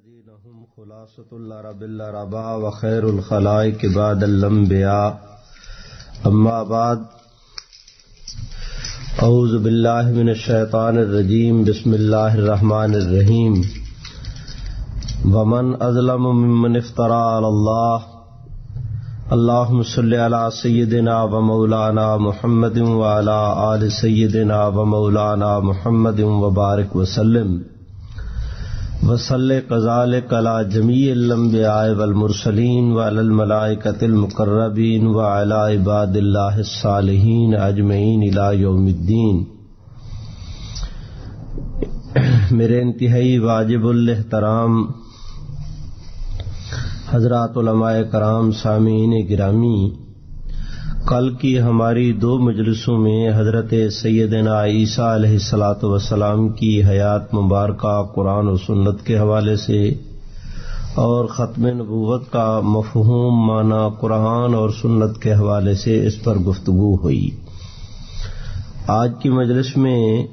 الذين هم خلاصة العرب العرباء وخير الخلائق بعد الأنبياء. أما بعد، أعوذ بالله من الشيطان الرجيم. بسم الله الرحمن الرحيم. ومن أظلم ممن افترى على الله. اللهم صل على سيدنا ومولانا محمد وعلى آل سيدنا ومولانا محمد وبارك وسلم. وصل قزال کلا جمی الانبیاء والمرسلین وعلى الملائکة المقربین وعلى عباد اللہ الصالحین اجمعین الى یوم الدین۔ میرے انتہائی واجب الاحترام حضرات علماء کرام سامعین گرامی کل کی ہماری دو مجلسوں میں حضرت سیدنا عیسیٰ علیہ السلاۃ وسلام کی حیات مبارکہ قرآن و سنت کے حوالے سے اور ختم نبوت کا مفہوم معنی قرآن اور سنت کے حوالے سے اس پر گفتگو ہوئی۔ آج کی مجلس میں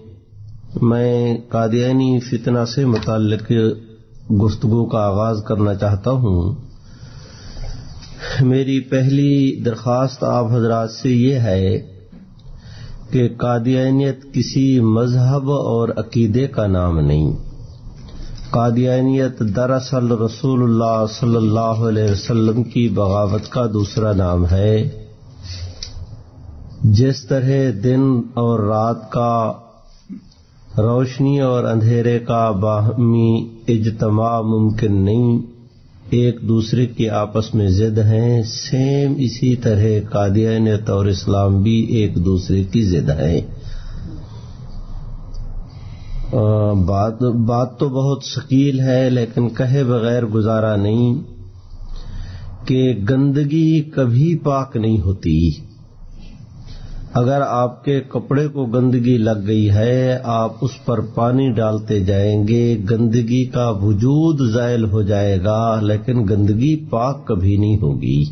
میں قادیانی فتنہ سے متعلق گفتگو کا آغاز کرنا چاہتا ہوں۔ میری پہلی درخواست آپ حضرات سے یہ ہے کہ قادیانیت کسی مذہب اور عقیدے کا نام نہیں۔ قادیانیت دراصل رسول اللہ صلی اللہ علیہ وسلم کی بغاوت کا دوسرا نام ہے۔ جس طرح دن اور رات کا روشنی اور اندھیرے کا باہمی اجتماع ممکن نہیں ایک دوسرے کے آپس میں ضد ہیں سیم اسی طرح قادیان اور اسلام بھی ایک دوسرے کی ضد ہے بات بات تو بہت شکیل ہے، لیکن کہے بغیر گزارا نہیں کہ گندگی کبھی پاک نہیں ہوتی۔ اگر آپ کے کپڑے کو گندگی لگ گئی ہے، آپ اس پر پانی ڈالتے جائیں گے، گندگی کا وجود زائل ہو جائے گا، لیکن گندگی پاک کبھی نہیں ہوگی۔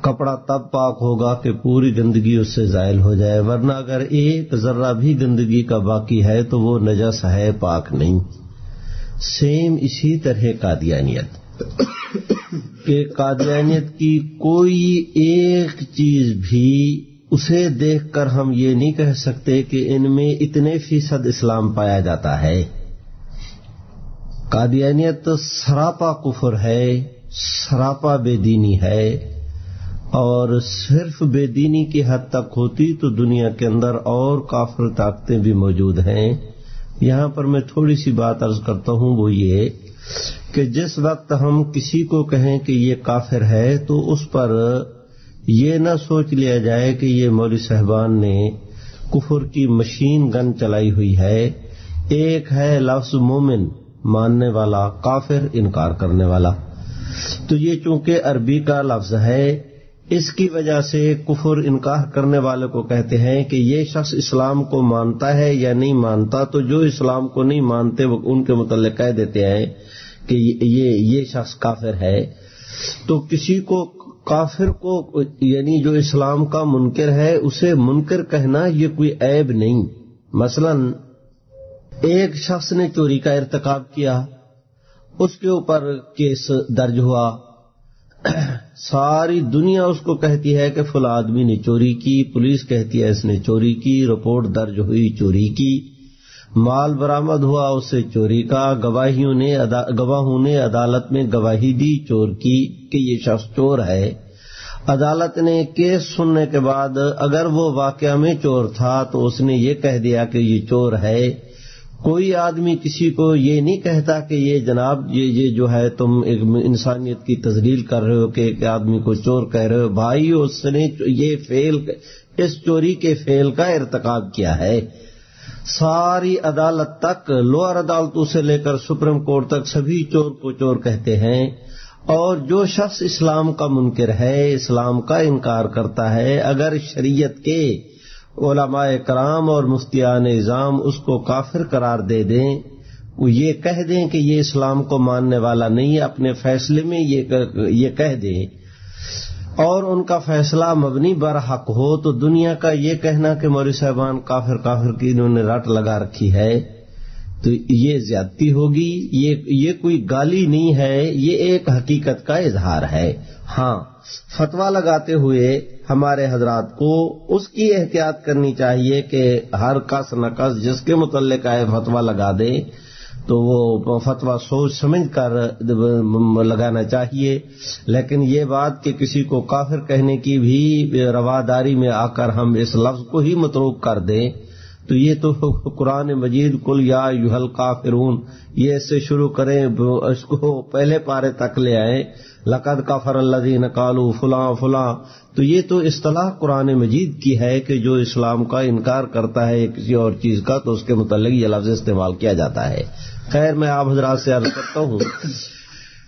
کپڑا تب پاک ہوگا کہ پوری گندگی اس سے زائل ہو جائے، ورنہ اگر ایک ذرہ بھی گندگی کا باقی ہے تو وہ نجس ہے، پاک نہیں۔ سیم اسی طرح قادیانیت۔ کہ قادیانیت کی کوئی ایک چیز بھی اسے دیکھ کر ہم یہ نہیں کہہ سکتے کہ ان میں اتنے فیصد اسلام پایا جاتا ہے۔ قادیانیت سراپا کفر ہے، سراپا بے دینی ہے۔ اور صرف بے دینی کی حد تک ہوتی تو دنیا کے اندر اور کافر طاقتیں بھی موجود ہیں۔ یہاں پر میں تھوڑی سی بات عرض کرتا ہوں، وہ یہ کہ جس وقت ہم کسی کو کہیں کہ یہ کافر ہے تو اس پر یہ نہ سوچ لیا جائے کہ یہ مولوی صاحبان نے کفر کی مشین گن چلائی ہوئی ہے۔ ایک ہے لفظ مومن، ماننے والا، کافر، انکار کرنے والا۔ تو یہ چونکہ عربی کا لفظ ہے، اس کی وجہ سے کفر انکار کرنے والے کو کہتے ہیں کہ یہ شخص اسلام کو مانتا ہے یا نہیں مانتا۔ تو جو اسلام کو نہیں مانتے، وہ ان کے متعلق کہہ دیتے ہیں کہ یہ یہ شخص کافر ہے۔ تو کسی کو کافر کو یعنی جو اسلام کا منکر ہے، اسے منکر کہنا یہ کوئی عیب نہیں۔ مثلا، ایک شخص نے چوری کا ارتکاب کیا، اس کے اوپر کیس درج ہوا۔ ساری دنیا اس کو کہتی ہے کہ فلا آدمی نے چوری کی، پولیس کہتی ہے اس نے چوری کی، رپورٹ درج ہوئی، چوری کی۔ مال برامد ہوا اس سے چوری کا، گواہیوں نے گواہوں نے عدالت میں گواہی دی، چور کی کہ یہ شخص چور ہے۔ عدالت نے کیس سننے کے بعد اگر وہ واقعہ میں چور تھا تو اس نے یہ کہہ دیا کہ یہ چور ہے۔ کوئی آدمی کسی کو یہ نہیں کہتا کہ یہ جناب، یہ یہ جو ہے تم ایک انسانیت کی تزلیل کر رہے ہو کہ ایک آدمی کو چور کہہ رہے ہو۔ بھائی، اس نے یہ فیل اس چوری کے فیل کا ارتکاب کیا ہے۔ ساری عدالت تک لوئر عدالتوں سے لے کر سپریم کورٹ تک سبھی چور کو چور کہتے ہیں۔ اور جو شخص اسلام کا منکر ہے، اسلام کا انکار کرتا ہے۔ اگر شریعت کے علماء کرام اور مفتیان نظام اس کو کافر قرار دے دیں، وہ یہ کہہ دیں کہ یہ اسلام کو ماننے والا نہیں، اپنے فیصلے میں یہ کہہ دیں۔ اور ان کا فیصلہ مبنی بر حق ہو تو دنیا کا یہ کہنا کہ مولوی صاحبان کافر کافر کی انہوں نے رٹ لگا رکھی ہے، تو یہ زیادتی ہوگی، یہ یہ کوئی گالی نہیں ہے، یہ ایک حقیقت کا اظہار ہے۔ ہاں فتوا لگاتے ہوئے ہمارے حضرات کو اس کی احتیاط کرنی چاہیے کہ ہر کس نقص جس کے متعلق آئے فتوا لگا دے۔ تو وہ فتویٰ سوچ سمجھ کر لگانا چاہیے۔ لیکن یہ بات کہ کسی کو کافر کہنے کی بھی رواداری میں آ کر ہم اس لفظ کو ہی متروک کر دیں، تو یہ تو قرآن مجید کل یا یوہل کافرون یہ اس سے شروع کریں، اس کو پہلے پارے تک لے آئیں۔ لقد کا فر اللہ فلاں فلاں۔ تو یہ تو اصطلاح قرآن مجید کی ہے کہ جو اسلام کا انکار کرتا ہے کسی اور چیز کا، تو اس کے متعلق یہ لفظ استعمال کیا جاتا ہے۔ خیر، میں آپ حضرات سے عرض کرتا ہوں،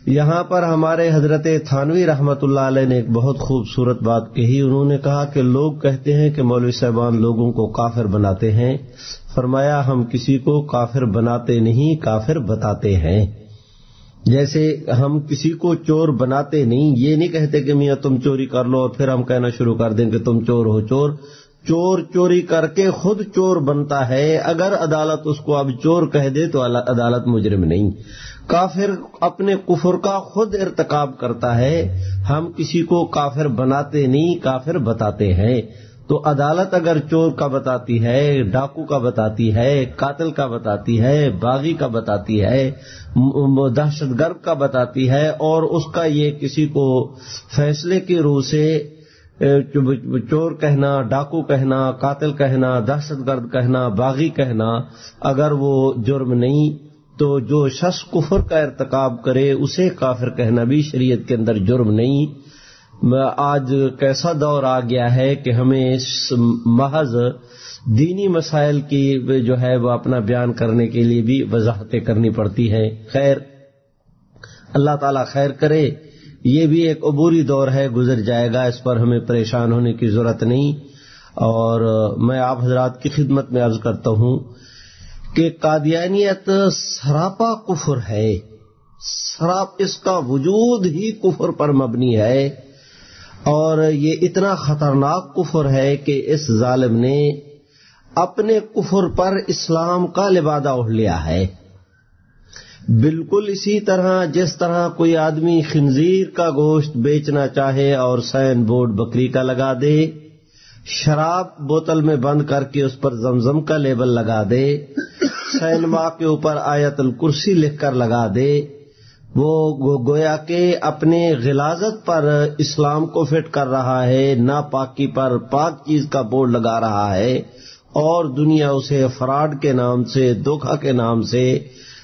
یہاں پر ہمارے حضرت تھانوی رحمت اللہ علیہ نے ایک بہت خوبصورت بات کہی۔ انہوں نے کہا کہ لوگ کہتے ہیں کہ مولوی صاحبان لوگوں کو کافر بناتے ہیں۔ فرمایا، ہم کسی کو کافر بناتے نہیں، کافر بتاتے ہیں۔ جیسے ہم کسی کو چور بناتے نہیں، یہ نہیں کہتے کہ میاں تم چوری کر لو اور پھر ہم کہنا شروع کر دیں کہ تم چور ہو، چور چور چوری کر کے خود چور بنتا ہے۔ اگر عدالت اس کو اب چور کہہ دے تو عدالت مجرم نہیں۔ کافر اپنے کفر کا خود ارتکاب کرتا ہے۔ ہم کسی کو کافر بناتے نہیں، کافر بتاتے ہیں۔ تو عدالت اگر چور کا بتاتی ہے، ڈاکو کا بتاتی ہے، قاتل کا بتاتی ہے، باغی کا بتاتی ہے دہشت گرد کا بتاتی ہے، اور اس کا یہ کسی کو فیصلے کی روح سے چور کہنا، ڈاکو کہنا، قاتل کہنا، دہشت گرد کہنا، باغی کہنا، اگر وہ جرم نہیں، تو جو شخص کفر کا ارتکاب کرے، اسے کافر کہنا بھی شریعت کے اندر جرم نہیں۔ آج کیسا دور آ گیا ہے کہ ہمیں محض دینی مسائل کی جو ہے وہ اپنا بیان کرنے کے لیے بھی وضاحتیں کرنی پڑتی ہیں۔ خیر، اللہ تعالی خیر کرے، یہ بھی ایک عبوری دور ہے، گزر جائے گا، اس پر ہمیں پریشان ہونے کی ضرورت نہیں۔ اور میں آپ حضرات کی خدمت میں عرض کرتا ہوں کہ قادیانیت سراپا کفر ہے۔ سراپ اس کا وجود ہی کفر پر مبنی ہے۔ اور یہ اتنا خطرناک کفر ہے کہ اس ظالم نے اپنے کفر پر اسلام کا لبادہ اڑ لیا ہے۔ بالکل اسی طرح جس طرح کوئی آدمی خنزیر کا گوشت بیچنا چاہے اور سین بورڈ بکری کا لگا دے، شراب بوتل میں بند کر کے اس پر زمزم کا لیبل لگا دے، سینما کے اوپر آیت الکرسی لکھ کر لگا دے وہ گویا کہ اپنے غلازت پر اسلام کو فٹ کر رہا ہے نا پاکی پر پاک چیز کا بورڈ لگا رہا ہے اور دنیا اسے فراڈ کے نام سے دھوکھا کے نام سے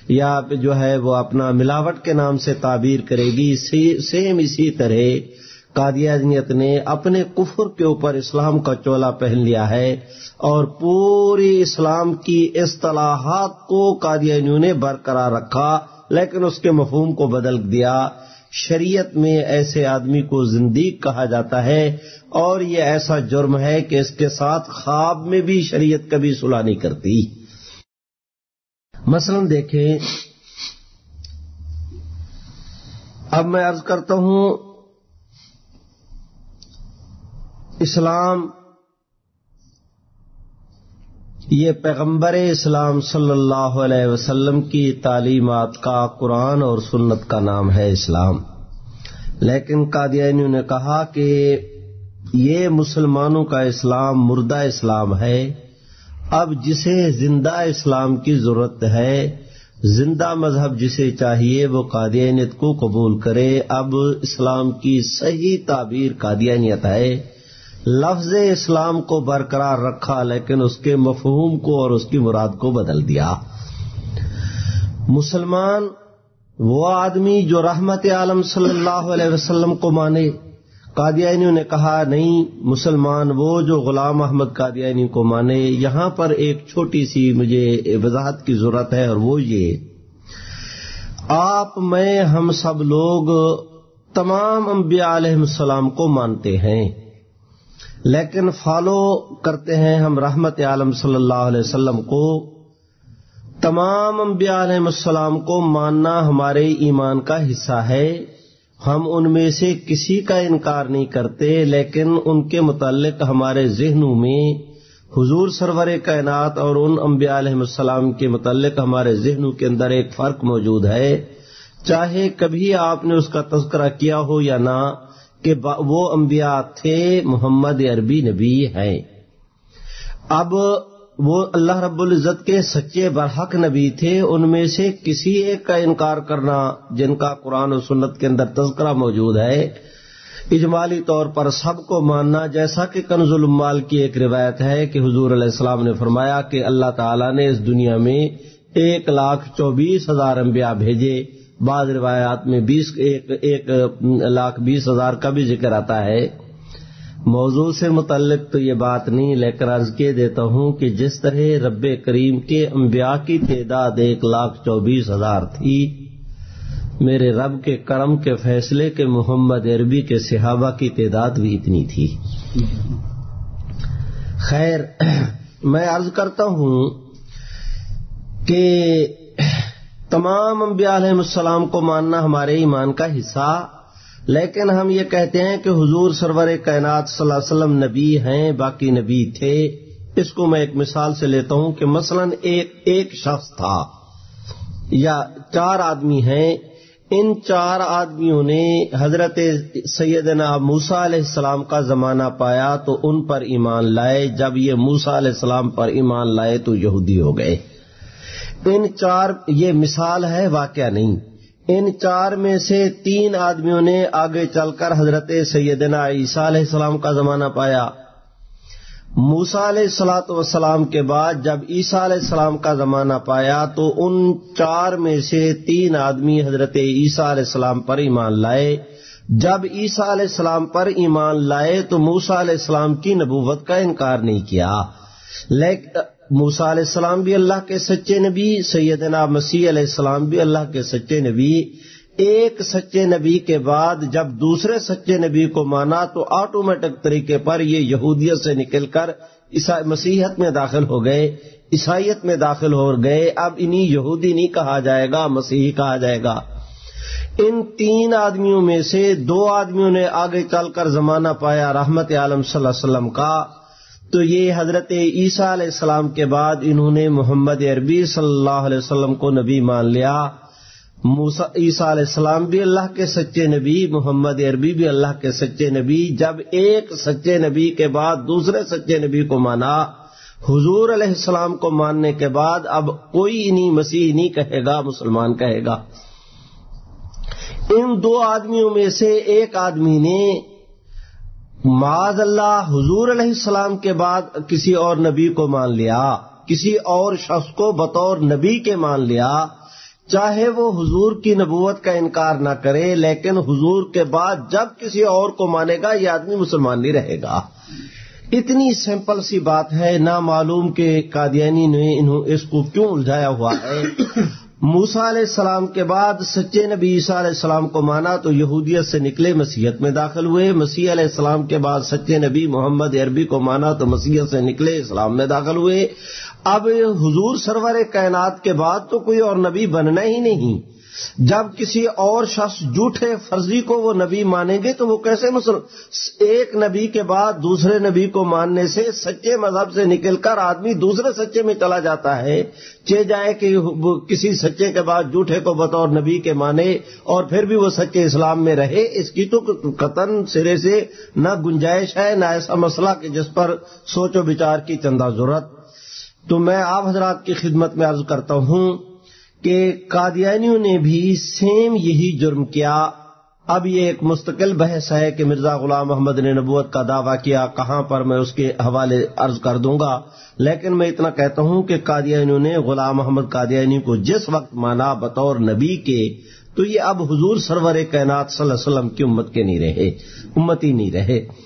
یا جو ہے وہ اپنا ملاوٹ کے نام سے تعبیر کرے گی۔ سیم اسی طرح قادیانیت نے اپنے کفر کے اوپر اسلام کا چولا پہن لیا ہے اور پوری اسلام کی اصطلاحات کو قادیانیوں نے برقرار رکھا۔ لیکن اس کے مفہوم کو بدل دیا۔ شریعت میں ایسے آدمی کو زندگی کہا جاتا ہے اور یہ ایسا جرم ہے کہ اس کے ساتھ خواب میں بھی شریعت کبھی صلاح نہیں کرتی۔ مثلا دیکھیں، اب میں عرض کرتا ہوں، اسلام یہ پیغمبر اسلام صلی اللہ علیہ وسلم کی تعلیمات کا قرآن اور سنت کا نام ہے اسلام۔ لیکن قادیانیوں نے کہا کہ یہ مسلمانوں کا اسلام مردہ اسلام ہے۔ اب جسے زندہ اسلام کی ضرورت ہے، زندہ مذہب جسے چاہیے، وہ قادیانیت کو قبول کرے۔ اب اسلام کی صحیح تعبیر قادیانیت ہے۔ لفظ اسلام کو برقرار رکھا لیکن اس کے مفہوم کو اور اس کی مراد کو بدل دیا۔ مسلمان وہ آدمی جو رحمت عالم صلی اللہ علیہ وسلم کو مانے۔ قادیانیوں نے کہا، نہیں، مسلمان وہ جو غلام احمد قادیانی کو مانے۔ یہاں پر ایک چھوٹی سی مجھے وضاحت کی ضرورت ہے اور وہ یہ، آپ، میں، ہم سب لوگ تمام انبیاء علیہ السلام کو مانتے ہیں۔ لیکن فالو کرتے ہیں ہم رحمت عالم صلی اللہ علیہ وسلم کو، تمام انبیاء علیہ السلام کو ماننا ہمارے ایمان کا حصہ ہے۔ ہم ان میں سے کسی کا انکار نہیں کرتے، لیکن ان کے متعلق ہمارے ذہنوں میں حضور سرور کائنات اور ان انبیاء علیہ السلام کے متعلق ہمارے ذہنوں کے اندر ایک فرق موجود ہے۔ چاہے کبھی آپ نے اس کا تذکرہ کیا ہو یا نہ کہ وہ انبیاء تھے، محمد عربی نبی ہیں۔ اب وہ اللہ رب العزت کے سچے برحق نبی تھے، ان میں سے کسی ایک کا انکار کرنا جن کا قرآن و سنت کے اندر تذکرہ موجود ہے۔ اجمالی طور پر سب کو ماننا، جیسا کہ کنز المال کی ایک روایت ہے کہ حضور علیہ السلام نے فرمایا کہ اللہ تعالیٰ نے اس دنیا میں ایک لاکھ چوبیس ہزار انبیاء بھیجے۔ بعض روایات میں بیس ایک ایک، لاکھ بیس ہزار کا بھی ذکر آتا ہے۔ موضوع سے متعلق تو یہ بات نہیں، لیکن عرض کے دیتا ہوں کہ جس طرح رب کریم کے انبیاء کی تعداد ایک لاکھ چوبیس ہزار تھی، میرے رب کے کرم کے فیصلے کے محمد عربی کے صحابہ کی تعداد بھی اتنی تھی۔ خیر، میں عرض کرتا ہوں کہ تمام انبیاء علیہ السلام کو ماننا ہمارے ایمان کا حصہ۔ لیکن ہم یہ کہتے ہیں کہ حضور سرور کائنات صلی اللہ علیہ وسلم نبی ہیں، باقی نبی تھے۔ اس کو میں ایک مثال سے لیتا ہوں کہ مثلا ایک ایک شخص تھا یا چار آدمی ہیں۔ ان چار آدمیوں نے حضرت سیدنا موسا علیہ السلام کا زمانہ پایا تو ان پر ایمان لائے۔ جب یہ موسا علیہ السلام پر ایمان لائے تو یہودی ہو گئے۔ ان چار یہ مثال ہے، واقعہ نہیں۔ ان چار میں سے تین آدمیوں نے آگے چل کر حضرت سیدنا عیسیٰ علیہ السلام کا زمانہ پایا۔ موسا علیہ السلاۃ والسلام کے بعد جب عیسیٰ علیہ السلام کا زمانہ پایا تو ان چار میں سے تین آدمی حضرت عیسیٰ علیہ السلام پر ایمان لائے۔ جب عیسیٰ علیہ السلام پر ایمان لائے تو موسا علیہ السلام کی نبوت کا انکار نہیں کیا۔ لیکن موسا علیہ السلام بھی اللہ کے سچے نبی، سیدنا مسیح علیہ السلام بھی اللہ کے سچے نبی۔ ایک سچے نبی کے بعد جب دوسرے سچے نبی کو مانا تو آٹومیٹک طریقے پر یہ یہودیت سے نکل کر مسیحت میں داخل ہو گئے، عیسائیت میں داخل ہو گئے۔ اب انہیں یہودی نہیں کہا جائے گا، مسیحی کہا جائے گا۔ ان تین آدمیوں میں سے دو آدمیوں نے آگے چل کر زمانہ پایا، رحمت عالم صلی اللہ علیہ وسلم کا۔ تو یہ حضرت عیسیٰ علیہ السلام کے بعد انہوں نے محمد عربی صلی اللہ علیہ وسلم کو نبی مان لیا۔ عیسیٰ علیہ السلام بھی اللہ کے سچے نبی، محمد عربی بھی اللہ کے سچے نبی۔ جب ایک سچے نبی کے بعد دوسرے سچے نبی کو مانا، حضور علیہ السلام کو ماننے کے بعد اب کوئی نہیں مسیح نہیں کہے گا، مسلمان کہے گا۔ ان دو آدمیوں میں سے ایک آدمی نے معاذ اللہ حضور علیہ السلام کے بعد کسی اور نبی کو مان لیا، کسی اور شخص کو بطور نبی کے مان لیا، چاہے وہ حضور کی نبوت کا انکار نہ کرے، لیکن حضور کے بعد جب کسی اور کو مانے گا، یہ آدمی مسلمان نہیں رہے گا۔ اتنی سمپل سی بات ہے نہ معلوم کہ قادیانی نے انہوں اس کو کیوں الجھایا ہوا ہے۔ موسا علیہ السلام کے بعد سچے نبی عیسیٰ علیہ السلام کو مانا تو یہودیت سے نکلے مسیحت میں داخل ہوئے۔ مسیح علیہ السلام کے بعد سچے نبی محمد عربی کو مانا تو مسیحت سے نکلے، اسلام میں داخل ہوئے۔ اب حضور سرور کائنات کے بعد تو کوئی اور نبی بننا ہی نہیں۔ جب کسی اور شخص جھوٹے فرضی کو وہ نبی مانیں گے تو وہ کیسے مسلم؟ ایک نبی کے بعد دوسرے نبی کو ماننے سے سچے مذہب سے نکل کر آدمی دوسرے سچے میں چلا جاتا ہے۔ چے جائے کہ کسی سچے کے بعد جھوٹے کو بطور نبی کے مانے اور پھر بھی وہ سچے اسلام میں رہے، اس کی تو قطن سرے سے نہ گنجائش ہے، نہ ایسا مسئلہ کہ جس پر سوچ و بچار کی چندہ ضرورت۔ تو میں آپ حضرات کی خدمت میں عرض کرتا ہوں کہ قادیانیوں نے بھی سیم یہی جرم کیا۔ اب یہ ایک مستقل بحث ہے کہ مرزا غلام محمد نے نبوت کا دعویٰ کیا، کہاں پر میں اس کے حوالے عرض کر دوں گا۔ لیکن میں اتنا کہتا ہوں کہ قادیانیوں نے غلام محمد قادیانی کو جس وقت مانا بطور نبی کے، تو یہ اب حضور سرور کائنات صلی اللہ علیہ وسلم کی امت کے نہیں رہے، امتی نہیں رہے۔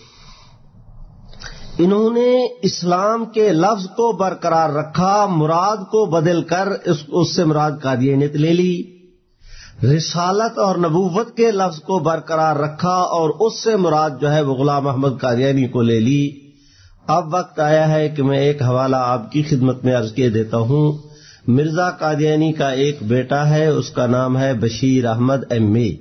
انہوں نے اسلام کے لفظ کو برقرار رکھا، مراد کو بدل کر اس سے مراد قادیانیت لے لی۔ رسالت اور نبوت کے لفظ کو برقرار رکھا اور اس سے مراد جو ہے وہ غلام محمد قادیانی کو لے لی۔ اب وقت آیا ہے کہ میں ایک حوالہ آپ کی خدمت میں عرض کے دیتا ہوں۔ مرزا قادیانی کا ایک بیٹا ہے، اس کا نام ہے بشیر احمد ایم اے۔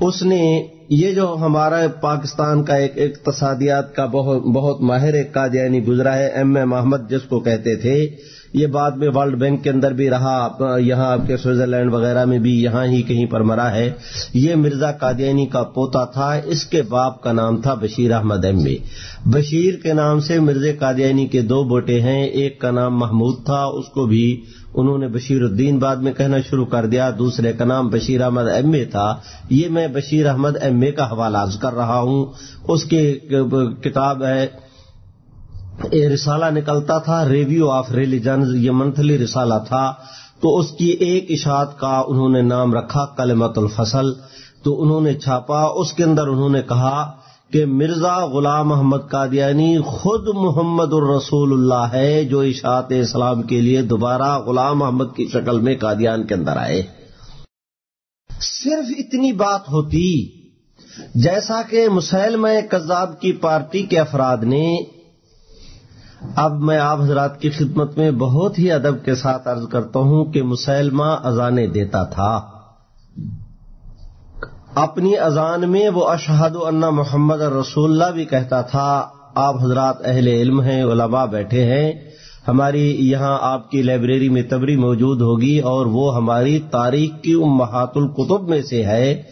اس نے یہ جو ہمارا پاکستان کا ایک اقتصادیات کا بہت بہت ماہر ایک قادیانی گزرا ہے، ایم اے محمد جس کو کہتے تھے، یہ بعد میں ورلڈ بینک کے اندر بھی رہا، یہاں آپ کے سوئٹزرلینڈ وغیرہ میں بھی یہاں ہی کہیں پر مرا ہے۔ یہ مرزا قادیانی کا پوتا تھا، اس کے باپ کا نام تھا بشیر احمد ایم اے۔ بشیر کے نام سے مرزا قادیانی کے دو بیٹے ہیں، ایک کا نام محمود تھا، اس کو بھی انہوں نے بشیر الدین بعد میں کہنا شروع کر دیا، دوسرے کا نام بشیر احمد ایم اے تھا۔ یہ میں بشیر احمد ایم اے کا حوالہ کر رہا ہوں۔ اس کی کتاب ہے رسالہ نکلتا تھا ریویو آف ریلیجنز یہ منتھلی رسالہ تھا۔ تو اس کی ایک اشاعت کا انہوں نے نام رکھا کلمت الفصل۔ تو انہوں نے چھاپا، اس کے اندر انہوں نے کہا کہ مرزا غلام محمد قادیانی خود محمد الرسول اللہ ہے جو اشاعت اسلام کے لیے دوبارہ غلام محمد کی شکل میں قادیان کے اندر آئے۔ صرف اتنی بات ہوتی، جیسا کہ مسلم کذاب کی پارٹی کے افراد نے، اب میں آپ حضرات کی خدمت میں بہت ہی ادب کے ساتھ عرض کرتا ہوں کہ مسلمہ اذانے دیتا تھا۔ اپنی اذان میں وہ اشہد اللہ محمد رسول اللہ بھی کہتا تھا، آپ حضرات اہل علم ہیں، علماء بیٹھے ہیں، ہماری یہاں آپ کی لائبریری میں تبری موجود ہوگی اور وہ ہماری تاریخ کی امہات القتب میں سے ہے۔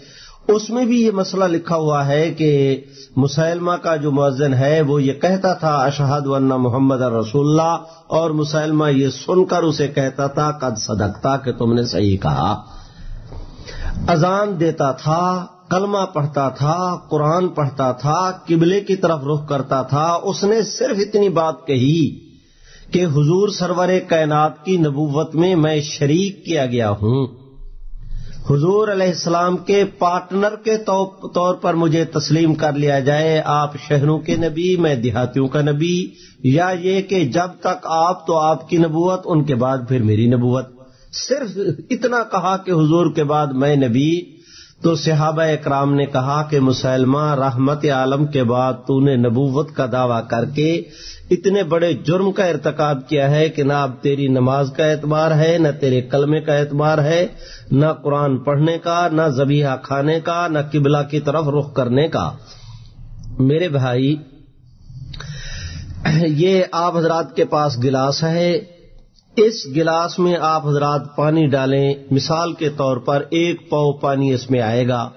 اس میں بھی یہ مسئلہ لکھا ہوا ہے کہ مسلمہ کا جو مؤذن ہے، وہ یہ کہتا تھا، اشہد ون محمد رسول اللہ، اور مسلمہ یہ سن کر اسے کہتا تھا، قد صدقتا کہ تم نے صحیح کہا۔ اذان دیتا تھا، کلمہ پڑھتا تھا، قرآن پڑھتا تھا، قبلے کی طرف رخ کرتا تھا، اس نے صرف اتنی بات کہی کہ حضور سرور کائنات کی نبوت میں میں شریک کیا گیا ہوں۔ حضور علیہ السلام کے پارٹنر کے طور پر مجھے تسلیم کر لیا جائے، آپ شہروں کے نبی، میں دیہاتیوں کا نبی، یا یہ کہ جب تک آپ تو آپ کی نبوت، ان کے بعد پھر میری نبوت۔ صرف اتنا کہا کہ حضور کے بعد میں نبی، تو صحابہ اکرام نے کہا کہ مسلمہ رحمت عالم کے بعد تو نے نبوت کا دعویٰ کر کے اتنے بڑے جرم کا ارتکاب کیا ہے کہ نہ اب تیری نماز کا اعتبار ہے، نہ تیرے کلمے کا اعتبار ہے، نہ قرآن پڑھنے کا، نہ زبیحہ کھانے کا، نہ قبلہ کی طرف رخ کرنے کا۔ میرے بھائی، یہ آپ حضرات کے پاس گلاس ہے۔ اس گلاس میں آپ حضرات پانی ڈالیں۔ مثال کے طور پر ایک پاؤ پانی اس میں آئے گا۔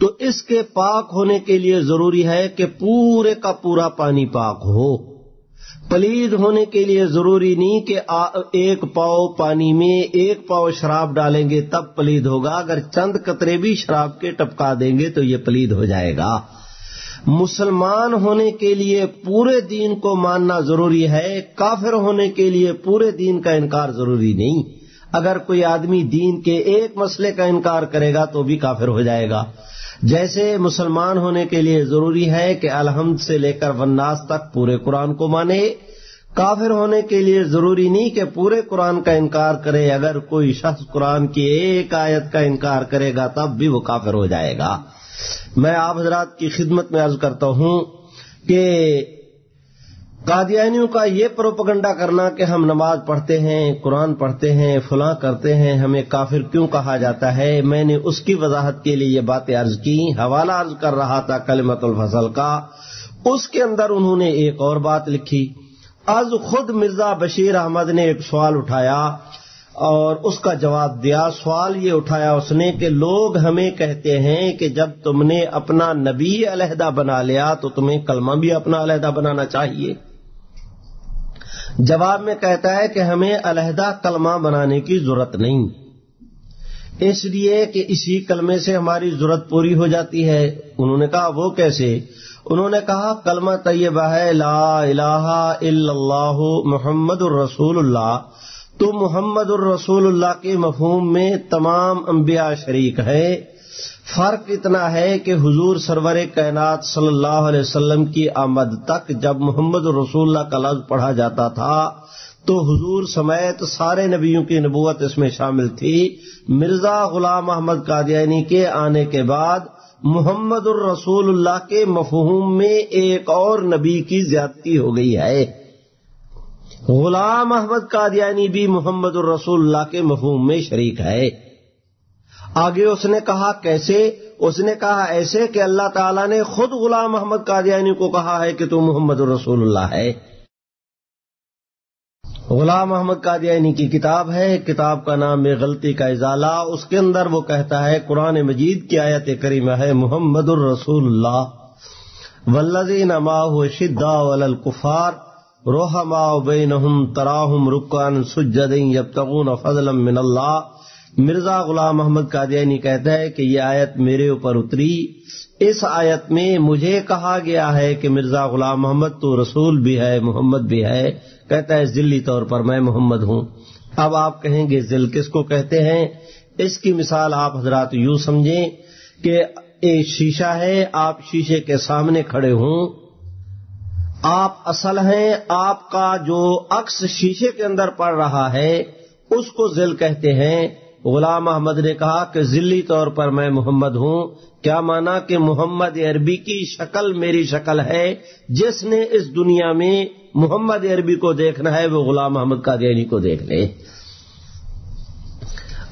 تو اس کے پاک ہونے کے لیے ضروری ہے کہ پورے کا پورا پانی پاک ہو۔ پلید ہونے کے لیے ضروری نہیں کہ ایک پاؤ پانی میں ایک پاؤ شراب ڈالیں گے تب پلید ہوگا۔ اگر چند قطرے بھی شراب کے ٹپکا دیں گے تو یہ پلید ہو جائے گا۔ مسلمان ہونے کے لیے پورے دین کو ماننا ضروری ہے، کافر ہونے کے لیے پورے دین کا انکار ضروری نہیں۔ اگر کوئی آدمی دین کے ایک مسئلے کا انکار کرے گا تو بھی کافر ہو جائے گا۔ جیسے مسلمان ہونے کے لیے ضروری ہے کہ الحمد سے لے کر وناس تک پورے قرآن کو مانے۔ کافر ہونے کے لیے ضروری نہیں کہ پورے قرآن کا انکار کرے۔ اگر کوئی شخص قرآن کی ایک آیت کا انکار کرے گا تب بھی وہ کافر ہو جائے گا۔ میں آپ حضرات کی خدمت میں عرض کرتا ہوں کہ قادیانیوں کا یہ پروپگنڈا کرنا کہ ہم نماز پڑھتے ہیں، قرآن پڑھتے ہیں، فلاں کرتے ہیں، ہمیں کافر کیوں کہا جاتا ہے؟ میں نے اس کی وضاحت کے لیے یہ باتیں عرض کی، حوالہ عرض کر رہا تھا کلمت الفصل کا۔ اس کے اندر انہوں نے ایک اور بات لکھی۔ آج خود مرزا بشیر احمد نے ایک سوال اٹھایا۔ اور اس کا جواب دیا، سوال یہ اٹھایا اس نے کہ لوگ ہمیں کہتے ہیں کہ جب تم نے اپنا نبی علیحدہ بنا لیا تو تمہیں کلمہ بھی اپنا علیحدہ بنانا چاہیے۔ جواب میں کہتا ہے کہ ہمیں علیحدہ کلمہ بنانے کی ضرورت نہیں۔ اس لیے کہ اسی کلمے سے ہماری ضرورت پوری ہو جاتی ہے۔ انہوں نے کہا، وہ کیسے؟ انہوں نے کہا، کلمہ طیبہ ہے، لا الہ الا اللہ محمد الرسول اللہ۔ تو محمد الرسول اللہ کے مفہوم میں تمام انبیاء شریک ہے۔ فرق اتنا ہے کہ حضور سرور کائنات صلی اللہ علیہ وسلم کی آمد تک جب محمد الرسول اللہ کا لفظ پڑھا جاتا تھا، تو حضور سمیت سارے نبیوں کی نبوت اس میں شامل تھی۔ مرزا غلام احمد قادیانی کے آنے کے بعد محمد الرسول اللہ کے مفہوم میں ایک اور نبی کی زیادتی ہو گئی ہے۔ غلام احمد قادیانی بھی محمد الرسول اللہ کے مفہوم میں شریک ہے۔ آگے اس نے کہا کیسے؟ اس نے کہا ایسے کہ اللہ تعالیٰ نے خود غلام محمد قادیانی کو کہا ہے کہ تو محمد رسول اللہ ہے۔ غلام محمد قادیانی کی کتاب ہے، کتاب کا نام ہے غلطی کا ازالہ۔ اس کے اندر وہ کہتا ہے، قرآن مجید کی آیت کریمہ ہے، محمد الرسول اللہ ولزین ماہ شدا ولکفار روح ما بینہم تراہم رکان سجدین یبتغون فضلا من اللہ۔ مرزا غلام محمد قادیانی کہتا ہے کہ یہ آیت میرے اوپر اتری۔ اس آیت میں مجھے کہا گیا ہے کہ مرزا غلام محمد تو رسول بھی ہے، محمد بھی ہے۔ کہتا ہے ذلی طور پر میں محمد ہوں۔ اب آپ کہیں گے ذل کس کو کہتے ہیں؟ اس کی مثال آپ حضرات یوں سمجھیں کہ ایک شیشہ ہے، آپ شیشے کے سامنے کھڑے ہوں۔ آپ اصل ہیں، آپ کا جو عکس شیشے کے اندر پڑ رہا ہے، اس کو ذل کہتے ہیں۔ غلام احمد نے کہا کہ ذلی طور پر میں محمد ہوں۔ کیا مانا کہ محمد عربی کی شکل میری شکل ہے؟ جس نے اس دنیا میں محمد عربی کو دیکھنا ہے، وہ غلام محمد قادیانی کو دیکھ لے۔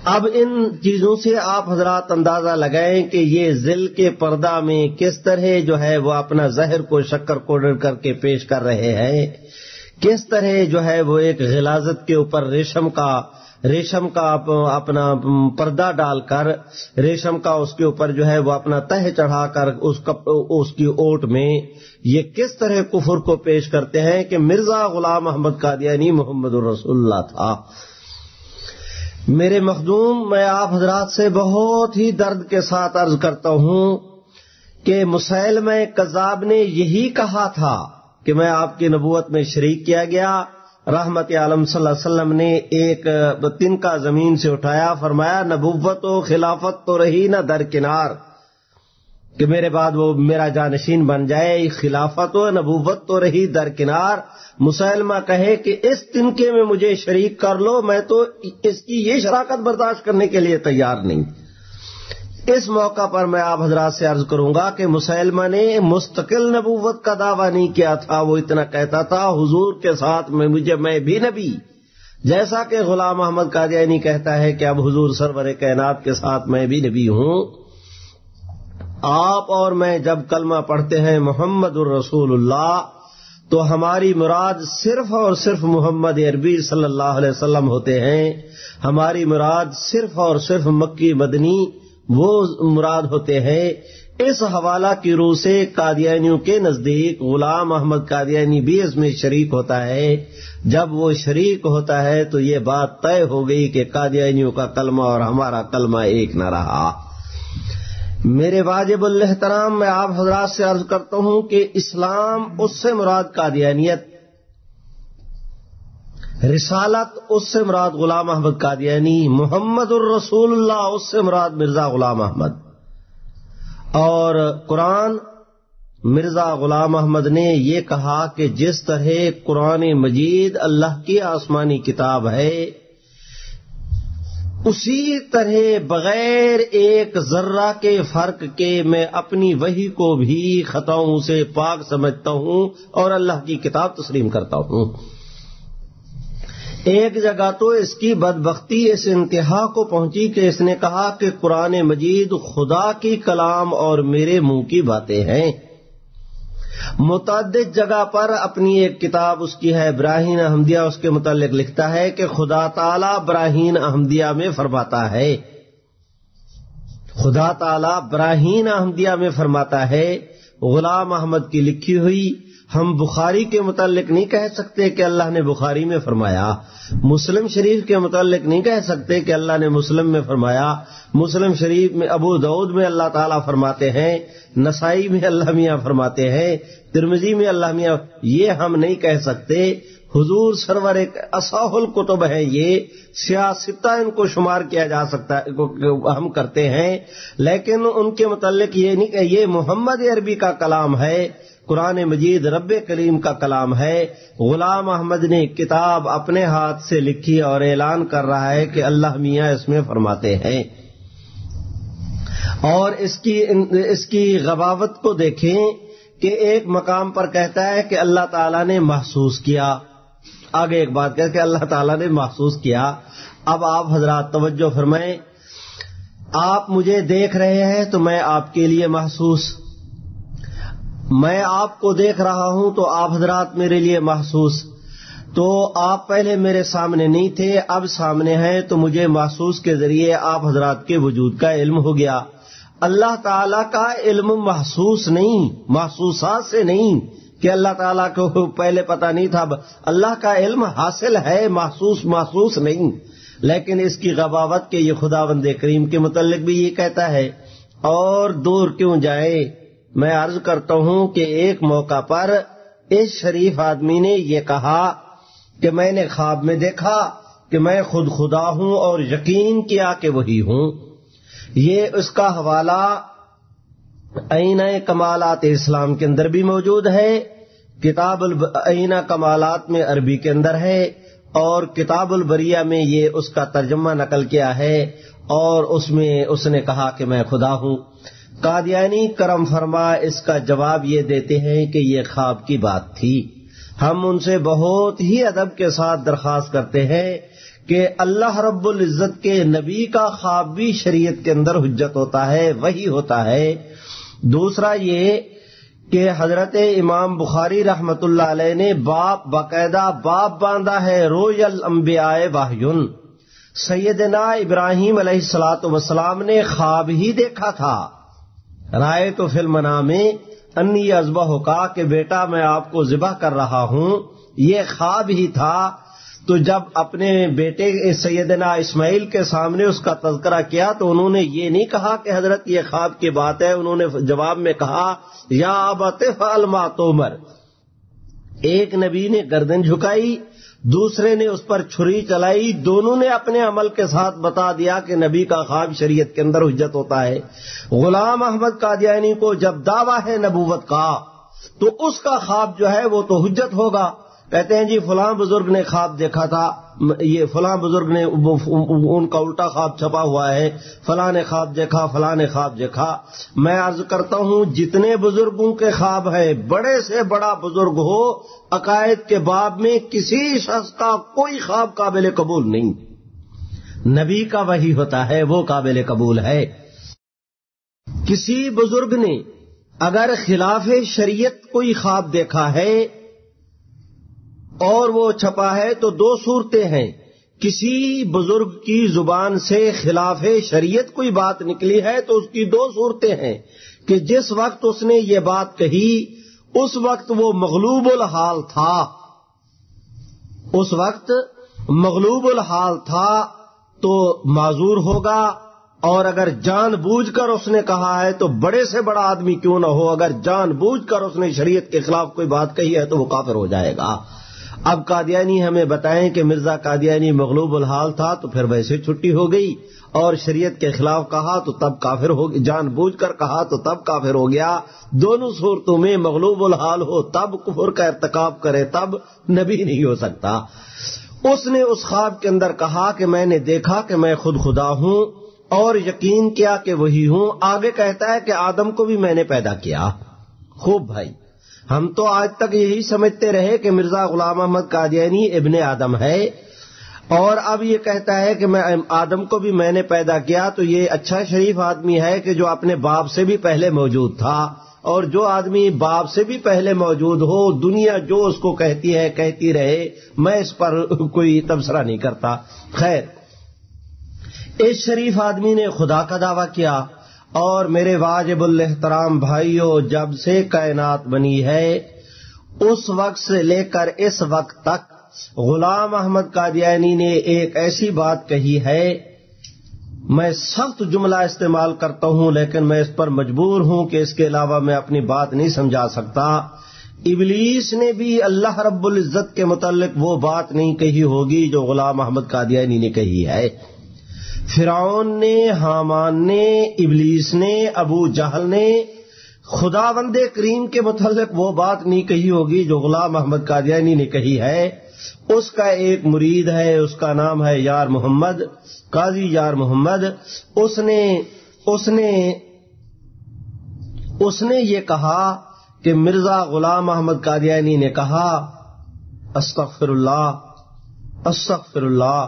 اب ان چیزوں سے آپ حضرات اندازہ لگائیں کہ یہ ذل کے پردہ میں کس طرح جو ہے وہ اپنا زہر کو شکر کوڈر کر کے پیش کر رہے ہیں۔ کس طرح جو ہے وہ ایک غلازت کے اوپر ریشم کا ریشم کا اپنا پردہ ڈال کر، ریشم کا اس کے اوپر جو ہے وہ اپنا تہ چڑھا کر اس اس کی اوٹ میں یہ کس طرح کفر کو پیش کرتے ہیں کہ مرزا غلام محمد قادیانی محمد الرسول اللہ تھا۔ میرے مخدوم، میں آپ حضرات سے بہت ہی درد کے ساتھ عرض کرتا ہوں کہ مسلم کذاب نے یہی کہا تھا کہ میں آپ کی نبوت میں شریک کیا گیا۔ رحمت عالم صلی اللہ علیہ وسلم نے ایک تن کا زمین سے اٹھایا، فرمایا، نبوت و خلافت تو رہی نہ درکنار کہ میرے بعد وہ میرا جانشین بن جائے خلافت و نبوت تو رہی درکنار۔ مسلمہ کہے کہ اس تنکے میں مجھے شریک کر لو، میں تو اس کی یہ شراکت برداشت کرنے کے لیے تیار نہیں۔ اس موقع پر میں آپ حضرات سے عرض کروں گا کہ مسلمہ نے مستقل نبوت کا دعویٰ نہیں کیا تھا، وہ اتنا کہتا تھا، حضور کے ساتھ میں، مجھے میں بھی نبی۔ جیسا کہ غلام احمد قادیانی کہتا ہے کہ اب حضور سرور کائنات کے ساتھ میں بھی نبی ہوں۔ آپ اور میں جب کلمہ پڑھتے ہیں محمد الرسول اللہ، تو ہماری مراد صرف اور صرف محمد عربی صلی اللہ علیہ وسلم ہوتے ہیں۔ ہماری مراد صرف اور صرف مکی مدنی وہ مراد ہوتے ہیں۔ اس حوالہ کی روح سے قادیانیوں کے نزدیک غلام احمد قادیانی بھی اس میں شریک ہوتا ہے۔ جب وہ شریک ہوتا ہے تو یہ بات طے ہو گئی کہ قادیانیوں کا کلمہ اور ہمارا کلمہ ایک نہ رہا۔ میرے واجب الحترام میں آپ حضرات سے عرض کرتا ہوں کہ اسلام اس سے مراد قادیانیت رسالت اس سے مراد غلام احمد قادیانی محمد الرسول اللہ اس سے مراد مرزا غلام احمد۔ اور قرآن مرزا غلام احمد نے یہ کہا کہ جس طرح قرآن مجید اللہ کی آسمانی کتاب ہے اسی طرح بغیر ایک ذرہ کے فرق کے میں اپنی وہی کو بھی خطاؤں سے پاک سمجھتا ہوں اور اللہ کی کتاب تسلیم کرتا ہوں۔ ایک جگہ تو اس کی بدبختی اس انتہا کو پہنچی کہ اس نے کہا کہ قرآن مجید خدا کی کلام اور میرے منہ کی باتیں ہیں۔ متعدد جگہ پر اپنی ایک کتاب اس کی ہے براہین احمدیہ، اس کے متعلق لکھتا ہے کہ خدا تعالی براہین احمدیہ میں فرماتا ہے۔ خدا تعالی براہین احمدیہ میں فرماتا ہے، غلام احمد کی لکھی ہوئی ہم بخاری کے متعلق نہیں کہہ سکتے کہ اللہ نے بخاری میں فرمایا۔ مسلم شریف کے متعلق نہیں کہہ سکتے کہ اللہ نے مسلم میں فرمایا۔ مسلم شریف میں ابو دعود میں اللہ تعالیٰ فرماتے ہیں، نسائی میں اللہ میاں فرماتے ہیں ترمزی میں اللہ میاں، یہ ہم نہیں کہہ سکتے۔ حضور سرور ایک اصاح القتب ہے یہ سیاستہ ان کو شمار کیا جا سکتا ہے ہم کرتے ہیں۔ لیکن ان کے متعلق یہ نہیں کہ یہ محمد عربی کا کلام ہے۔ قرآن مجید رب کریم کا کلام ہے۔ غلام احمد نے کتاب اپنے ہاتھ سے لکھی اور اعلان کر رہا ہے کہ اللہ میاں اس میں فرماتے ہیں۔ اور اس کی اس کی غباوت کو دیکھیں کہ ایک مقام پر کہتا ہے کہ اللہ تعالیٰ نے محسوس کیا۔ آگے ایک بات کہ اللہ تعالیٰ نے محسوس کیا۔ اب آپ حضرات توجہ فرمائیں۔ آپ مجھے دیکھ رہے ہیں تو میں آپ کے لیے محسوس میں آپ کو دیکھ رہا ہوں تو آپ حضرات میرے لیے محسوس۔ تو آپ پہلے میرے سامنے نہیں تھے، اب سامنے ہیں، تو مجھے محسوس کے ذریعے آپ حضرات کے وجود کا علم ہو گیا۔ اللہ تعالی کا علم محسوس نہیں، محسوسات سے نہیں کہ اللہ تعالیٰ کو پہلے پتا نہیں تھا۔ اللہ کا علم حاصل ہے، محسوس محسوس نہیں۔ لیکن اس کی غباوت کے یہ خدا بند کریم کے متعلق بھی یہ کہتا ہے، اور دور کیوں جائے؟ میں عرض کرتا ہوں کہ ایک موقع پر اس شریف آدمی نے یہ کہا کہ میں نے خواب میں دیکھا کہ میں خود خدا ہوں اور یقین کیا کہ وہی ہوں۔ یہ اس کا حوالہ عین کمالات اسلام کے اندر بھی موجود ہے، کتاب عین کمالات میں عربی کے اندر ہے اور کتاب البریہ میں یہ اس کا ترجمہ نقل کیا ہے اور اس میں اس نے کہا کہ میں خدا ہوں۔ قادیانی کرم فرما اس کا جواب یہ دیتے ہیں کہ یہ خواب کی بات تھی۔ ہم ان سے بہت ہی ادب کے ساتھ درخواست کرتے ہیں کہ اللہ رب العزت کے نبی کا خواب بھی شریعت کے اندر حجت ہوتا ہے، وہی ہوتا ہے۔ دوسرا یہ کہ حضرت امام بخاری رحمت اللہ علیہ نے باپ باقاعدہ باپ باندھا ہے رویل انبیاء واہن سیدنا ابراہیم علیہ السلاۃ وسلام نے خواب ہی دیکھا تھا۔ رائے تو فلم میں انی ازبہ ہو کا کہ بیٹا میں آپ کو ذبح کر رہا ہوں، یہ خواب ہی تھا۔ تو جب اپنے بیٹے سیدنا اسماعیل کے سامنے اس کا تذکرہ کیا تو انہوں نے یہ نہیں کہا کہ حضرت یہ خواب کی بات ہے، انہوں نے جواب میں کہا، یا ابتف الماتومر ایک نبی نے گردن جھکائی دوسرے نے اس پر چھری چلائی، دونوں نے اپنے عمل کے ساتھ بتا دیا کہ نبی کا خواب شریعت کے اندر حجت ہوتا ہے۔ غلام احمد قادیانی کو جب دعویٰ ہے نبوت کا، تو اس کا خواب جو ہے وہ تو حجت ہوگا۔ کہتے ہیں جی فلاں بزرگ نے خواب دیکھا تھا یہ فلاں بزرگ نے ان کا الٹا خواب چھپا ہوا ہے۔ فلاں نے خواب دیکھا، فلاں نے خواب دیکھا۔ میں عرض کرتا ہوں، جتنے بزرگوں کے خواب ہیں، بڑے سے بڑا بزرگ ہو، عقائد کے باب میں کسی شخص کا کوئی خواب قابل قبول نہیں۔ نبی کا وہی ہوتا ہے، وہ قابل قبول ہے۔ کسی بزرگ نے اگر خلاف شریعت کوئی خواب دیکھا ہے اور وہ چھپا ہے تو دو صورتیں ہیں۔ کسی بزرگ کی زبان سے خلاف شریعت کوئی بات نکلی ہے تو اس کی دو صورتیں ہیں کہ جس وقت اس نے یہ بات کہی، اس وقت وہ مغلوب الحال تھا۔ اس وقت مغلوب الحال تھا تو معذور ہوگا۔ اور اگر جان بوجھ کر اس نے کہا ہے تو بڑے سے بڑا آدمی کیوں نہ ہو، اگر جان بوجھ کر اس نے شریعت کے خلاف کوئی بات کہی ہے تو وہ کافر ہو جائے گا۔ اب قادیانی ہمیں بتائیں کہ مرزا قادیانی مغلوب الحال تھا تو پھر ویسے چھٹی ہو گئی اور شریعت کے خلاف کہا تو تب کافر ہو جان بوجھ کر کہا تو تب کافر ہو گیا۔ دونوں صورتوں میں مغلوب الحال ہو تب کفر کا ارتکاب کرے تب نبی نہیں ہو سکتا۔ اس نے اس خواب کے اندر کہا کہ میں نے دیکھا کہ میں خود خدا ہوں اور یقین کیا کہ وہی ہوں۔ آگے کہتا ہے کہ آدم کو بھی میں نے پیدا کیا۔ خوب بھائی۔ ہم تو آج تک یہی سمجھتے رہے کہ مرزا غلام احمد قادیانی ابن آدم ہے۔ اور اب یہ کہتا ہے کہ میں آدم کو بھی میں نے پیدا کیا تو یہ اچھا شریف آدمی ہے کہ جو اپنے باپ سے بھی پہلے موجود تھا۔ اور جو آدمی باپ سے بھی پہلے موجود ہو، دنیا جو اس کو کہتی ہے، کہتی رہے۔ میں اس پر کوئی تبصرہ نہیں کرتا۔ خیر، اس شریف آدمی نے خدا کا دعویٰ کیا۔ اور میرے واجب الحترام بھائیوں جب سے کائنات بنی ہے، اس وقت سے لے کر اس وقت تک غلام احمد قادیانی نے ایک ایسی بات کہی ہے، میں سخت جملہ استعمال کرتا ہوں، لیکن میں اس پر مجبور ہوں کہ اس کے علاوہ میں اپنی بات نہیں سمجھا سکتا۔ ابلیس نے بھی اللہ رب العزت کے متعلق وہ بات نہیں کہی ہوگی جو غلام احمد قادیانی نے کہی ہے۔ فرعون نے، حامان نے، ابلیس نے، ابو جہل نے، خدا وند کریم کے متعلق وہ بات نہیں کہی ہوگی جو غلام محمد قادیانی نے کہی ہے۔ اس کا ایک مرید ہے، اس کا نام ہے یار محمد، قاضی یار محمد۔ اس نے اس نے اس نے یہ کہا کہ مرزا غلام احمد قادیانی نے کہا، استغفر اللہ استغفر اللہ۔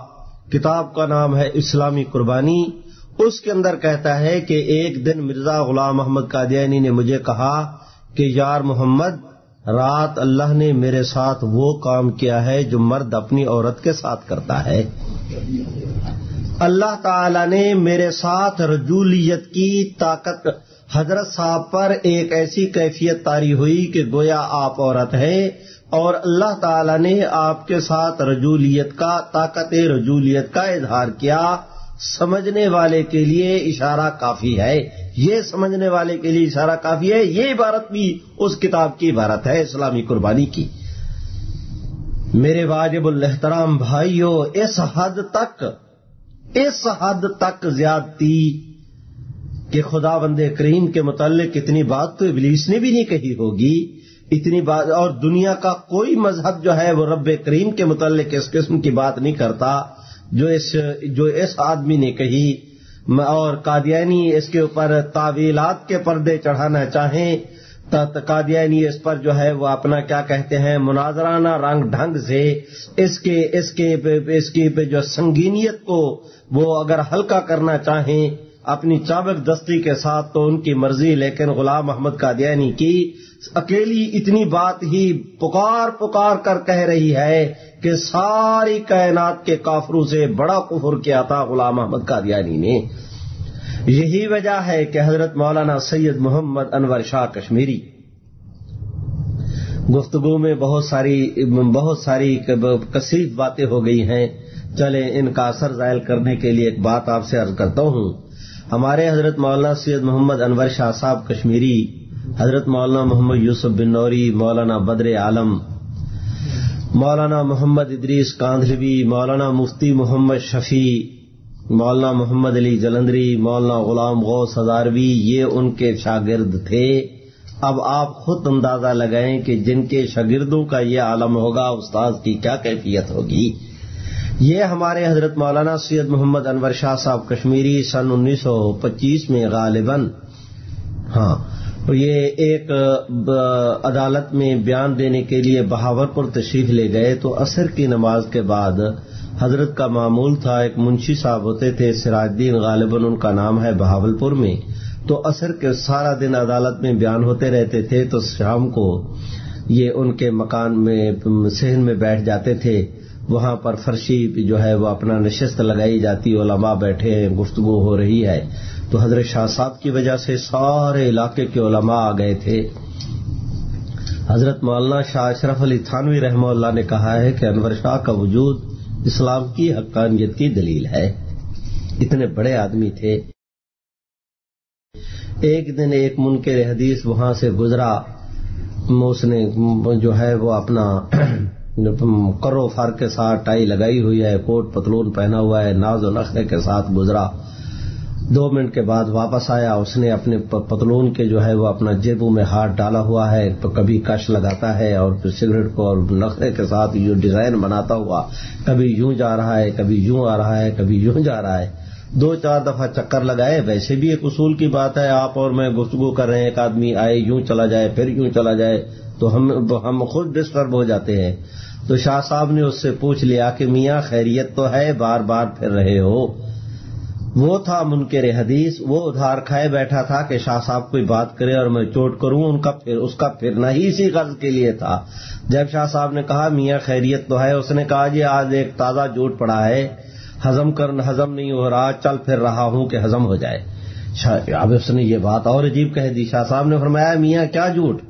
کتاب کا نام ہے اسلامی قربانی۔ اس کے اندر کہتا ہے کہ ایک دن مرزا غلام محمد قادیانی نے مجھے کہا کہ یار محمد، رات اللہ نے میرے ساتھ وہ کام کیا ہے جو مرد اپنی عورت کے ساتھ کرتا ہے۔ اللہ تعالی نے میرے ساتھ رجولیت کی طاقت۔ حضرت صاحب پر ایک ایسی کیفیت تاری ہوئی کہ گویا آپ عورت ہیں۔ اور اللہ تعالی نے آپ کے ساتھ رجولیت کا، طاقت رجولیت کا اظہار کیا۔ سمجھنے والے کے لیے اشارہ کافی ہے۔ یہ سمجھنے والے کے لیے اشارہ کافی ہے۔ یہ عبارت بھی اس کتاب کی عبارت ہے، اسلامی قربانی کی۔ میرے واجب الحترام بھائیوں اس حد تک، اس حد تک زیادتی کہ خدا بند کریم کے متعلق اتنی بات تو ابلیس نے بھی نہیں کہی ہوگی۔ اتنی بات اور دنیا کا کوئی مذہب جو ہے وہ رب کریم کے متعلق اس قسم کی بات نہیں کرتا جو اس جو اس آدمی نے کہی۔ اور قادیانی اس کے اوپر تعویلات کے پردے چڑھانا چاہیں قادیانی اس پر جو ہے وہ اپنا کیا کہتے ہیں، مناظرانہ رنگ ڈھنگ سے اس کے اس کے اس کی جو سنگینیت کو وہ اگر ہلکا کرنا چاہیں اپنی چابک دستی کے ساتھ تو ان کی مرضی، لیکن غلام محمد قادیانی کی اکیلی اتنی بات ہی پکار پکار کر کہہ رہی ہے کہ ساری کائنات کے کافروں سے بڑا کفر کیا تھا غلام محمد قادیانی نے۔ یہی وجہ ہے کہ حضرت مولانا سید محمد انور شاہ کشمیری۔ گفتگو میں بہت ساری بہت ساری کثیر باتیں ہو گئی ہیں۔ چلے ان کا اثر ظاہر کرنے کے لیے ایک بات آپ سے عرض کرتا ہوں۔ ہمارے حضرت مولانا سید محمد انور شاہ صاحب کشمیری، حضرت مولانا محمد یوسف بن نوری، مولانا بدر عالم، مولانا محمد ادریس کاندھلوی، مولانا مفتی محمد شفیع، مولانا محمد علی جلندری، مولانا غلام غوث ہزاروی، یہ ان کے شاگرد تھے۔ اب آپ خود اندازہ لگائیں کہ جن کے شاگردوں کا یہ عالم ہوگا استاد کی کیا کیفیت ہوگی؟ یہ ہمارے حضرت مولانا سید محمد انور شاہ صاحب کشمیری سن انیس سو پچیس میں غالباً ہاں یہ ایک عدالت میں بیان دینے کے لیے بہاور پر تشریف لے گئے تو عصر کی نماز کے بعد حضرت کا معمول تھا، ایک منشی صاحب ہوتے تھے، سراج الدین غالباً ان کا نام ہے بہاول پور میں، تو اثر کے سارا دن عدالت میں بیان ہوتے رہتے تھے تو شام کو یہ ان کے مکان میں سہن میں بیٹھ جاتے تھے۔ وہاں پر فرشی جو ہے وہ اپنا نشست لگائی جاتی، علماء بیٹھے ہیں، گفتگو ہو رہی ہے۔ تو حضرت شاہ صاحب کی وجہ سے سارے علاقے کے علماء آ گئے تھے۔ حضرت مولانا شاہ اشرف علی تھانوی رحمہ اللہ نے کہا ہے کہ انور شاہ کا وجود اسلام کی حقانیت کی دلیل ہے۔ اتنے بڑے آدمی تھے۔ ایک دن ایک منکر حدیث وہاں سے گزرا۔ اس نے جو ہے وہ اپنا کرو فر کے ساتھ، ٹائی لگائی ہوئی ہے، کوٹ پتلون پہنا ہوا ہے، ناز و نخرے کے ساتھ گزرا۔ دو منٹ کے بعد واپس آیا، اس نے اپنے پتلون کے جو ہے وہ اپنا جیبوں میں ہاتھ ڈالا ہوا ہے تو کبھی کش لگاتا ہے اور پھر سگریٹ کو اور نخرے کے ساتھ جو ڈیزائن بناتا ہوا، کبھی یوں جا رہا ہے، کبھی یوں آ رہا ہے، کبھی یوں جا رہا ہے۔ دو چار دفعہ چکر لگائے، ویسے بھی ایک اصول کی بات ہے، آپ اور میں گفتگو کر رہے ہیں، ایک آدمی آئے، یوں چلا جائے، پھر یوں چلا جائے، تو ہم ہم خود ڈسٹرب ہو جاتے ہیں۔ تو شاہ صاحب نے اس سے پوچھ لیا کہ میاں خیریت تو ہے بار بار پھر رہے ہو؟ وہ تھا منکر حدیث، وہ ادھار کھائے بیٹھا تھا کہ شاہ صاحب کوئی بات کرے اور میں چوٹ کروں، ان کا پھر، اس کا پھرنا ہی اسی غرض کے لیے تھا۔ جب شاہ صاحب نے کہا، میاں خیریت تو ہے، اس نے کہا جی آج ایک تازہ جھوٹ پڑا ہے۔ ہزم کر ہزم نہیں ہو رہا، چل پھر رہا ہوں کہ ہزم ہو جائے۔ اب اس نے یہ بات اور عجیب کہہ دی۔ شاہ صاحب نے فرمایا، میاں، کیا جھوٹ؟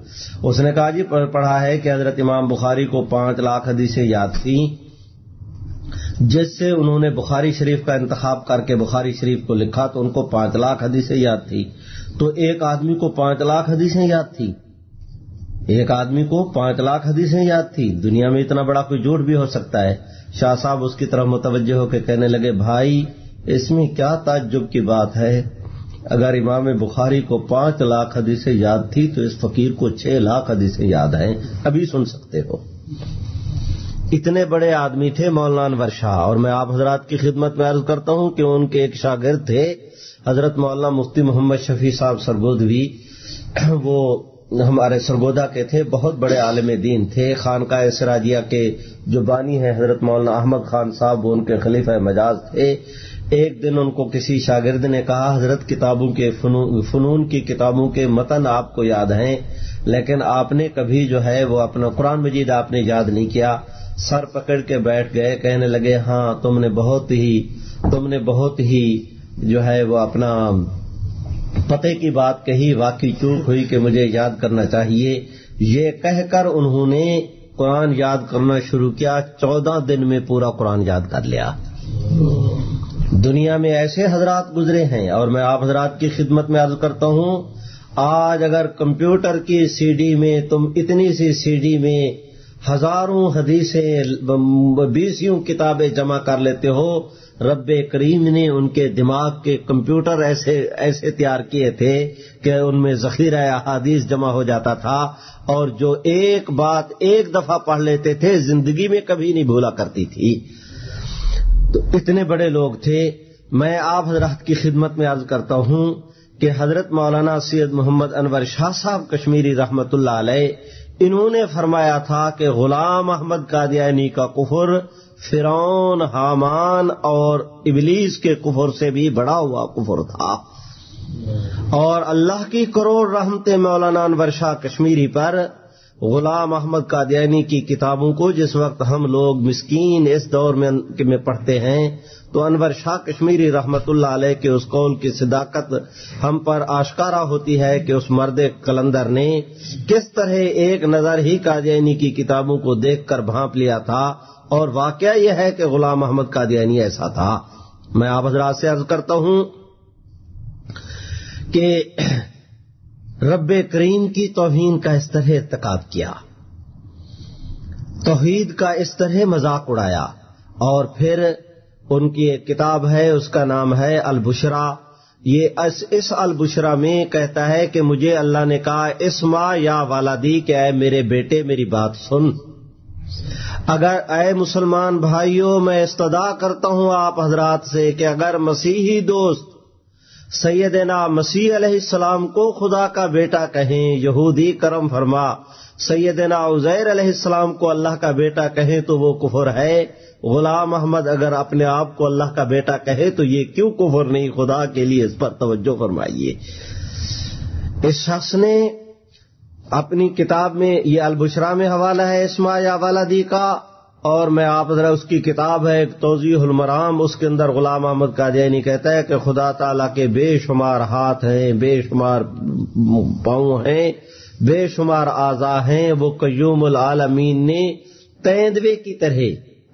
اس نے کہا جی پڑھا ہے کہ حضرت امام بخاری کو پانچ لاکھ حدیثیں یاد تھیں، جس سے انہوں نے بخاری شریف کا انتخاب کر کے بخاری شریف کو لکھا تو ان کو پانچ لاکھ حدیثیں یاد تھی تو ایک آدمی کو پانچ لاکھ حدیثیں یاد تھی ایک آدمی کو پانچ لاکھ حدیثیں یاد تھی دنیا میں اتنا بڑا کوئی جھوٹ بھی ہو سکتا ہے۔ شاہ صاحب اس کی طرف متوجہ ہو کے کہنے لگے، بھائی، اس میں کیا تعجب کی بات ہے؟ اگر امام بخاری کو پانچ لاکھ حدیثیں یاد تھی تو اس فقیر کو چھ لاکھ حدیثیں یاد ہیں۔ ابھی سن سکتے ہو۔ اتنے بڑے آدمی تھے مولانا ورشا اور میں آپ حضرات کی خدمت میں عرض کرتا ہوں کہ ان کے ایک شاگرد تھے۔ حضرت مولانا مفتی محمد شفیع صاحب سرگودوی وہ ہمارے سرگودا کے تھے، بہت بڑے عالم دین تھے۔ خانقاہ سراجیہ کے جو بانی ہیں، حضرت مولانا احمد خان صاحب، وہ ان کے خلیفہ مجاز تھے۔ ایک دن ان کو کسی شاگرد نے کہا، حضرت کتابوں کے فنون کی کتابوں کے متن آپ کو یاد ہیں، لیکن آپ نے کبھی جو ہے وہ اپنا قرآن مجید آپ نے یاد نہیں کیا۔ سر پکڑ کے بیٹھ گئے، کہنے لگے ہاں تم نے بہت ہی، تم نے بہت ہی جو ہے وہ اپنا پتے کی بات کہی، واقعی چوک ہوئی کہ مجھے یاد کرنا چاہیے۔ یہ کہہ کر انہوں نے قرآن یاد کرنا شروع کیا، چودہ دن میں پورا قرآن یاد کر لیا۔ دنیا میں ایسے حضرات گزرے ہیں، اور میں آپ حضرات کی خدمت میں عرض کرتا ہوں، آج اگر کمپیوٹر کی سی ڈی میں، تم اتنی سی سی ڈی میں ہزاروں حدیثیں بیسوں کتابیں جمع کر لیتے ہو، رب کریم نے ان کے دماغ کے کمپیوٹر ایسے ایسے تیار کیے تھے کہ ان میں ذخیرہ احادیث جمع ہو جاتا تھا، اور جو ایک بات ایک دفعہ پڑھ لیتے تھے، زندگی میں کبھی نہیں بھولا کرتی تھی۔ تو اتنے بڑے لوگ تھے، میں آپ حضرت کی خدمت میں عرض کرتا ہوں کہ حضرت مولانا سید محمد انور شاہ صاحب کشمیری رحمت اللہ علیہ، انہوں نے فرمایا تھا کہ غلام احمد قادیانی کا کفر فرون حامان اور ابلیس کے کفر سے بھی بڑا ہوا کفر تھا۔ اور اللہ کی کروڑ رحمت مولانا انور شاہ کشمیری پر غلام احمد قادیانی کی کتابوں کو جس وقت ہم لوگ مسکین اس دور میں پڑھتے ہیں، تو انور شاہ کشمیری رحمت اللہ علیہ کے اس قول کی صداقت ہم پر آشکارا ہوتی ہے کہ اس مرد کلندر نے کس طرح ایک نظر ہی قادیانی کی کتابوں کو دیکھ کر بھانپ لیا تھا اور واقعہ یہ ہے کہ غلام محمد قادیانی ایسا تھا۔ میں آپ حضرات سے عرض کرتا ہوں کہ رب کریم کی توہین کا اس طرح ارتقاب کیا۔ توحید کا اس طرح مذاق اڑایا اور پھر ان کی ایک کتاب ہے، اس کا نام ہے البشرا۔ یہ اس البشرا میں کہتا ہے کہ مجھے اللہ نے کہا اسما یا والدی کہ اے میرے بیٹے، میری بات سن۔ اگر اے مسلمان بھائیوں میں استدا کرتا ہوں آپ حضرات سے کہ اگر مسیحی دوست سیدنا مسیح علیہ السلام کو خدا کا بیٹا کہیں، یہودی کرم فرما، سیدنا عزیر علیہ السلام کو اللہ کا بیٹا کہیں تو وہ کفر ہے؟ غلام احمد اگر اپنے آپ کو اللہ کا بیٹا کہے تو یہ کیوں کفر نہیں؟ خدا کے لیے اس پر توجہ فرمائیے۔ اس شخص نے اپنی کتاب میں یہ البشرا میں حوالہ ہے اسما یا والدی کا۔ اور میں آپ ذرا اس کی کتاب ہے، ایک توضیح المرام، اس کے اندر غلام احمد کا کہتا ہے کہ خدا تعالی کے بے شمار ہاتھ ہیں، بے شمار پاؤں ہیں، بے شمار اعضا ہیں، وہ قیوم العالمین نے تیندوے کی طرح،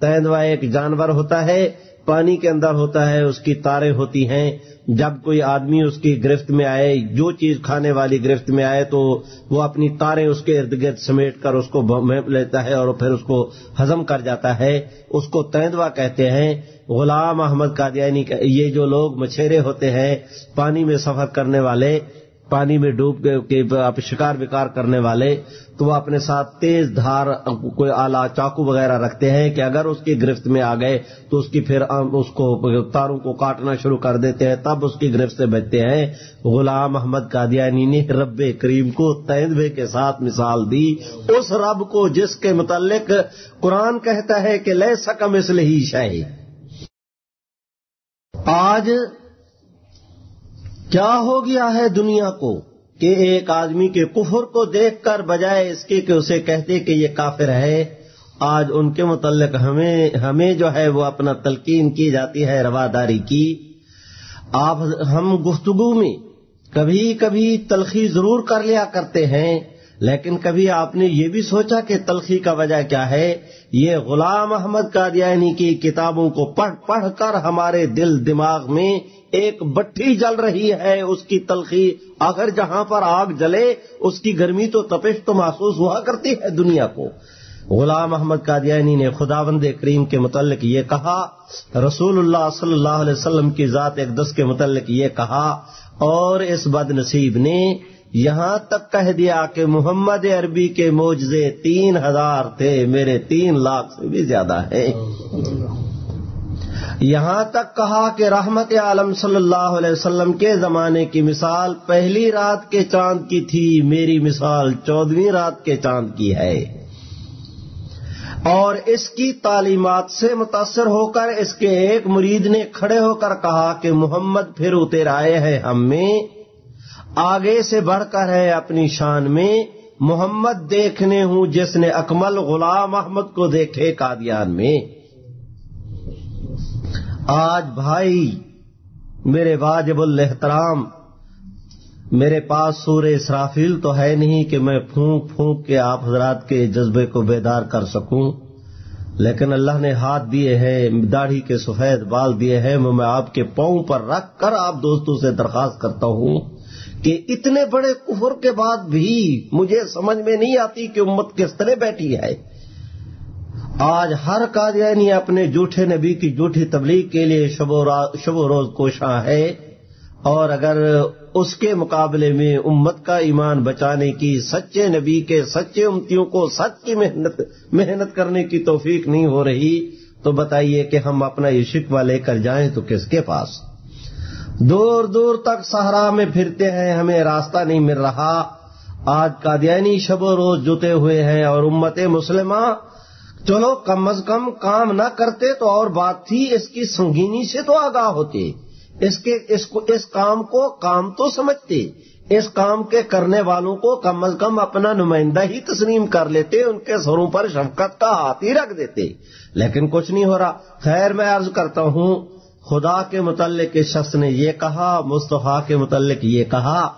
تیندوا ایک جانور ہوتا ہے، پانی کے اندر ہوتا ہے، اس کی تاریں ہوتی ہیں جب کوئی آدمی اس کی گرفت میں آئے، جو چیز کھانے والی گرفت میں آئے، تو وہ اپنی تاریں اس کے ارد گرد سمیٹ کر اس کو لیتا ہے اور پھر اس کو ہزم کر جاتا ہے۔ اس کو تیندوا کہتے ہیں۔ غلام احمد قادیانی، یہ جو لوگ مچھیرے ہوتے ہیں، پانی میں سفر کرنے والے پانی میں ڈوب کے شکار وکار کرنے والے، تو وہ اپنے ساتھ تیز دھار، کوئی آلہ چاقو وغیرہ رکھتے ہیں کہ اگر اس کی گرفت میں آ گئے تو اس کی پھر اس کو تاروں کو کاٹنا شروع کر دیتے ہیں، تب اس کی گرفت سے بچتے ہیں۔ غلام محمد قادیانی نے رب کریم کو تیندوے کے ساتھ مثال دی۔ اس رب کو جس کے متعلق قرآن کہتا ہے کہ لے سکم اس لیے شاہی آج کیا ہو گیا ہے دنیا کو کہ ایک آدمی کے کفر کو دیکھ کر بجائے اس کے کہ اسے کہتے کہ یہ کافر ہے؟ آج ان کے متعلق ہمیں ہمیں جو ہے وہ اپنا تلقین کی جاتی ہے، رواداری کی۔ آپ ہم گفتگو میں کبھی کبھی تلخی ضرور کر لیا کرتے ہیں۔ لیکن کبھی آپ نے یہ بھی سوچا کہ تلخی کا وجہ کیا ہے؟ یہ غلام احمد قادیانی کی کتابوں کو پڑھ پڑھ کر ہمارے دل دماغ میں ایک بٹھی جل رہی ہے، اس کی تلخی اگر جہاں پر آگ جلے، اس کی گرمی تو تپش تو محسوس ہوا کرتی ہے دنیا کو۔ غلام احمد قادیانی نے خدا بند کریم کے متعلق یہ کہا رسول اللہ صلی اللہ علیہ وسلم کی ذات ایک دس کے متعلق یہ کہا، اور اس بد نصیب نے یہاں تک کہہ دیا کہ محمد عربی کے موجزے تین ہزار تھے، میرے تین لاکھ سے بھی زیادہ ہیں۔ یہاں تک کہا کہ رحمت عالم صلی اللہ علیہ وسلم کے زمانے کی مثال پہلی رات کے چاند کی تھی، میری مثال چودہویں رات کے چاند کی ہے۔ اور اس کی تعلیمات سے متاثر ہو کر اس کے ایک مرید نے کھڑے ہو کر کہا کہ محمد پھر اتر آئے ہیں ہم میں آگے سے بڑھ کر ہے اپنی شان میں، محمد دیکھنے ہوں جس نے اکمل غلام احمد کو دیکھے قادیان میں۔ آج بھائی، میرے واجب الحترام میرے پاس سور اسرافیل تو ہے نہیں کہ میں پھونک پھونک کے آپ حضرات کے جذبے کو بیدار کر سکوں۔ لیکن اللہ نے ہاتھ دیے ہیں، داڑھی کے سفید بال دیے ہیں، میں آپ کے پاؤں پر رکھ کر آپ دوستوں سے درخواست کرتا ہوں۔ کہ اتنے بڑے کفر کے بعد بھی مجھے سمجھ میں نہیں آتی کہ امت کس طرح بیٹھی ہے۔ آج ہر قادیانی اپنے جھوٹے نبی کی جھوٹی تبلیغ کے لیے شب و روز کوشاں ہے۔ اور اگر اس کے مقابلے میں امت کا ایمان بچانے کی سچے نبی کے سچے امتیوں کو سچ کی محنت محنت کرنے کی توفیق نہیں ہو رہی، تو بتائیے کہ ہم اپنا یہ شکوہ لے کر جائیں تو کس کے پاس؟ دور دور تک صحرا میں پھرتے ہیں، ہمیں راستہ نہیں مل رہا۔ آج قادیانی شب و روز جتے ہوئے ہیں اور امت مسلمہ، چلو کم از کم کام نہ کرتے تو اور بات تھی، اس کی سنگینی سے تو آگاہ ہوتے۔ اس کے، اس کو، اس کام کو کام تو سمجھتے۔ اس کام کے کرنے والوں کو کم از کم اپنا نمائندہ ہی تسلیم کر لیتے، ان کے سروں پر شفقت کا ہاتھ ہی رکھ دیتے۔ لیکن کچھ نہیں ہو رہا۔ خیر میں عرض کرتا ہوں خدا کے متعلق اس شخص نے یہ کہا، مصطفیٰ کے متعلق یہ کہا۔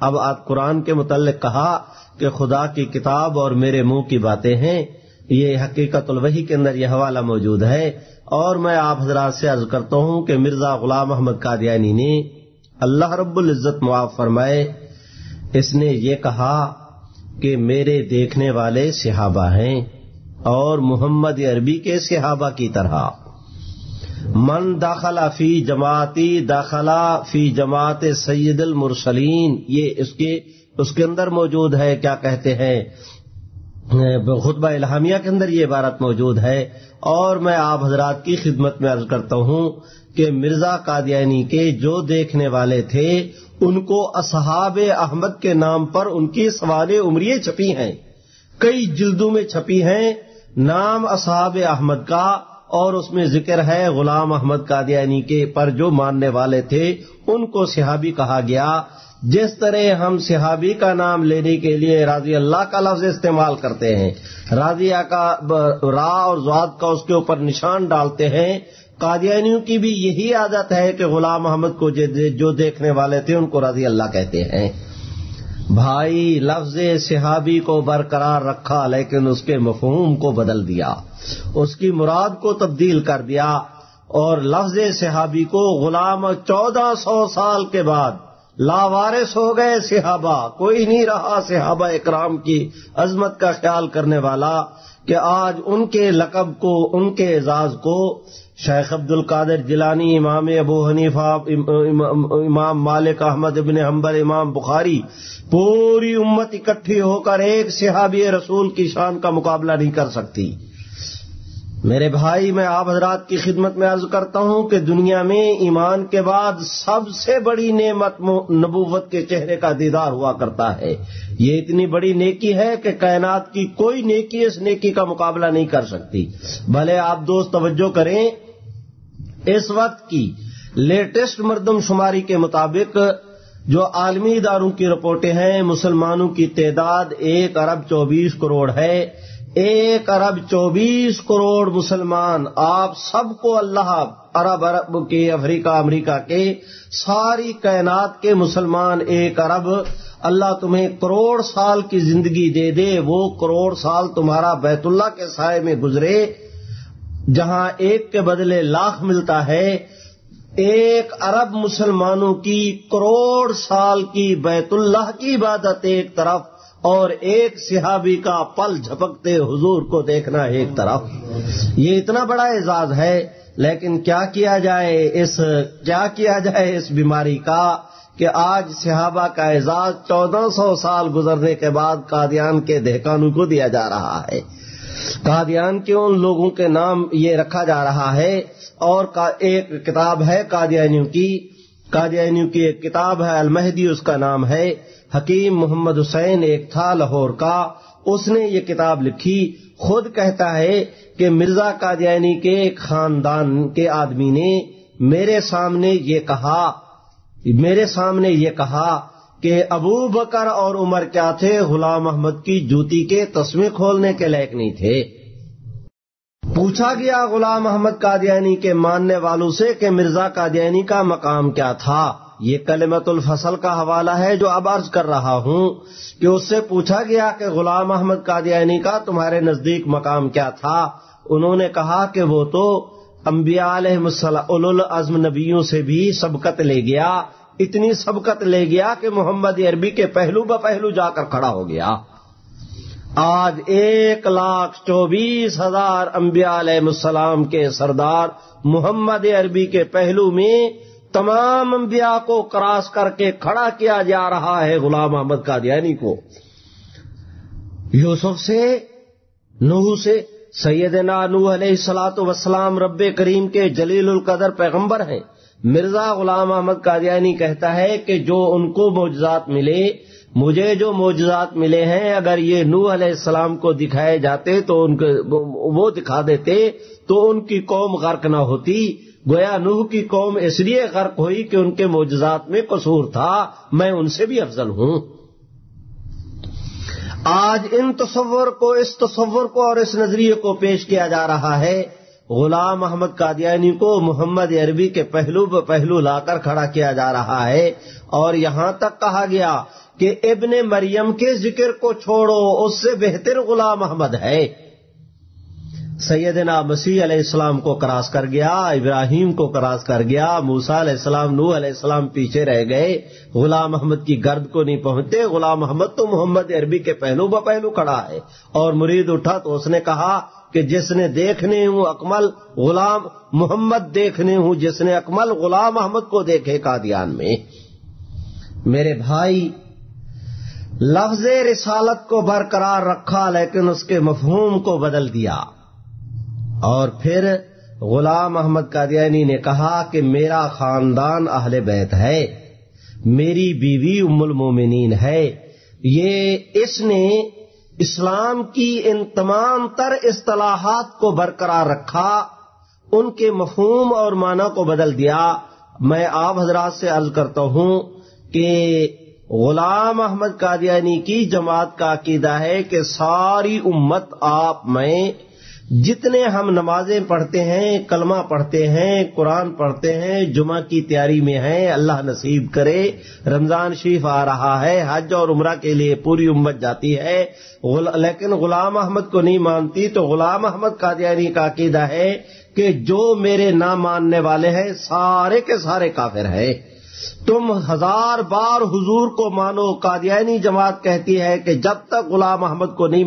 اب آپ قرآن کے متعلق کہا کہ خدا کی کتاب اور میرے منہ کی باتیں ہیں۔ یہ حقیقت الوحی کے اندر یہ حوالہ موجود ہے۔ اور میں آپ حضرات سے عرض کرتا ہوں کہ مرزا غلام احمد قادیانی نے اللہ رب العزت معاف فرمائے۔ اس نے یہ کہا کہ میرے دیکھنے والے صحابہ ہیں اور محمد عربی کے صحابہ کی طرح۔ من داخلہ فی جماعتی داخلہ فی جماعت سید المرسلین، یہ اس کے اس کے اندر موجود ہے، کیا کہتے ہیں؟ خطبہ الہامیہ کے اندر یہ عبارت موجود ہے۔ اور میں آپ حضرات کی خدمت میں عرض کرتا ہوں کہ مرزا قادیانی کے جو دیکھنے والے تھے، ان کو اصحاب احمد کے نام پر ان کی سوال عمریے چھپی ہیں۔ کئی جلدوں میں چھپی ہیں۔ نام اصحاب احمد کا اور اس میں ذکر ہے غلام احمد قادیانی کے پر جو ماننے والے تھے، ان کو صحابی کہا گیا۔ جس طرح ہم صحابی کا نام لینے کے لیے راضی اللہ کا لفظ استعمال کرتے ہیں راضیہ کا را اور زواد کا اس کے اوپر نشان ڈالتے ہیں، قادیانیوں کی بھی یہی عادت ہے کہ غلام محمد کو جو دیکھنے والے تھے، ان کو راضی اللہ کہتے ہیں۔ بھائی لفظ صحابی کو برقرار رکھا لیکن اس کے مفہوم کو بدل دیا۔ اس کی مراد کو تبدیل کر دیا اور لفظ صحابی کو غلام چودہ سو سال کے بعد لاوارس ہو گئے صحابہ۔ کوئی نہیں رہا صحابہ اکرام کی عظمت کا خیال کرنے والا کہ آج ان کے لقب کو، ان کے اعزاز کو شیخ عبد القادر جلانی امام ابو حنیفہ امام مالک احمد ابن حنبل، امام بخاری، پوری امت اکٹھی ہو کر ایک صحابی رسول کی شان کا مقابلہ نہیں کر سکتی۔ میرے بھائی، میں آپ حضرات کی خدمت میں عرض کرتا ہوں کہ دنیا میں ایمان کے بعد سب سے بڑی نعمت نبوت کے چہرے کا دیدار ہوا کرتا ہے۔ یہ اتنی بڑی نیکی ہے کہ کائنات کی کوئی نیکی اس نیکی کا مقابلہ نہیں کر سکتی۔ بھلے آپ دوست توجہ کریں اس وقت کی لیٹسٹ مردم شماری کے مطابق جو عالمی اداروں کی رپورٹیں ہیں، مسلمانوں کی تعداد ایک ارب چوبیس کروڑ ہے۔ ایک ارب چوبیس کروڑ مسلمان آپ سب کو اللہ عرب عرب کے، افریقہ امریکہ کے، ساری کائنات کے مسلمان ایک ارب اللہ تمہیں کروڑ سال کی زندگی دے دے، وہ کروڑ سال تمہارا بیت اللہ کے سائے میں گزرے۔ جہاں ایک کے بدلے لاکھ ملتا ہے، ایک ارب مسلمانوں کی کروڑ سال کی بیت اللہ کی عبادت ایک طرف اور ایک صحابی کا پل جھپکتے حضور کو دیکھنا ایک طرف۔ یہ اتنا بڑا اعزاز ہے، لیکن کیا کیا جائے اس، کیا کیا جائے اس بیماری کا کہ آج صحابہ کا اعزاز چودہ سو سال گزرنے کے بعد قادیان کے دہکانوں کو دیا جا رہا ہے۔ قادیان کے ان لوگوں کے نام یہ رکھا جا رہا ہے اور ایک کتاب ہے قادیانیوں کی۔ قادیانیوں کی ایک کتاب ہے المہدی، اس کا نام ہے حکیم محمد حسین، ایک تھا لاہور کا۔ اس نے یہ کتاب لکھی۔ خود کہتا ہے کہ مرزا قادیانی کے خاندان کے آدمی نے میرے سامنے یہ کہا، میرے سامنے یہ کہا کہ ابو بکر اور عمر کیا تھے؟ غلام محمد کی جوتی کے تسمے کھولنے کے لائق نہیں تھے۔ پوچھا گیا غلام محمد قادیانی کے ماننے والوں سے کہ مرزا قادیانی کا مقام کیا تھا۔ یہ کلمت الفصل کا حوالہ ہے جو اب عرض کر رہا ہوں کہ اس سے پوچھا گیا کہ غلام محمد قادیانی کا تمہارے نزدیک مقام کیا تھا۔ انہوں نے کہا کہ وہ تو انبیاء علیہ العزم نبیوں سے بھی سبقت لے گیا۔ اتنی سبقت لے گیا کہ محمد عربی کے پہلو ب پہلو جا کر کھڑا ہو گیا۔ آج ایک لاکھ چوبیس ہزار انبیاء علیہ السلام کے سردار محمد عربی کے پہلو میں تمام انبیاء کو کراس کر کے کھڑا کیا جا رہا ہے غلام احمد قادیانی کو۔ یوسف سے، نوح سے، سیدنا نوح علیہ السلاۃ وسلام رب کریم کے جلیل القدر پیغمبر ہیں۔ مرزا غلام احمد قادیانی کہتا ہے کہ جو ان کو معجزات ملے، مجھے جو معجزات ملے ہیں، اگر یہ نوح علیہ السلام کو دکھائے جاتے تو ان کے وہ دکھا دیتے تو ان کی قوم غرق نہ ہوتی۔ گویا نوح کی قوم اس لیے غرق ہوئی کہ ان کے معجزات میں قصور تھا۔ میں ان سے بھی افضل ہوں۔ آج ان تصور کو، اس تصور کو اور اس نظریے کو پیش کیا جا رہا ہے۔ غلام احمد قادیانی کو محمد عربی کے پہلو پہ پہلو لا کر کھڑا کیا جا رہا ہے اور یہاں تک کہا گیا کہ ابن مریم کے ذکر کو چھوڑو، اس سے بہتر غلام احمد ہے۔ سیدنا مسیح علیہ السلام کو کراس کر گیا، ابراہیم کو کراس کر گیا موسا علیہ السلام نو علیہ السلام پیچھے رہ گئے۔ غلام محمد کی گرد کو نہیں پہنچتے، غلام محمد تو محمد عربی کے پہلو ب پہلو کھڑا ہے۔ اور مرید اٹھا تو اس نے کہا کہ جس نے دیکھنے ہوں اکمل غلام محمد دیکھنے ہوں، جس نے اکمل غلام محمد کو دیکھے قادیان میں۔ میرے بھائی، لفظ رسالت کو برقرار رکھا لیکن اس کے مفہوم کو بدل دیا۔ اور پھر غلام احمد قادیانی نے کہا کہ میرا خاندان اہل بیت ہے، میری بیوی ام المومنین ہے۔ یہ اس نے اسلام کی ان تمام تر اصطلاحات کو برقرار رکھا، ان کے مفہوم اور معنی کو بدل دیا۔ میں آپ حضرات سے عرض کرتا ہوں کہ غلام احمد قادیانی کی جماعت کا عقیدہ ہے کہ ساری امت آپ میں جتنے ہم نمازیں پڑھتے ہیں، کلمہ پڑھتے ہیں، قرآن پڑھتے ہیں، جمعہ کی تیاری میں ہیں، اللہ نصیب کرے، رمضان شریف آ رہا ہے، حج اور عمرہ کے لیے پوری امت جاتی ہے۔ لیکن غلام احمد کو نہیں مانتی تو غلام احمد قادیانی کا عقیدہ ہے کہ جو میرے نہ ماننے والے ہیں، سارے کے سارے کافر ہیں۔ تم ہزار بار حضور کو مانو، قادیانی جماعت کہتی ہے کہ جب تک غلام احمد کو نہیں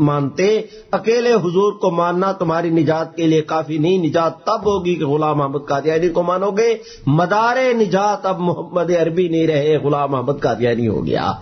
مانتے، اکیلے حضور کو ماننا تمہاری نجات کے لیے کافی نہیں، نجات تب ہوگی کہ غلام احمد قادیانی کو مانو گے۔ مدار نجات اب محمد عربی نہیں رہے، غلام احمد قادیانی ہو گیا۔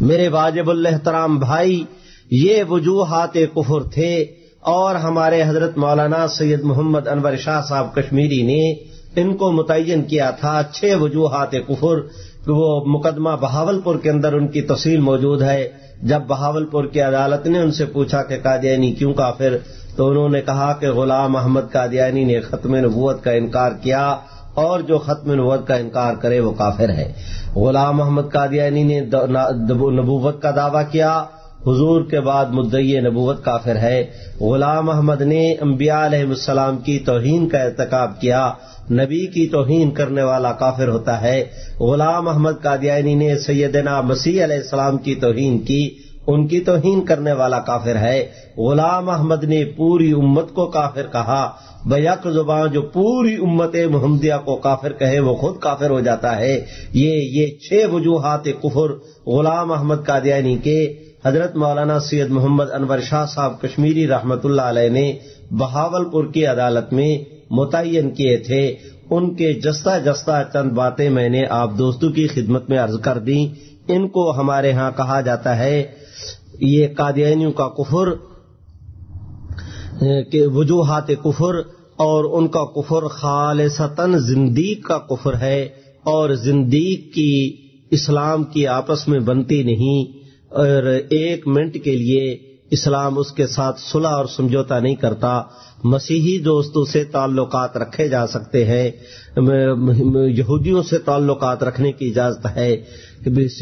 میرے واجب الحترام بھائی، یہ وجوہات کفر تھے اور ہمارے حضرت مولانا سید محمد انور شاہ صاحب کشمیری نے ان کو متعین کیا تھا، چھ وجوہات کفر وہ مقدمہ بہاول پور کے اندر ان کی تفصیل موجود ہے۔ جب بہاول پور کی عدالت نے ان سے پوچھا کہ قادیانی کیوں کافر، تو انہوں نے کہا کہ غلام احمد قادیانی نے ختم نبوت کا انکار کیا اور جو ختم نبوت کا انکار کرے وہ کافر ہے۔ غلام محمد قادیانی نے نبوت کا دعویٰ کیا حضور کے بعد مدعی نبوت کافر ہے۔ غلام احمد نے انبیاء علیہ السلام کی توہین کا ارتکاب کیا۔ نبی کی توہین کرنے والا کافر ہوتا ہے۔ غلام احمد قادیانی نے سیدنا مسیح علیہ السلام کی توہین کی۔ ان کی توہین کرنے والا کافر ہے۔ غلام احمد نے پوری امت کو کافر کہا۔ بیک زبان جو پوری امت محمدیہ کو کافر کہے، وہ خود کافر ہو جاتا ہے۔ یہ یہ چھ وجوہات کفر غلام احمد قادیانی کے حضرت مولانا سید محمد انور شاہ صاحب کشمیری رحمت اللہ علیہ نے بہاول پور کی عدالت میں متعین کیے تھے۔ ان کے جستا جستا چند باتیں میں نے آپ دوستوں کی خدمت میں عرض کر دی ان کو ہمارے ہاں کہا جاتا ہے، یہ قادیانیوں کا کفر، کہ وجوہات کفر اور ان کا کفر خالصتاً زندیق کا کفر ہے اور زندیق کی اسلام کی آپس میں بنتی نہیں۔ اور ایک منٹ کے لیے اسلام اس کے ساتھ صلح اور سمجھوتا نہیں کرتا، مسیحی دوستوں سے تعلقات رکھے جا سکتے ہیں یہودیوں سے تعلقات رکھنے کی اجازت ہے،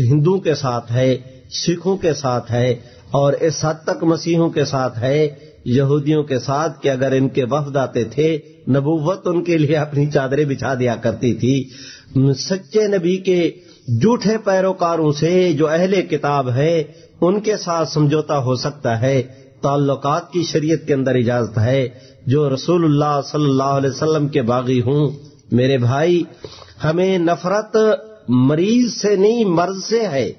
ہندوؤں کے ساتھ ہے، سکھوں کے ساتھ ہے، اور اس حد تک مسیحوں کے ساتھ ہے، یہودیوں کے ساتھ کہ اگر ان کے وفد آتے تھے، نبوت ان کے لیے اپنی چادریں بچھا دیا کرتی تھی۔ سچے نبی کے جھوٹے پیروکاروں سے جو اہل کتاب ہے، ان کے ساتھ سمجھوتا ہو سکتا ہے۔ تعلقات کی شریعت کے اندر اجازت ہے۔ جو رسول اللہ صلی اللہ علیہ وسلم کے باغی ہوں، میرے بھائی، ہمیں نفرت مریض سے نہیں، مرض سے ہے۔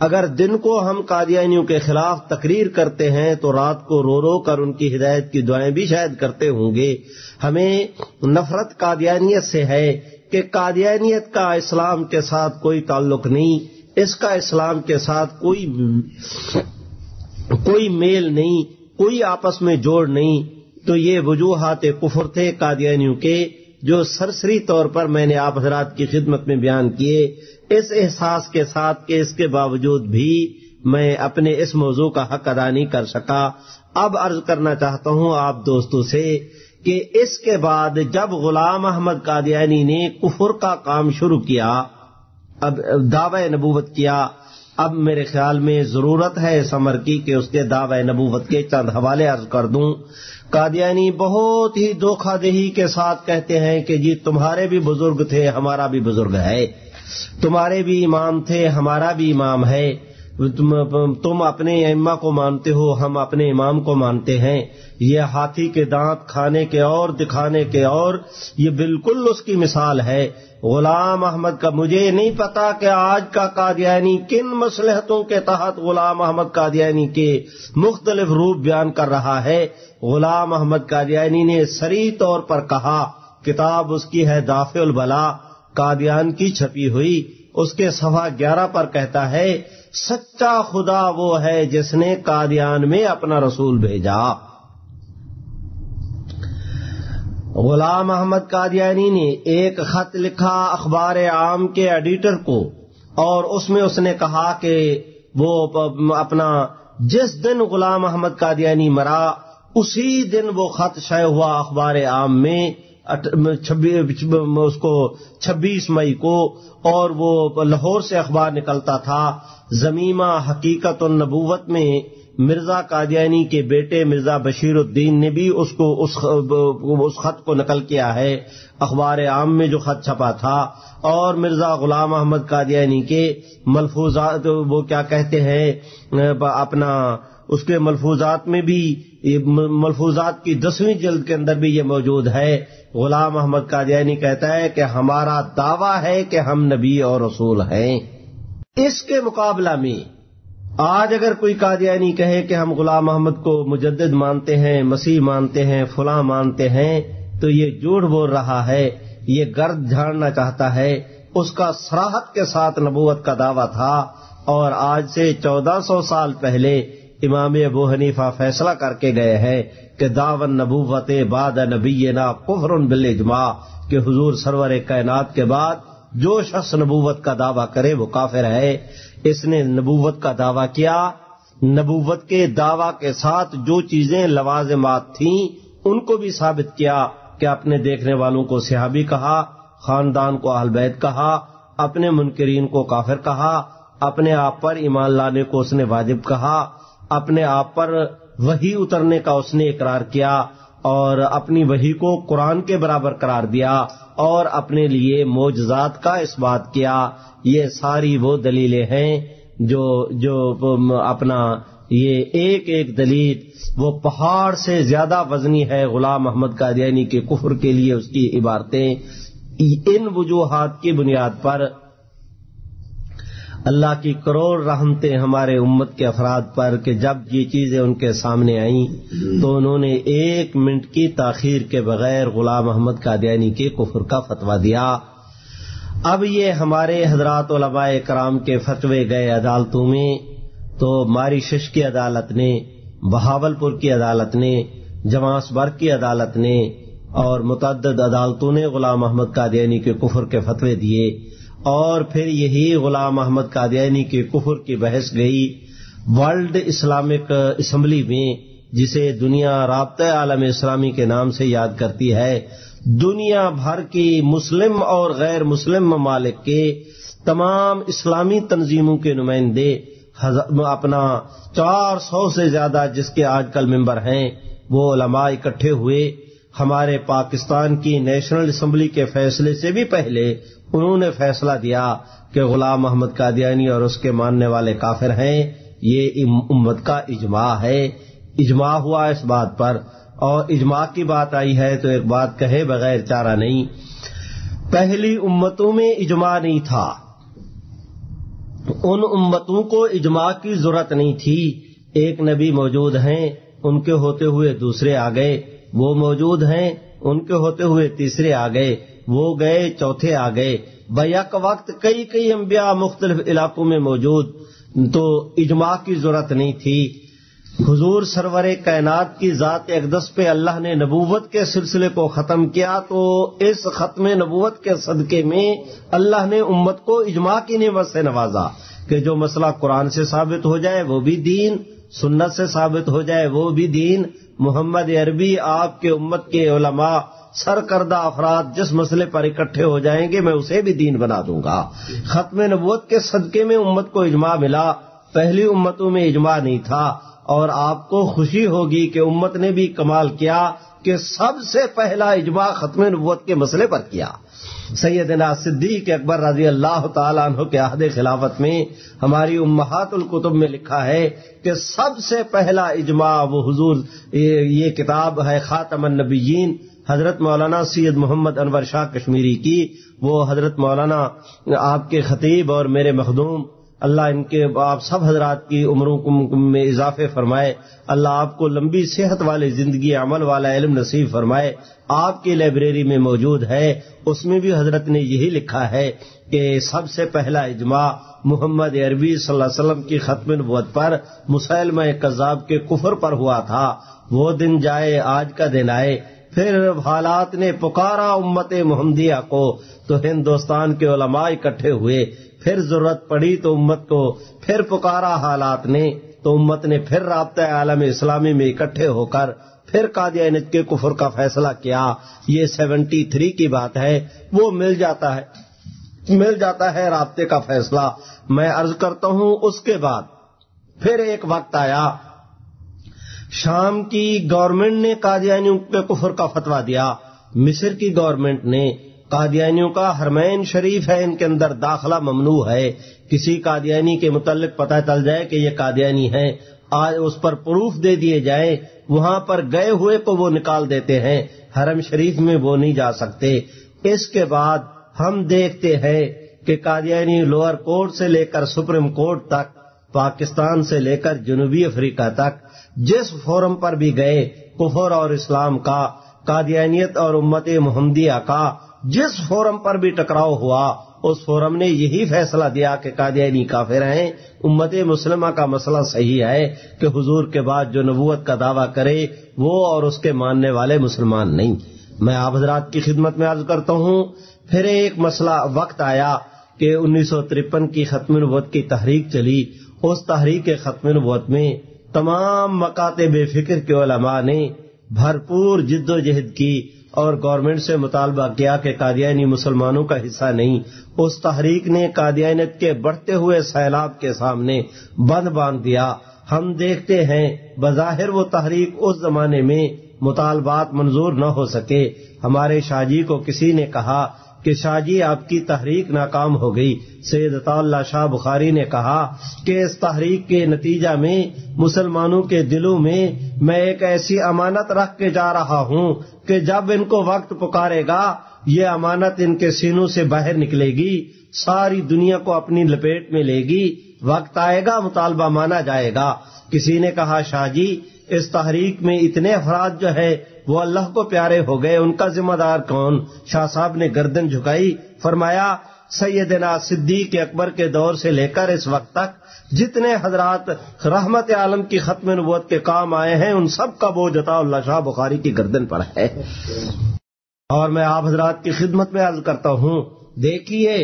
اگر دن کو ہم قادیانیوں کے خلاف تقریر کرتے ہیں، تو رات کو رو رو کر ان کی ہدایت کی دعائیں بھی شاید کرتے ہوں گے۔ ہمیں نفرت قادیانیت سے ہے۔ کہ قادیانیت کا اسلام کے ساتھ کوئی تعلق نہیں، اس کا اسلام کے ساتھ کوئی کوئی میل نہیں، کوئی آپس میں جوڑ نہیں۔ تو یہ وجوہات کفر تھے قادیانیوں کے، جو سرسری طور پر میں نے آپ حضرات کی خدمت میں بیان کیے۔ اس احساس کے ساتھ کہ اس کے باوجود بھی میں اپنے اس موضوع کا حق ادا نہیں کر سکا۔ اب عرض کرنا چاہتا ہوں آپ دوستوں سے کہ اس کے بعد جب غلام احمد قادیانی نے کفر کا کام شروع کیا، اب دعوی نبوت کیا، اب میرے خیال میں ضرورت ہے اس عمر کی کہ اس کے دعوی نبوت کے چند حوالے عرض کر دوں۔ قادیانی بہت ہی دھوکھا دہی کے ساتھ کہتے ہیں کہ جی تمہارے بھی بزرگ تھے، ہمارا بھی بزرگ ہے۔ تمہارے بھی امام تھے، ہمارا بھی امام ہے۔ تم اپنے اما کو مانتے ہو، ہم اپنے امام کو مانتے ہیں۔ یہ ہاتھی کے دانت کھانے کے اور، دکھانے کے اور، یہ بالکل اس کی مثال ہے۔ غلام احمد کا، مجھے نہیں پتا کہ آج کا قادیانی کن مسلحتوں کے تحت غلام احمد قادیانی کے مختلف روپ بیان کر رہا ہے۔ غلام احمد قادیانی نے سری طور پر کہا، کتاب اس کی ہے دافع البلا قادیان کی چھپی ہوئی۔ اس کے صفحہ گیارہ پر کہتا ہے، سچا خدا وہ ہے جس نے قادیان میں اپنا رسول بھیجا۔ غلام احمد قادیانی نے ایک خط لکھا اخبار عام کے ایڈیٹر کو، اور اس میں اس نے کہا کہ وہ اپنا جس دن غلام احمد قادیانی مرا، اسی دن وہ خط شائع ہوا اخبار عام میں۔ اس کو چھبیس مئی کو اور وہ لاہور سے اخبار نکلتا تھا، زمیمہ حقیقت النبوت میں مرزا قادیانی کے بیٹے مرزا بشیر الدین نے بھی اس کو اس خط کو نقل کیا ہے۔ اخبار عام میں جو خط چھپا تھا اور مرزا غلام احمد قادیانی کے ملفوظات وہ کیا کہتے ہیں اپنا اس کے ملفوظات میں بھی ملفوظات کی دسویں جلد کے اندر بھی یہ موجود ہے۔ غلام احمد قادیانی کہتا ہے کہ ہمارا دعویٰ ہے کہ ہم نبی اور رسول ہیں۔ اس کے مقابلہ میں آج اگر کوئی قادیانی کہے کہ ہم غلام محمد کو مجدد مانتے ہیں، مسیح مانتے ہیں، فلاں مانتے ہیں، تو یہ جھوٹ بول رہا ہے، یہ گرد جھاڑنا چاہتا ہے۔ اس کا سراہت کے ساتھ نبوت کا دعویٰ تھا اور آج سے چودہ سو سال پہلے امام ابو حنیفہ فیصلہ کر کے گئے ہیں کہ داون نبوت باد نبی نا کفر بل اجماع کہ حضور سرور کائنات کے بعد جو شخص نبوت کا دعویٰ کرے وہ کافر ہے۔ اس نے نبوت کا دعویٰ کیا۔ نبوت کے دعوی کے ساتھ جو چیزیں لوازمات تھیں، ان کو بھی ثابت کیا کہ اپنے دیکھنے والوں کو صحابی کہا، خاندان کو اہل بیت کہا، اپنے منکرین کو کافر کہا، اپنے آپ پر ایمان لانے کو اس نے واجب کہا۔ اپنے آپ پر وہی اترنے کا اس نے اقرار کیا اور اپنی وہی کو قرآن کے برابر قرار دیا اور اپنے لیے موجزات کا اس بات کیا۔ یہ ساری وہ دلیلیں ہیں جو جو اپنا یہ ایک ایک دلیل، وہ پہاڑ سے زیادہ وزنی ہے غلام محمد قادیانی کے کفر کے لیے اس کی عبارتیں۔ ان وجوہات کی بنیاد پر اللہ کی کروڑ رحمتیں ہمارے امت کے افراد پر کہ جب یہ چیزیں ان کے سامنے آئیں تو انہوں نے ایک منٹ کی تاخیر کے بغیر غلام محمد قادیانی کے کفر کا فتویٰ دیا۔ اب یہ ہمارے حضرات علماء کرام کے فتوے گئے عدالتوں میں تو ماری شش کی عدالت نے بہاول پور کی عدالت نے جماس برگ کی عدالت نے اور متعدد عدالتوں نے غلام محمد قادیانی کے کفر کے فتوے دیے۔ اور پھر یہی غلام محمد قادیانی کے کفر کی بحث گئی ورلڈ اسلامک اسمبلی میں، جسے دنیا رابطہ عالم اسلامی کے نام سے یاد کرتی ہے۔ دنیا بھر کی مسلم اور غیر مسلم ممالک کے تمام اسلامی تنظیموں کے نمائندے اپنا چار سو سے زیادہ جس کے آج کل ممبر ہیں، وہ علماء اکٹھے ہوئے۔ ہمارے پاکستان کی نیشنل اسمبلی کے فیصلے سے بھی پہلے انہوں نے فیصلہ دیا کہ غلام محمد قادیانی اور اس کے ماننے والے کافر ہیں، یہ امت کا اجماع ہے۔ اجماع ہوا اس بات پر اور اجماع کی بات آئی ہے تو ایک بات کہے بغیر چارہ نہیں۔ پہلی امتوں میں اجماع نہیں تھا۔ ان امتوں کو اجماع کی ضرورت نہیں تھی۔ ایک نبی موجود ہیں، ان کے ہوتے ہوئے دوسرے آ گئے۔ وہ موجود ہیں، ان کے ہوتے ہوئے تیسرے آ گئے۔ وہ گئے، چوتھے آ گئے۔ بیک وقت کئی کئی انبیاء مختلف علاقوں میں موجود، تو اجماع کی ضرورت نہیں تھی۔ حضور سرور کائنات کی ذات اقدس پہ اللہ نے نبوت کے سلسلے کو ختم کیا، تو اس ختم نبوت کے صدقے میں اللہ نے امت کو اجماع کی نعمت سے نوازا کہ جو مسئلہ قرآن سے ثابت ہو جائے وہ بھی دین، سنت سے ثابت ہو جائے وہ بھی دین۔ محمد عربی آپ کے امت کے علماء سرکردہ افراد جس مسئلے پر اکٹھے ہو جائیں گے، میں اسے بھی دین بنا دوں گا۔ ختم نبوت کے صدقے میں امت کو اجماع ملا۔ پہلی امتوں میں اجماع نہیں تھا۔ اور آپ کو خوشی ہوگی کہ امت نے بھی کمال کیا کہ سب سے پہلا اجماع ختم نبوت کے مسئلے پر کیا۔ سیدنا صدیق اکبر رضی اللہ تعالیٰ عنہ کے عہد خلافت میں ہماری امہات القتب میں لکھا ہے کہ سب سے پہلا اجماع وہ حضور یہ کتاب ہے خاتم النبیین۔ حضرت مولانا سید محمد انور شاہ کشمیری کی، وہ حضرت مولانا آپ کے خطیب اور میرے مخدوم، اللہ ان کے آپ سب حضرات کی عمروں میں اضافے فرمائے، اللہ آپ کو لمبی صحت والی زندگی عمل والا علم نصیب فرمائے، آپ کی لائبریری میں موجود ہے، اس میں بھی حضرت نے یہی لکھا ہے کہ سب سے پہلا اجماع محمد عربی صلی اللہ علیہ وسلم کی ختم نبوت پر مسلمہ کذاب کے کفر پر ہوا تھا، وہ دن جائے، آج کا دن آئے پھر حالات نے پکارا امت محمدیہ کو، تو ہندوستان کے علماء اکٹھے ہوئے، پھر ضرورت پڑی تو امت کو، پھر پکارا حالات نے، تو امت نے پھر رابطہ عالم اسلامی میں اکٹھے ہو کر، پھر قادیانت کے کفر کا فیصلہ کیا۔ یہ سیونٹی تھری کی بات ہے، وہ مل جاتا ہے، مل جاتا ہے رابطے کا فیصلہ۔ میں عرض کرتا ہوں، اس کے بعد پھر ایک وقت آیا شام کی گورنمنٹ نے قادیانیوں کے کفر کا فتوا دیا۔ مصر کی گورنمنٹ نے قادیانیوں کا حرمین شریف ہے، ان کے اندر داخلہ ممنوع ہے۔ کسی قادیانی کے متعلق پتہ چل جائے کہ یہ قادیانی ہے آج اس پر پروف دے دیے جائیں۔ وہاں پر گئے ہوئے کو وہ نکال دیتے ہیں، حرم شریف میں وہ نہیں جا سکتے۔ اس کے بعد ہم دیکھتے ہیں کہ قادیانی لوور کورٹ سے لے کر سپریم کورٹ تک، پاکستان سے لے کر جنوبی افریقہ تک جس فورم پر بھی گئے، کفر اور اسلام کا، قادیانیت اور امت محمدیہ کا، جس فورم پر بھی ٹکراؤ ہوا، اس فورم نے یہی فیصلہ دیا کہ قادیانی کافر ہیں۔ امت مسلمہ کا مسئلہ صحیح ہے کہ حضور کے بعد جو نبوت کا دعویٰ کرے، وہ اور اس کے ماننے والے مسلمان نہیں۔ میں آپ حضرات کی خدمت میں عرض کرتا ہوں، پھر ایک مسئلہ وقت آیا کہ انیس سو ترپن کی ختم نبوت کی تحریک چلی۔ اس تحریک ختم نبوت میں تمام مکات بے فکر کے علماء نے بھرپور جد و جہد کی اور گورنمنٹ سے مطالبہ کیا کہ قادیانی مسلمانوں کا حصہ نہیں۔ اس تحریک نے قادیانیت کے بڑھتے ہوئے سیلاب کے سامنے بند باندھ دیا۔ ہم دیکھتے ہیں، بظاہر وہ تحریک اس زمانے میں مطالبات منظور نہ ہو سکے۔ ہمارے شاہ جی کو کسی نے کہا کہ شاہ جی آپ کی تحریک ناکام ہو گئی۔ سید اللہ شاہ بخاری نے کہا کہ اس تحریک کے نتیجہ میں، مسلمانوں کے دلوں میں میں ایک ایسی امانت رکھ کے جا رہا ہوں کہ جب ان کو وقت پکارے گا، یہ امانت ان کے سینوں سے باہر نکلے گی، ساری دنیا کو اپنی لپیٹ میں لے گی، وقت آئے گا، مطالبہ مانا جائے گا۔ کسی نے کہا، شاہ جی اس تحریک میں اتنے افراد جو ہے وہ اللہ کو پیارے ہو گئے، ان کا ذمہ دار کون؟ شاہ صاحب نے گردن جھکائی، فرمایا، سیدنا صدیق اکبر کے دور سے لے کر اس وقت تک جتنے حضرات رحمت عالم کی ختم نبوت کے کام آئے ہیں، ان سب کا بوجھ عطا اللہ شاہ بخاری کی گردن پر ہے۔ اور میں آپ حضرات کی خدمت میں عرض کرتا ہوں، دیکھیے،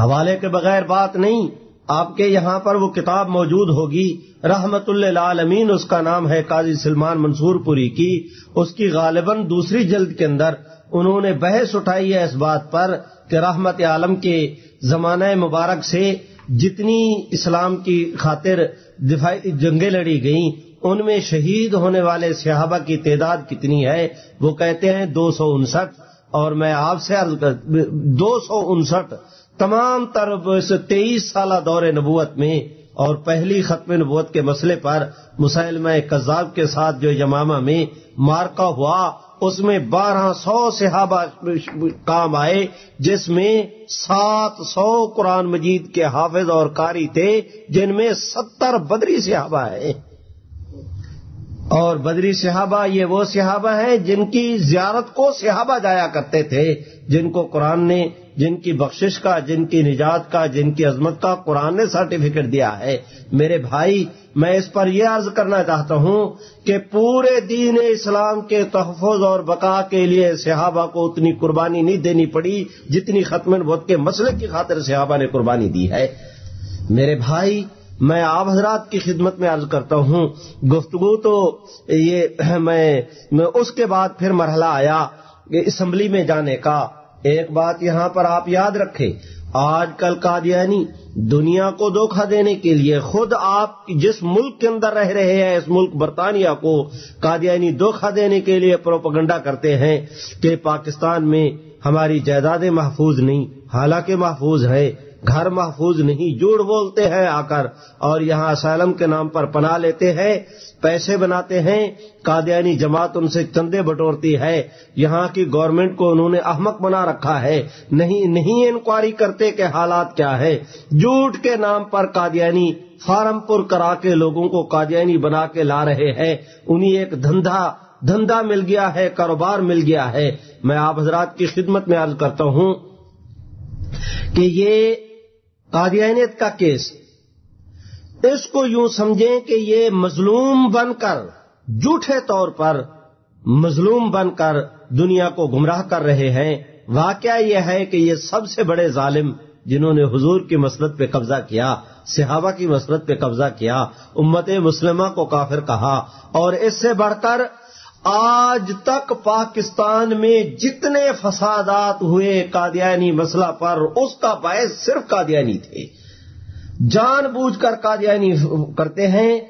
حوالے کے بغیر بات نہیں آپ کے یہاں پر وہ کتاب موجود ہوگی، رحمت اللہ عالمین اس کا نام ہے قاضی سلمان منصور پوری کی۔ اس کی غالباً دوسری جلد کے اندر انہوں نے بحث اٹھائی ہے اس بات پر کہ رحمت عالم کے زمانہ مبارک سے جتنی اسلام کی خاطر دفاعی جنگیں لڑی گئیں، ان میں شہید ہونے والے صحابہ کی تعداد کتنی ہے؟ وہ کہتے ہیں دو سو انسٹھ اور میں آپ سے دو سو انسٹھ تمام تر تیئیس سالہ دور نبوت میں اور پہلی ختم نبوت کے مسئلے پر مسلمہ کذاب کے ساتھ جو یمامہ میں مارکا ہوا، اس میں بارہ سو صحابہ کام آئے، جس میں سات سو قرآن مجید کے حافظ اور کاری تھے، جن میں ستر بدری صحابہ ہیں۔ اور بدری صحابہ یہ وہ صحابہ ہیں جن کی زیارت کو صحابہ جایا کرتے تھے، جن کو قرآن نے جن کی بخشش کا، جن کی نجات کا، جن کی عظمت کا قرآن نے سرٹیفکیٹ دیا ہے۔ میرے بھائی، میں اس پر یہ عرض کرنا چاہتا ہوں کہ پورے دین اسلام کے تحفظ اور بقا کے لیے صحابہ کو اتنی قربانی نہیں دینی پڑی جتنی ختم بہت کے مسئلے کی خاطر صحابہ نے قربانی دی ہے۔ میرے بھائی، میں آپ حضرات کی خدمت میں عرض کرتا ہوں، گفتگو تو یہ میں اس کے بعد پھر مرحلہ آیا، اسمبلی میں جانے کا۔ ایک بات یہاں پر آپ یاد رکھیں، آج کل قادیانی دنیا کو دھوکہ دینے کے لیے خود آپ جس ملک کے اندر رہ رہے ہیں، اس ملک برطانیہ کو قادیانی دھوکہ دینے کے لیے پروپگنڈا کرتے ہیں کہ پاکستان میں ہماری جائیدادیں محفوظ نہیں، حالانکہ محفوظ ہے گھر محفوظ نہیں، جھوٹ بولتے ہیں آ کر اور یہاں اسائلم کے نام پر پناہ لیتے ہیں، پیسے بناتے ہیں، قادیانی جماعت ان سے چندے بٹورتی ہے، یہاں کی گورنمنٹ کو انہوں نے احمق بنا رکھا ہے، نہیں نہیں انکوائری کرتے کہ حالات کیا ہے جھوٹ کے نام پر قادیانی فارم پور کرا کے لوگوں کو قادیانی بنا کے لا رہے ہیں۔ انہیں ایک دھندا دھندا مل گیا ہے، کاروبار مل گیا ہے۔ میں آپ حضرات کی خدمت میں عرض کرتا ہوں کہ یہ قادیانیت کا کیس۔ اس کو یوں سمجھیں کہ یہ مظلوم بن کر جھوٹے طور پر مظلوم بن کر دنیا کو گمراہ کر رہے ہیں، واقعہ یہ ہے کہ یہ سب سے بڑے ظالم جنہوں نے حضور کی مسلط پہ قبضہ کیا، صحابہ کی مسلط پہ قبضہ کیا، امت مسلمہ کو کافر کہا اور اس سے بڑھ کر آج تک پاکستان میں جتنے فسادات ہوئے قادیانی مسئلہ پر، اس کا باعث صرف قادیانی تھے۔ جان بوجھ کر قادیانی کرتے ہیں۔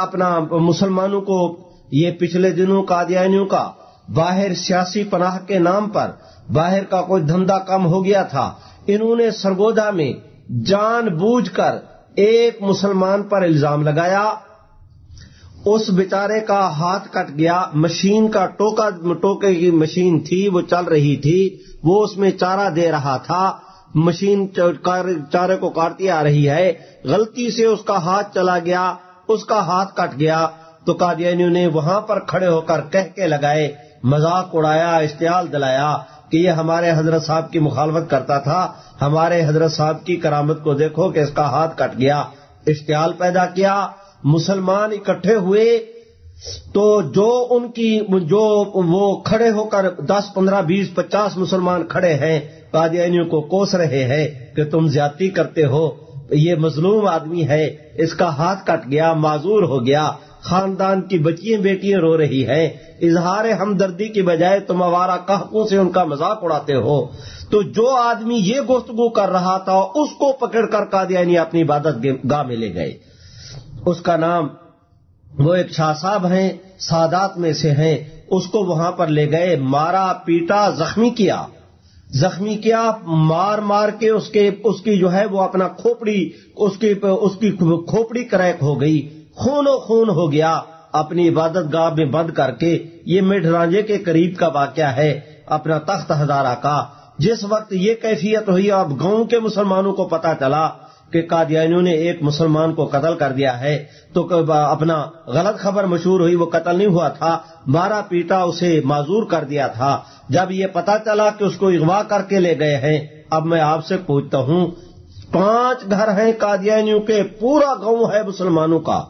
اپنا مسلمانوں کو یہ پچھلے دنوں قادیانیوں کا باہر سیاسی پناہ کے نام پر باہر کا کوئی دھندا کم ہو گیا تھا۔ انہوں نے سرگودا میں جان بوجھ کر ایک مسلمان پر الزام لگایا۔ اس بیچارے کا ہاتھ کٹ گیا، مشین کا ٹوکا، ٹوکے کی مشین تھی، وہ چل رہی تھی، وہ اس میں چارہ دے رہا تھا۔ مشین چارے کو کاٹتی آ رہی ہے۔ غلطی سے اس کا ہاتھ چلا گیا، اس کا ہاتھ کٹ گیا۔ تو قادیانیوں نے وہاں پر کھڑے ہو کر کہہ کے لگائے، مذاق اڑایا، اشتعال دلایا کہ یہ ہمارے حضرت صاحب کی مخالفت کرتا تھا۔ ہمارے حضرت صاحب کی کرامت کو دیکھو کہ اس کا ہاتھ کٹ گیا۔ اشتعال پیدا کیا۔ مسلمان اکٹھے ہوئے تو جو ان کی جو وہ کھڑے ہو کر دس، پندرہ، بیس، پچاس مسلمان کھڑے ہیں، قادیانیوں کو کوس رہے ہیں کہ تم زیادتی کرتے ہو، یہ مظلوم آدمی ہے، اس کا ہاتھ کٹ گیا، معذور ہو گیا، خاندان کی بچیاں بیٹیاں رو رہی ہیں، اظہار ہمدردی کی بجائے تم آوارہ کہوں سے ان کا مذاق اڑاتے ہو۔ تو جو آدمی یہ گفتگو کر رہا تھا، اس کو پکڑ کر قادیانی اپنی عبادت گاہ میں لے گئے۔ اس کا نام وہ ایک شاہ صاحب ہیں، سادات میں سے ہیں۔ اس کو وہاں پر لے گئے، مارا، پیٹا، زخمی کیا۔ زخمی کیا، مار مار کے اس کے، اس کی جو ہے وہ اپنا کھوپڑی، اس کی اس کی کھوپڑی کریک ہو گئی۔ خون و خون ہو گیا۔ اپنی عبادت گاہ میں بند کر کے، یہ مڈ رانجے کے قریب کا واقعہ ہے، اپنا تخت ہزارہ کا۔ جس وقت یہ کیفیت ہوئی، اب گاؤں کے مسلمانوں کو پتا چلا کہ قادیانیوں نے ایک مسلمان کو قتل کر دیا ہے، تو اپنا غلط خبر مشہور ہوئی، وہ قتل نہیں ہوا تھا، مارا پیٹا اسے معذور کر دیا تھا۔ جب یہ پتا چلا کہ اس کو اغوا کر کے لے گئے ہیں، اب میں آپ سے پوچھتا ہوں، پانچ گھر ہیں قادیانیوں کے، پورا گاؤں ہے مسلمانوں کا۔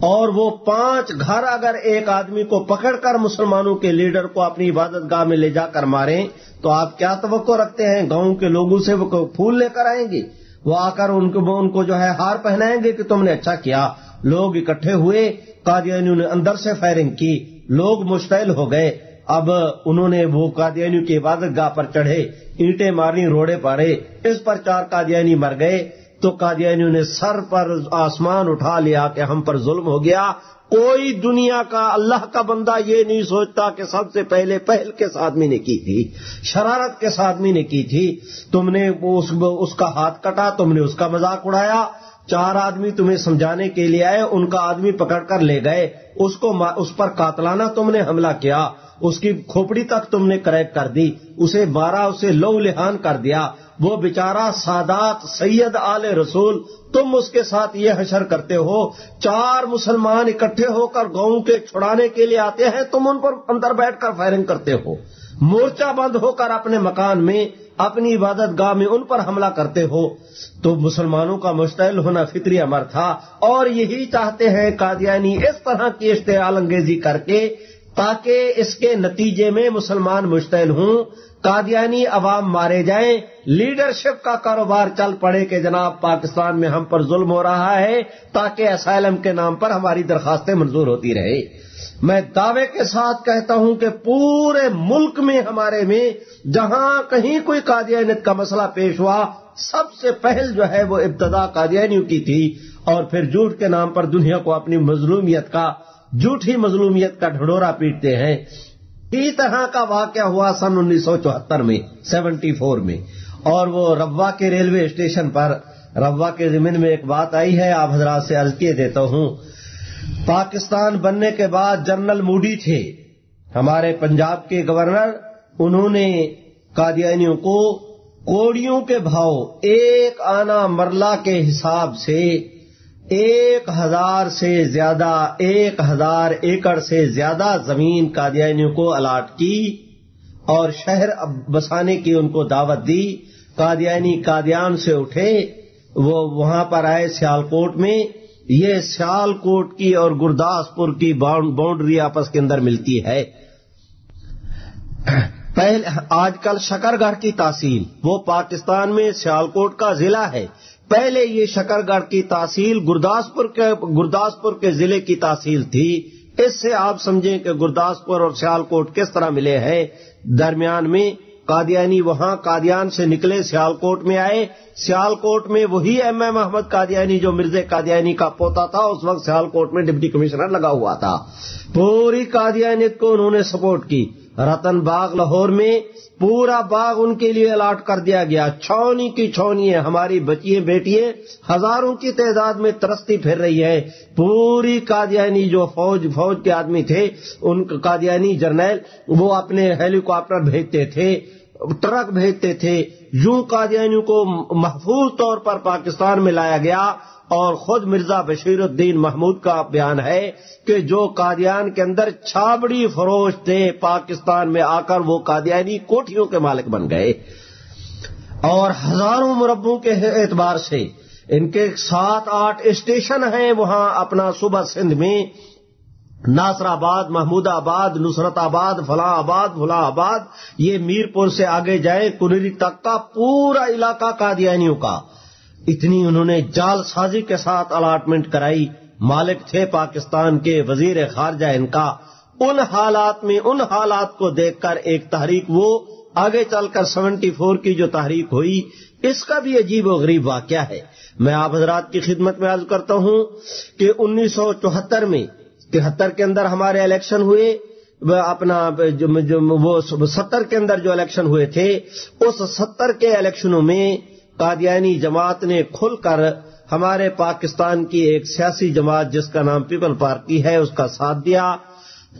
اور وہ پانچ گھر اگر ایک آدمی کو پکڑ کر مسلمانوں کے لیڈر کو اپنی عبادت گاہ میں لے جا کر ماریں، تو آپ کیا توقع رکھتے ہیں گاؤں کے لوگوں سے وہ پھول لے کر آئیں گے؟ وہ آ کر ان کو ان کو جو ہے ہار پہنائیں گے کہ تم نے اچھا کیا۔ لوگ اکٹھے ہوئے، قادیانیوں نے اندر سے فائرنگ کی۔ لوگ مشتعل ہو گئے۔ اب انہوں نے وہ قادیانیوں کی عبادت گاہ پر چڑھے، اینٹیں ماری روڑے پاڑے اس پر چار قادیانی مر گئے۔ تو قادیانیوں نے سر پر آسمان اٹھا لیا کہ ہم پر ظلم ہو گیا۔ کوئی دنیا کا اللہ کا بندہ یہ نہیں سوچتا کہ سب سے پہلے پہل کس آدمی نے کی تھی، شرارت کس آدمی نے کی تھی۔ تم نے اس کا ہاتھ کٹا، تم نے اس کا مذاق اڑایا۔ چار آدمی تمہیں سمجھانے کے لیے آئے، ان کا آدمی پکڑ کر لے گئے۔ اس کو اس پر قاتلانہ تم نے حملہ کیا۔ اس کی کھوپڑی تک تم نے کریک کر دی۔ اسے بارہ اسے لو لہان کر دیا۔ وہ بیچارہ سادات سید آل رسول، تم اس کے ساتھ یہ حشر کرتے ہو، چار مسلمان اکٹھے ہو کر گاؤں کے چھڑانے کے لیے آتے ہیں، تم ان پر اندر بیٹھ کر فائرنگ کرتے ہو۔ مورچہ بند ہو کر اپنے مکان میں، اپنی عبادت گاہ میں ان پر حملہ کرتے ہو۔ تو مسلمانوں کا مشتعل ہونا فطری امر تھا، اور یہی چاہتے ہیں قادیانی اس طرح کی اشتعال انگیزی کر کے تاکہ اس کے نتیجے میں مسلمان مشتعل ہوں، قادیانی عوام مارے جائیں، لیڈرشپ کا کاروبار چل پڑے کہ جناب پاکستان میں ہم پر ظلم ہو رہا ہے، تاکہ اسائلم کے نام پر ہماری درخواستیں منظور ہوتی رہے۔ میں دعوے کے ساتھ کہتا ہوں کہ پورے ملک میں ہمارے میں جہاں کہیں کوئی قادیانیت کا مسئلہ پیش ہوا، سب سے پہل جو ہے وہ ابتدا قادیانیوں کی تھی اور پھر جھوٹ کے نام پر دنیا کو اپنی مظلومیت کا جھوٹی مظلومیت کا ڈھڈورا پیٹتے ہیں۔ اسی طرح کا واقعہ ہوا سن انیس سو چوہتر میں، سیونٹی فور میں۔ اور وہ روا کے ریلوے اسٹیشن پر، روا کے زمین میں ایک بات آئی ہے، آپ حضرات سے عرض کیے دیتا ہوں۔ پاکستان بننے کے بعد جنرل موڈی تھے۔ ہمارے پنجاب کے گورنر، انہوں نے قادیانیوں کو کوڑیوں کے بھاؤ، ایک آنا مرلہ کے حساب سے ایک ہزار سے زیادہ، ایک ہزار ایکڑ سے زیادہ زمین قادیانیوں کو الاٹ کی اور شہر بسانے کی ان کو دعوت دی۔ قادیانی قادیان سے اٹھے، وہ وہاں پر آئے سیالکوٹ میں۔ یہ سیال کوٹ کی اور گرداسپور کی باؤنڈری آپس کے اندر ملتی ہے۔ پہلے آج کل شکر گڑھ کی تحصیل، وہ پاکستان میں سیالکوٹ کا ضلع ہے۔ پہلے یہ شکر گڑھ کی تحصیل گرداسپور کے گرداسپور کے ضلع کی تحصیل تھی۔ اس سے آپ سمجھیں کہ گرداسپور اور سیالکوٹ کس طرح ملے ہیں۔ درمیان میں قادیانی وہاں قادیان سے نکلے، سیالکوٹ میں آئے۔ سیالکوٹ میں وہی ایم اے محمد قادیانی جو مرزا قادیانی کا پوتا تھا، اس وقت سیالکوٹ میں ڈپٹی کمشنر لگا ہوا تھا۔ پوری قادیانیت کو انہوں نے سپورٹ کی۔ رتن باغ لاہور میں پورا باغ ان کے لیے الاٹ کر دیا گیا۔ چھونی کی چھونی ہے، ہماری بچیے بیٹیے ہزاروں کی تعداد میں ترستی پھر رہی ہے۔ پوری قادیانی جو فوج فوج کے آدمی تھے، ان قادیانی جرنیل، وہ اپنے ہیلی کاپٹر بھیجتے تھے، ٹرک بھیجتے تھے۔ یوں قادیانیوں کو محفوظ طور پر پاکستان میں لایا گیا۔ اور خود مرزا بشیر الدین محمود کا بیان ہے کہ جو قادیان کے اندر چھابڑی فروش تھے پاکستان میں آ کر وہ قادیانی کوٹھیوں کے مالک بن گئے۔ اور ہزاروں مربوں کے اعتبار سے ان کے سات آٹھ اسٹیشن ہیں وہاں اپنا صبح سندھ میں۔ ناصر آباد، محمود آباد، نصرت آباد، فلاں آباد فلاں آباد، یہ میرپور سے آگے جائے کنری تک کا پورا علاقہ قادیانیوں کا۔ اتنی انہوں نے جال سازی کے ساتھ الاٹمنٹ کرائی۔ مالک تھے پاکستان کے وزیر خارجہ، ان کا ان حالات میں، ان حالات کو دیکھ کر ایک تحریک وہ، آگے چل کر سیونٹی فور کی جو تحریک ہوئی، اس کا بھی عجیب و غریب واقعہ ہے۔ میں آپ حضرات کی خدمت میں عرض کرتا ہوں کہ انیس سو چوہتر میں تہتر کے اندر ہمارے الیکشن ہوئے اپنا وہ ستر کے اندر جو الیکشن ہوئے تھے، اس ستر کے الیکشنوں میں قادیانی جماعت نے کھل کر ہمارے پاکستان کی ایک سیاسی جماعت جس کا نام پیپل پارٹی ہے، اس کا ساتھ دیا۔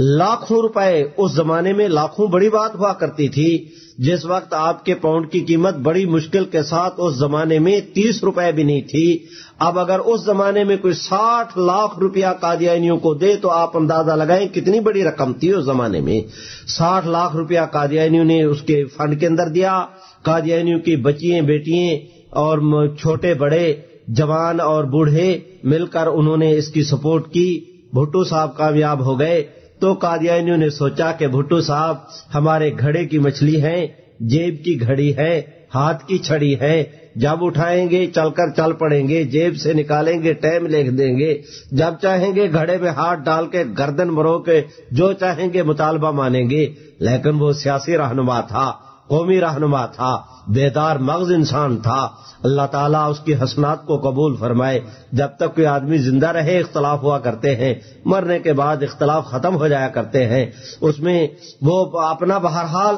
لاکھوں روپے اس زمانے میں لاکھوں بڑی بات ہوا کرتی تھی۔ جس وقت آپ کے پاؤنڈ کی قیمت بڑی مشکل کے ساتھ اس زمانے میں تیس روپے بھی نہیں تھی۔ اب اگر اس زمانے میں کوئی ساٹھ لاکھ روپیہ قادیانیوں کو دے تو آپ اندازہ لگائیں کتنی بڑی رقم تھی اس زمانے میں۔ ساٹھ لاکھ روپیہ قادیانیوں نے اس کے فنڈ کے اندر دیا۔ قادیانیوں کی بچیاں، بیٹیاں اور چھوٹے بڑے جوان اور بوڑھے مل کر انہوں نے اس کی سپورٹ کی۔ بھٹو صاحب کامیاب ہو گئے۔ تو قادیانیوں نے سوچا کہ بھٹو صاحب ہمارے گھڑے کی مچھلی ہیں، جیب کی گھڑی ہے ہاتھ کی چھڑی ہے جب اٹھائیں گے، چل کر چل پڑیں گے، جیب سے نکالیں گے، ٹائم لکھ دیں گے۔ جب چاہیں گے گھڑے میں ہاتھ ڈال کے گردن مرو کے جو چاہیں گے مطالبہ مانیں گے۔ لیکن وہ سیاسی رہنما تھا۔ قومی رہنما تھا، بیدار مغز انسان تھا۔ اللہ تعالیٰ اس کی حسنات کو قبول فرمائے۔ جب تک کوئی آدمی زندہ رہے، اختلاف ہوا کرتے ہیں۔ مرنے کے بعد اختلاف ختم ہو جایا کرتے ہیں۔ اس میں وہ اپنا بہرحال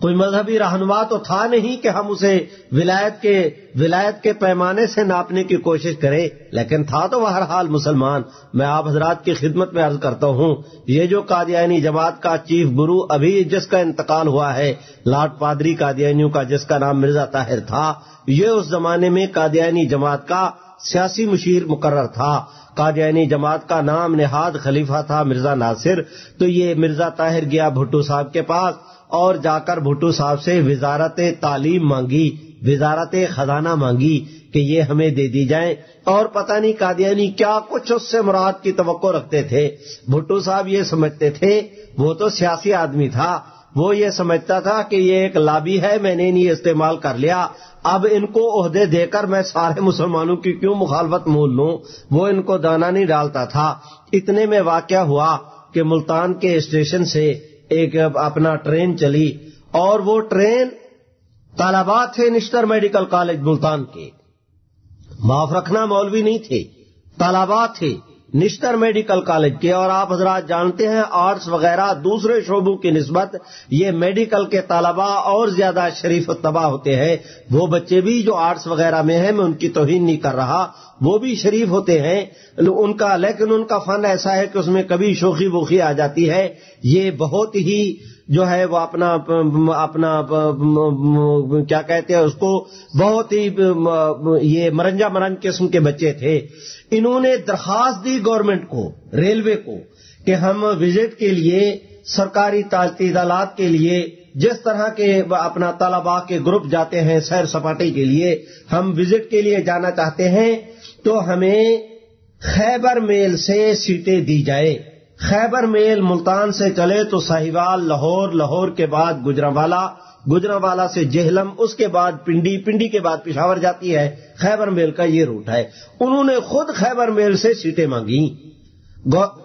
کوئی مذہبی رہنما تو تھا نہیں کہ ہم اسے ولایت کے ولایت کے پیمانے سے ناپنے کی کوشش کریں، لیکن تھا تو ہر حال مسلمان۔ میں آپ حضرات کی خدمت میں عرض کرتا ہوں، یہ جو قادیانی جماعت کا چیف گرو ابھی جس کا انتقال ہوا ہے لاٹ پادری قادیانیوں کا جس کا نام مرزا طاہر تھا، یہ اس زمانے میں قادیانی جماعت کا سیاسی مشیر مقرر تھا۔ قادیانی جماعت کا نام نہاد خلیفہ تھا مرزا ناصر، تو یہ مرزا طاہر گیا بھٹو صاحب کے پاس۔ اور جا کر بھٹو صاحب سے وزارت تعلیم مانگی، وزارت خزانہ مانگی کہ یہ ہمیں دے دی جائیں۔ اور پتہ نہیں قادیانی کیا کچھ اس سے مراد کی توقع رکھتے تھے۔ بھٹو صاحب یہ سمجھتے تھے، وہ تو سیاسی آدمی تھا۔ وہ یہ سمجھتا تھا کہ یہ ایک لابی ہے، میں نے نہیں استعمال کر لیا۔ اب ان کو عہدے دے کر میں سارے مسلمانوں کی کیوں مخالفت مول لوں؟ وہ ان کو دانا نہیں ڈالتا تھا۔ اتنے میں واقعہ ہوا کہ ملتان کے اسٹیشن سے ایک اپنا ٹرین چلی اور وہ ٹرین طالبات تھے نشتر میڈیکل کالج ملتان کے۔ معاف رکھنا مولوی نہیں تھے، طالبات تھے۔ نشتر میڈیکل کالج کے، اور آپ حضرات جانتے ہیں، آرٹس وغیرہ دوسرے شعبوں کی نسبت یہ میڈیکل کے طالبہ اور زیادہ شریف تباہ ہوتے ہیں۔ وہ بچے بھی جو آرٹس وغیرہ میں ہیں، میں ان کی توہین نہیں کر رہا، وہ بھی شریف ہوتے ہیں۔ ان کا، لیکن ان کا فن ایسا ہے کہ اس میں کبھی شوخی ووخی آ جاتی ہے۔ یہ بہت ہی جو ہے وہ اپنا اپنا کیا کہتے ہیں، اس کو بہت ہی، یہ مرنجا مرنج قسم کے بچے تھے۔ انہوں نے درخواست دی گورنمنٹ کو، ریلوے کو، کہ ہم وزٹ کے لیے، سرکاری تعدالات کے لیے، جس طرح کے اپنا طلبا کے گروپ جاتے ہیں سیر سپاٹی کے لیے، ہم وزٹ کے لیے جانا چاہتے ہیں تو ہمیں خیبر میل سے سیٹیں دی جائے خیبر میل ملتان سے چلے تو ساہیوال لاہور لاہور کے بعد گجراوالا گجراوالا سے جہلم، اس کے بعد پنڈی پنڈی کے بعد پشاور جاتی ہے، خیبر میل کا یہ روٹ ہے۔ انہوں نے خود خیبر میل سے سیٹیں مانگی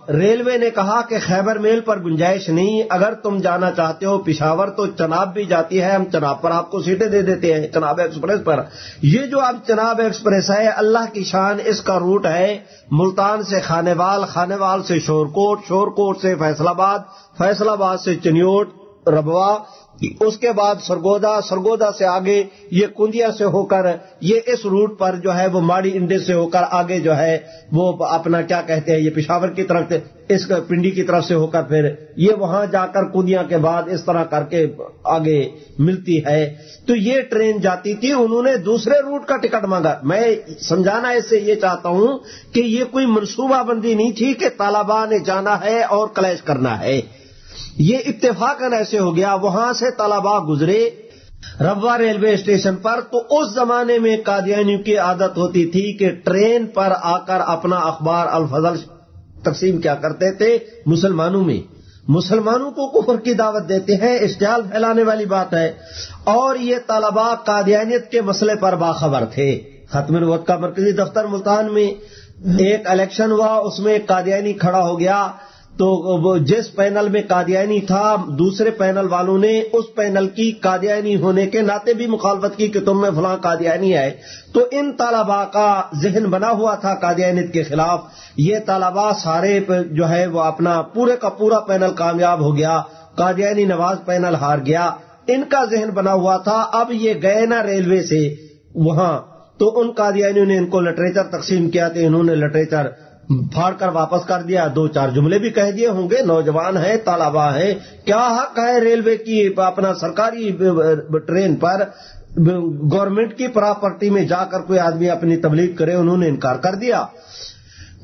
ریلوے نے کہا کہ خیبر میل پر گنجائش نہیں، اگر تم جانا چاہتے ہو، پشاور تو چناب بھی جاتی ہے، ہم چناب پر آپ کو سیٹیں دے دیتے ہیں، چناب ایکسپریس پر۔ یہ جو اب چناب ایکسپریس ہے، اللہ کی شان اس کا روٹ ہے، ملتان سے خانے وال خانے وال سے شور کوٹ شور کوٹ سے فیصل آباد فیصل آباد سے چنیوٹ ربوا، اس کے بعد سرگودا سرگودا سے آگے یہ کندیا سے ہو کر، یہ اس روٹ پر جو ہے وہ ماڑی انڈے سے ہو کر آگے جو ہے وہ اپنا کیا کہتے ہیں، یہ پشاور کی طرف اس پنڈی کی طرف سے ہو کر پھر یہ وہاں جا کر کندیا کے بعد اس طرح کر کے آگے ملتی ہے۔ تو یہ ٹرین جاتی تھی، انہوں نے دوسرے روٹ کا ٹکٹ مانگا۔ میں سمجھانا اس سے یہ چاہتا ہوں کہ یہ کوئی منصوبہ بندی نہیں تھی کہ طالبان نے جانا ہے اور کلیش کرنا ہے۔ یہ اتفاق ایسے ہو گیا، وہاں سے طلبا گزرے ربا ریلوے اسٹیشن پر، تو اس زمانے میں قادیانیوں کی عادت ہوتی تھی کہ ٹرین پر آ کر اپنا اخبار الفضل تقسیم کیا کرتے تھے مسلمانوں میں۔ مسلمانوں کو کفر کی دعوت دیتے ہیں اشتعال پھیلانے والی بات ہے۔ اور یہ طلبا قادیانیت کے مسئلے پر باخبر تھے۔ ختم الوت کا مرکزی دفتر ملتان میں ایک الیکشن ہوا، اس میں قادیانی کھڑا ہو گیا۔ تو جس پینل میں قادیانی تھا، دوسرے پینل والوں نے اس پینل کی قادیانی ہونے کے ناطے بھی مخالفت کی کہ تم میں فلاں قادیانی ہے۔ تو ان طالبا کا ذہن بنا ہوا تھا قادیانیت کے خلاف۔ یہ طالبا سارے جو ہے وہ اپنا پورے کا پورا پینل کامیاب ہو گیا۔ قادیانی نواز پینل ہار گیا۔ ان کا ذہن بنا ہوا تھا۔ اب یہ گئے نا ریلوے سے۔ وہاں تو ان قادیانیوں نے ان کو لٹریچر تقسیم کیا تھا انہوں نے لٹریچر پھاڑ کر واپس کر دیا۔ دو چار جملے بھی کہہ دیے ہوں گے۔ نوجوان ہیں، طالبہ ہیں۔ کیا حق ہے ریلوے کی اپنا سرکاری ٹرین پر گورنمنٹ کی پراپرٹی میں جا کر کوئی آدمی اپنی تبلیغ کرے؟ انہوں نے انکار کر دیا۔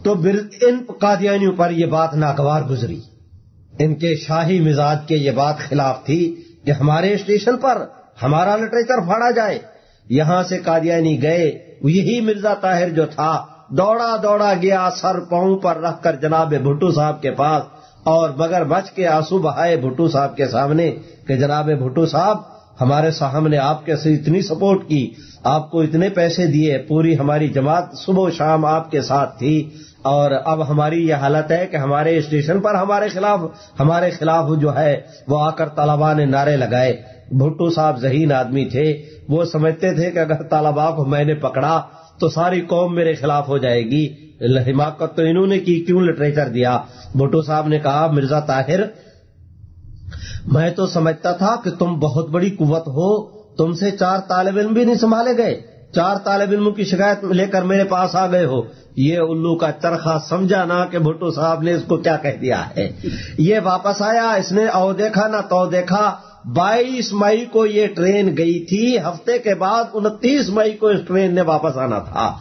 تو ان قادیانیوں پر یہ بات ناگوار گزری۔ ان کے شاہی مزاج کے یہ بات خلاف تھی کہ ہمارے اسٹیشن پر ہمارا لٹریچر پھاڑا جائے۔ یہاں سے قادیانی گئے۔ یہی مرزا طاہر جو تھا دوڑا دوڑا گیا، سر پاؤں پر رکھ کر جناب بھٹو صاحب کے پاس اور بغیر بچ کے آنسو بہائے بھٹو صاحب کے سامنے کہ جناب بھٹو صاحب، ہمارے صاحب نے آپ کے اتنی سپورٹ کی، آپ کو اتنے پیسے دیے، پوری ہماری جماعت صبح و شام آپ کے ساتھ تھی اور اب ہماری یہ حالت ہے کہ ہمارے اسٹیشن پر ہمارے خلاف ہمارے خلاف جو ہے، وہ آ کر طالبا نے نعرے لگائے۔ بھٹو صاحب ذہین آدمی تھے، وہ سمجھتے تھے کہ اگر طالبا کو میں نے پکڑا تو ساری قوم میرے خلاف ہو جائے گی۔ حماقت تو انہوں نے کی، کیوں لٹریچر دیا؟ بھٹو صاحب نے کہا، مرزا طاہر، میں تو سمجھتا تھا کہ تم بہت بڑی قوت ہو، تم سے چار طالب علم بھی نہیں سنبھالے گئے۔ چار طالب علموں کی شکایت لے کر میرے پاس آ گئے ہو۔ یہ الو کا چرخا سمجھا نا کہ بھٹو صاحب نے اس کو کیا کہہ دیا ہے۔ یہ واپس آیا، اس نے او دیکھا نہ تو دیکھا۔ بائیس مئی کو یہ ٹرین گئی تھی، ہفتے کے بعد انتیس مئی کو اس ٹرین نے واپس آنا تھا۔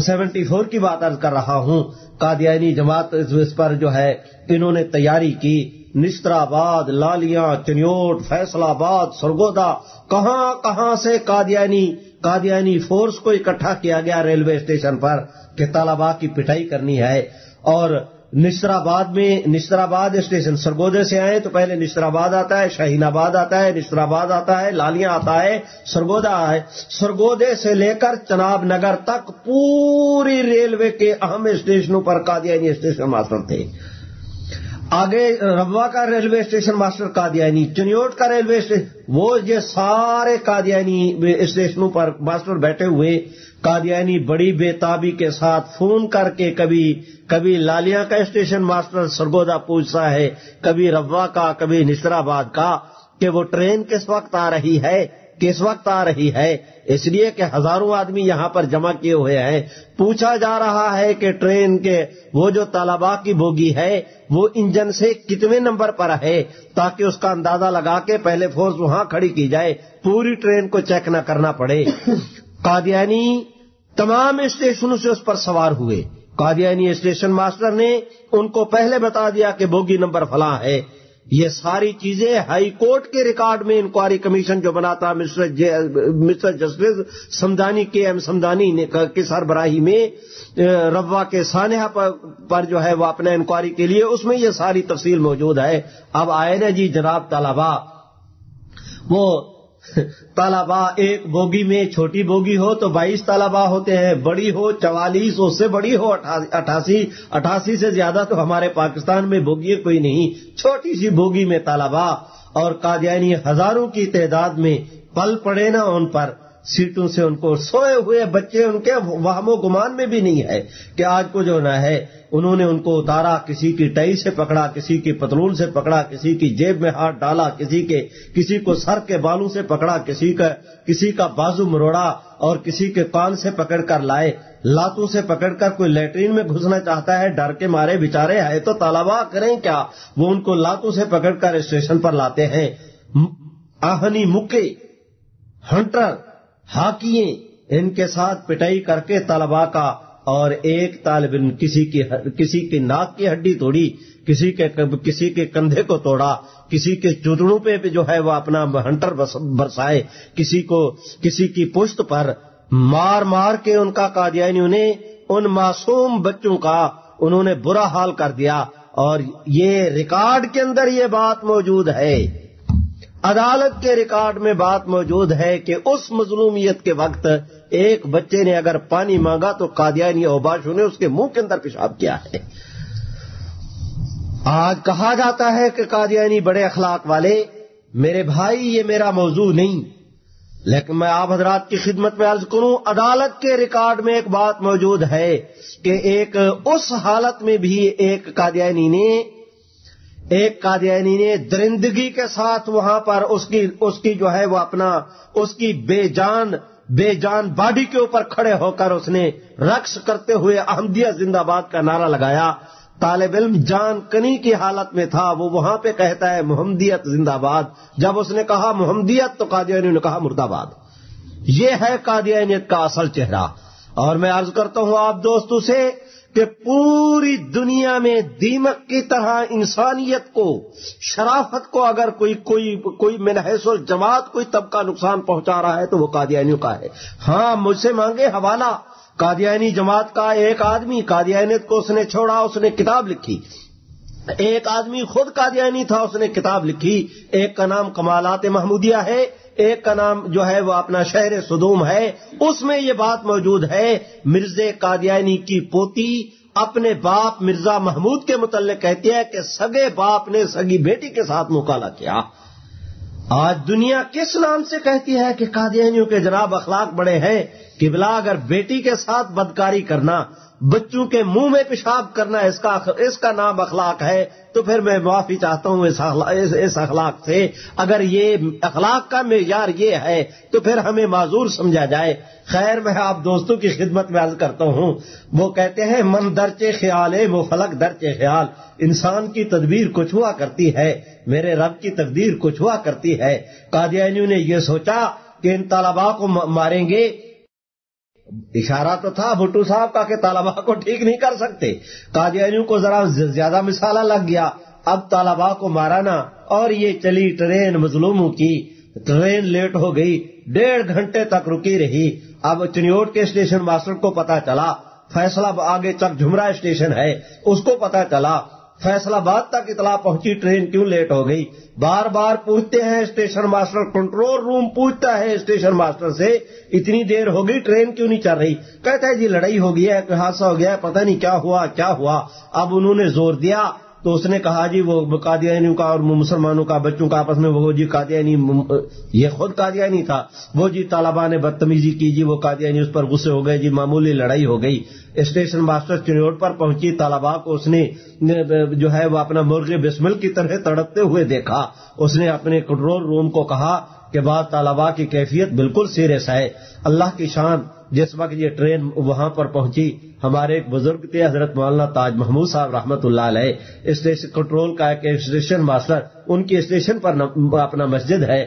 سیونٹی فور کی بات ارض کر رہا ہوں۔ قادیانی جماعت اس پر جو ہے، انہوں نے تیاری کی۔ نشترآباد لالیاں، چنیوٹ فیصلہ آباد، سرگودا، کہاں کہاں سے قادیانی قادیانی فورس کو اکٹھا کیا گیا ریلوے اسٹیشن پر کہ طالبا کی پٹائی کرنی ہے۔ اور نشترآباد میں نشترآباد اسٹیشن سرگودے سے آئے تو پہلے نشترآباد آتا ہے، شاہین آباد آتا ہے نشترآباد آتا ہے، لالیاں آتا ہے سرگودا ہے۔ سرگودے سے لے کر چناب نگر تک پوری ریلوے کے اہم اسٹیشنوں پر قادیانی اسٹیشن ماسٹر تھے۔ آگے ربوا کا railway station master Qadiani, Chiniot کا ریلوے اسٹیشن، وہ یہ سارے قادیانی اسٹیشنوں پر ماسٹر بیٹھے ہوئے، قادیانی بڑی بےتابی کے ساتھ فون کر کے کبھی کبھی لالیاں کا اسٹیشن ماسٹر سرگودا پوچھتا ہے، کبھی ربوا کا، کبھی نشترآباد کا، کہ وہ ٹرین کس وقت آ رہی ہے، کس وقت آ رہی ہے؟ اس لیے کہ ہزاروں آدمی یہاں پر جمع کیے ہوئے ہیں۔ پوچھا جا رہا ہے کہ ٹرین کے وہ جو طالبا کی بوگی ہے، وہ انجن سے کتنے نمبر پر ہے، تاکہ اس کا اندازہ لگا کے پہلے فورس وہاں کھڑی کی جائے، پوری ٹرین کو چیک نہ کرنا پڑے۔ قادیانی تمام اسٹیشنوں سے اس پر سوار ہوئے۔ قادیانی اسٹیشن ماسٹر نے ان کو پہلے بتا دیا کہ بوگی نمبر فلاں ہے۔ یہ ساری چیزیں ہائی کورٹ کے ریکارڈ میں انکوائری کمیشن جو بناتا مسٹر جسٹس سمدانی، کے ایم سمدانی نے سربراہی میں روا کے سانحہ پر جو ہے وہ اپنے انکوائری کے لیے اس میں یہ ساری تفصیل موجود ہے۔ اب آئے نا جی جناب طلبا وہ طالبا ایک بوگی میں چھوٹی بوگی ہو تو بائیس طالبا ہوتے ہیں، بڑی ہو، چوالیس، اس سے بڑی ہو، اٹھاسی اٹھاسی سے زیادہ تو ہمارے پاکستان میں بوگی کوئی نہیں، چھوٹی سی بوگی میں طالبا اور قادیانی ہزاروں کی تعداد میں پل پڑے نا ان پر۔ سیٹوں سے ان کو سوئے ہوئے بچے ان کے وہم و گمان میں بھی نہیں ہے کہ آج کو جو نہ ہے، انہوں نے ان کو اتارا، کسی کی ٹئی سے پکڑا، کسی کی پتلون سے پکڑا، کسی کی جیب میں ہاتھ ڈالا، کسی کے، کسی کو سر کے بالوں سے پکڑا، کسی کا کسی کا بازو مروڑا اور کسی کے کان سے پکڑ کر لائے۔ لاتوں سے پکڑ کر کوئی لیٹرین میں گھسنا چاہتا ہے، ڈر کے مارے بےچارے ہے تو تالابا کریں کیا؟ وہ ان کو لاتوں سے پکڑ کر اسٹیشن پر لاتے ہیں۔ آہنی مکے، ہنٹر ہاکیے ان کے ساتھ پٹائی کر کے طلبا کا اور ایک طالب علم کسی کی کسی کی ناک کی ہڈی توڑی، کسی کے کسی کے کندھے کو توڑا، کسی کے چودڑوں پہ جو ہے وہ اپنا ہنٹر برسائے، کسی کو، کسی کی پشت پر مار مار کے ان کا قادیانیوں یعنی نے ان معصوم بچوں کا انہوں نے برا حال کر دیا اور یہ ریکارڈ کے اندر یہ بات موجود ہے۔ عدالت کے ریکارڈ میں بات موجود ہے کہ اس مظلومیت کے وقت ایک بچے نے اگر پانی مانگا تو قادیانی اوباشوں نے اس کے منہ کے اندر پیشاب کیا ہے۔ آج کہا جاتا ہے کہ قادیانی بڑے اخلاق والے، میرے بھائی، یہ میرا موضوع نہیں۔ لیکن میں آپ حضرات کی خدمت میں عرض کروں، عدالت کے ریکارڈ میں ایک بات موجود ہے کہ ایک اس حالت میں بھی ایک قادیانی نے ایک قادیانی نے درندگی کے ساتھ وہاں پر اس کی اس کی جو ہے وہ اپنا، اس کی بے جان بے جان باڈی کے اوپر کھڑے ہو کر اس نے رقص کرتے ہوئے احمدیہ زندہ باد کا نعرہ لگایا۔ طالب علم جان کنی کی حالت میں تھا، وہ وہاں پہ کہتا ہے محمدیت زندہ باد۔ جب اس نے کہا محمدیت تو قادیانی نے کہا مرد آباد یہ ہے قادیانیت کا اصل چہرہ۔ اور میں عرض کرتا ہوں آپ دوستوں سے کہ پوری دنیا میں دیمک کی طرح انسانیت کو، شرافت کو اگر کوئی کوئی کوئی منحص الجماعت کوئی طبقہ نقصان پہنچا رہا ہے تو وہ قادیانیوں کا ہے۔ ہاں مجھ سے مانگے حوالہ، قادیانی جماعت کا ایک آدمی قادیانیت کو اس نے چھوڑا، اس نے کتاب لکھی۔ ایک آدمی خود قادیانی تھا، اس نے کتاب لکھی۔ ایک کا نام کمالات محمودیہ ہے۔ ایک کا نام جو ہے وہ اپنا شہر صدوم ہے، اس میں یہ بات موجود ہے، مرزا قادیانی کی پوتی اپنے باپ مرزا محمود کے متعلق کہتی ہے کہ سگے باپ نے سگی بیٹی کے ساتھ مکالا کیا۔ آج دنیا کس نام سے کہتی ہے کہ قادیانیوں کے جناب اخلاق بڑے ہیں کہ بلا اگر بیٹی کے ساتھ بدکاری کرنا بچوں کے منہ میں پیشاب کرنا اس کا اس کا نام اخلاق ہے، تو پھر میں معافی چاہتا ہوں اس اخلاق سے۔ اگر یہ اخلاق کا معیار یہ ہے، تو پھر ہمیں معذور سمجھا جائے۔ خیر، میں آپ دوستوں کی خدمت میں عرض کرتا ہوں۔ وہ کہتے ہیں، من درچے خیال ہے وہ فلک درچے خیال۔ انسان کی تدبیر کچھ ہوا کرتی ہے، میرے رب کی تقدیر کچھ ہوا کرتی ہے۔ قادیانیوں نے یہ سوچا کہ ان طالبا کو ماریں گے۔ اشارہ تو تھا بھٹو صاحب کا کہ طالبا کو ٹھیک نہیں کر سکتے۔ قادیانیوں کو ذرا زیادہ مثالہ لگ گیا۔ اب طالبا کو مارانا اور یہ چلی ٹرین مظلوموں کی ٹرین لیٹ ہو گئی۔ ڈیڑھ گھنٹے تک رکی رہی۔ اب چنیوٹ کے اسٹیشن ماسٹر کو پتا چلا۔ فیصلہ آگے چک جھمرا اسٹیشن ہے۔ اس کو پتا چلا۔ فیصلہ باد تک اطلاع پہنچی، ٹرین کیوں لیٹ ہو گئی؟ بار بار پوچھتے ہیں اسٹیشن ماسٹر، کنٹرول روم پوچھتا ہے اسٹیشن ماسٹر سے، اتنی دیر ہو گئی، ٹرین کیوں نہیں چل رہی؟ کہتا ہے جی لڑائی ہو گیا ہے حادثہ ہو گیا ہے، پتہ نہیں کیا ہوا کیا ہوا؟ اب انہوں نے زور دیا تو اس نے کہا جی وہ قادیانیوں کا اور مسلمانوں کا بچوں کا آپس میں وہ جی قادیانی یہ خود قادیانی تھا۔ وہ جی طالبان نے بدتمیزی کی جی وہ قادیانی اس پر غصے ہو گئے جی معمولی لڑائی ہو گئی۔ اسٹیشن ماسٹر چنوٹ پر پہنچی طالبا کو اس نے، جو ہے وہ اپنا مرغ بسمل کی طرح تڑپتے ہوئے دیکھا۔ اس نے اپنے کنٹرول روم کو کہا کہ بعد طالبا کی کیفیت بالکل سیریس ہے۔ اللہ کی شان، جس وقت یہ ٹرین وہاں پر پہنچی، ہمارے ایک بزرگ تھے، حضرت مولانا تاج محمود صاحب رحمت اللہ علیہ۔ اسٹیشن کنٹرول کا ایک اسٹیشن ماسٹر، ان کی اسٹیشن پر اپنا مسجد ہے۔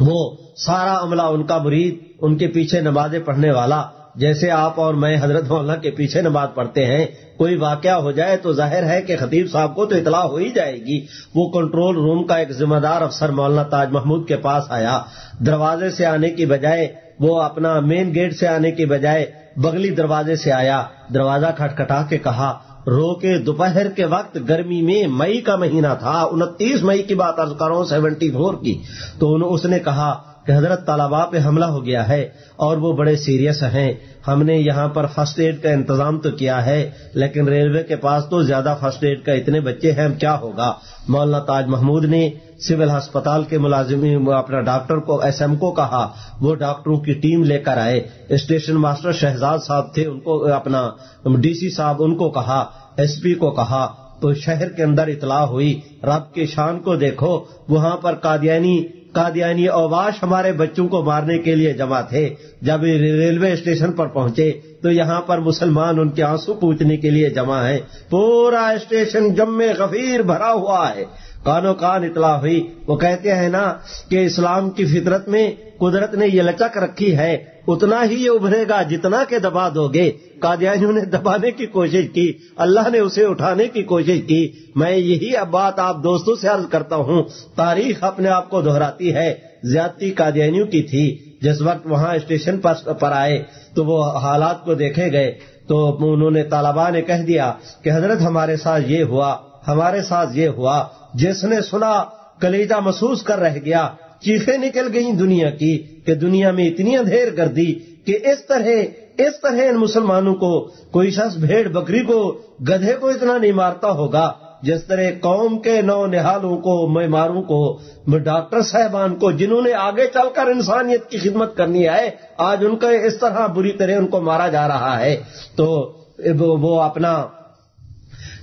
وہ سارا عملہ ان کا مرید، ان کے پیچھے نمازیں پڑھنے والا جیسے آپ اور میں حضرت مولانا کے پیچھے نماز پڑھتے ہیں، کوئی واقعہ ہو جائے تو ظاہر ہے کہ خطیب صاحب کو تو اطلاع ہو ہی جائے گی۔ وہ کنٹرول روم کا ایک ذمہ دار افسر مولانا تاج محمود کے پاس آیا۔ دروازے سے آنے کی بجائے وہ اپنا مین گیٹ سے آنے کی بجائے بغلی دروازے سے آیا۔ دروازہ کھٹکھٹا کے کہا، رو کے دوپہر کے وقت گرمی میں مئی کا مہینہ تھا، انتیس مئی کی بات ارض کروں سیونٹی فور کی۔ تو اس نے کہا کہ حضرت طالبا پہ حملہ ہو گیا ہے اور وہ بڑے سیریس ہیں۔ ہم نے یہاں پر فرسٹ ایڈ کا انتظام تو کیا ہے، لیکن ریلوے کے پاس تو زیادہ فرسٹ ایڈ کا اتنے بچے ہیں کیا ہوگا؟ مولانا تاج محمود نے سول ہسپتال کے ملازمین اپنا ڈاکٹر کو، ایس ایم کو کہا۔ وہ ڈاکٹروں کی ٹیم لے کر آئے۔ اسٹیشن ماسٹر شہزاد صاحب تھے، ان کو اپنا ڈی سی صاحب ان کو کہا، ایس پی کو کہا۔ تو شہر کے اندر اطلاع ہوئی، رب کے شان کو دیکھو۔ وہاں پر قادیانی قادیانی اوباش ہمارے بچوں کو مارنے کے لیے جمع تھے۔ جب ریلوے اسٹیشن پر پہنچے تو یہاں پر مسلمان ان کے آنسو پوچھنے کے لیے جمع ہیں۔ پورا اسٹیشن جمے غفیر بھرا ہوا ہے۔ کانو کان اطلاع ہوئی۔ وہ کہتے ہیں نا کہ اسلام کی فطرت میں قدرت نے یہ لچک رکھی ہے، اتنا ہی یہ ابھرے گا جتنا کہ دبا دو گے۔ قادیانیوں نے دبانے کی کوشش کی، اللہ نے اسے اٹھانے کی کوشش کی۔ میں یہی اب بات آپ دوستوں سے عرض کرتا ہوں، تاریخ اپنے آپ کو دہراتی ہے۔ زیادتی قادیانیوں کی تھی۔ جس وقت وہاں اسٹیشن پر آئے، تو وہ حالات کو دیکھے گئے۔ تو انہوں نے طالبان نے کہہ دیا کہ حضرت ہمارے ساتھ یہ ہوا، ہمارے ساتھ یہ ہوا۔ جس نے سنا، کلیجہ محسوس کر رہ گیا۔ چیخیں نکل گئی دنیا کی کہ دنیا میں اتنی اندھیر کر دی کہ اس طرح اس طرح ان مسلمانوں کو کوئی شخص بھیڑ بکری کو گدھے کو اتنا نہیں مارتا ہوگا، جس طرح قوم کے نو نہالوں کو، معماروں کو، ڈاکٹر صاحبان کو، جنہوں نے آگے چل کر انسانیت کی خدمت کرنی ہے، آج ان کا اس طرح بری طرح ان کو مارا جا رہا ہے۔ تو وہ اپنا،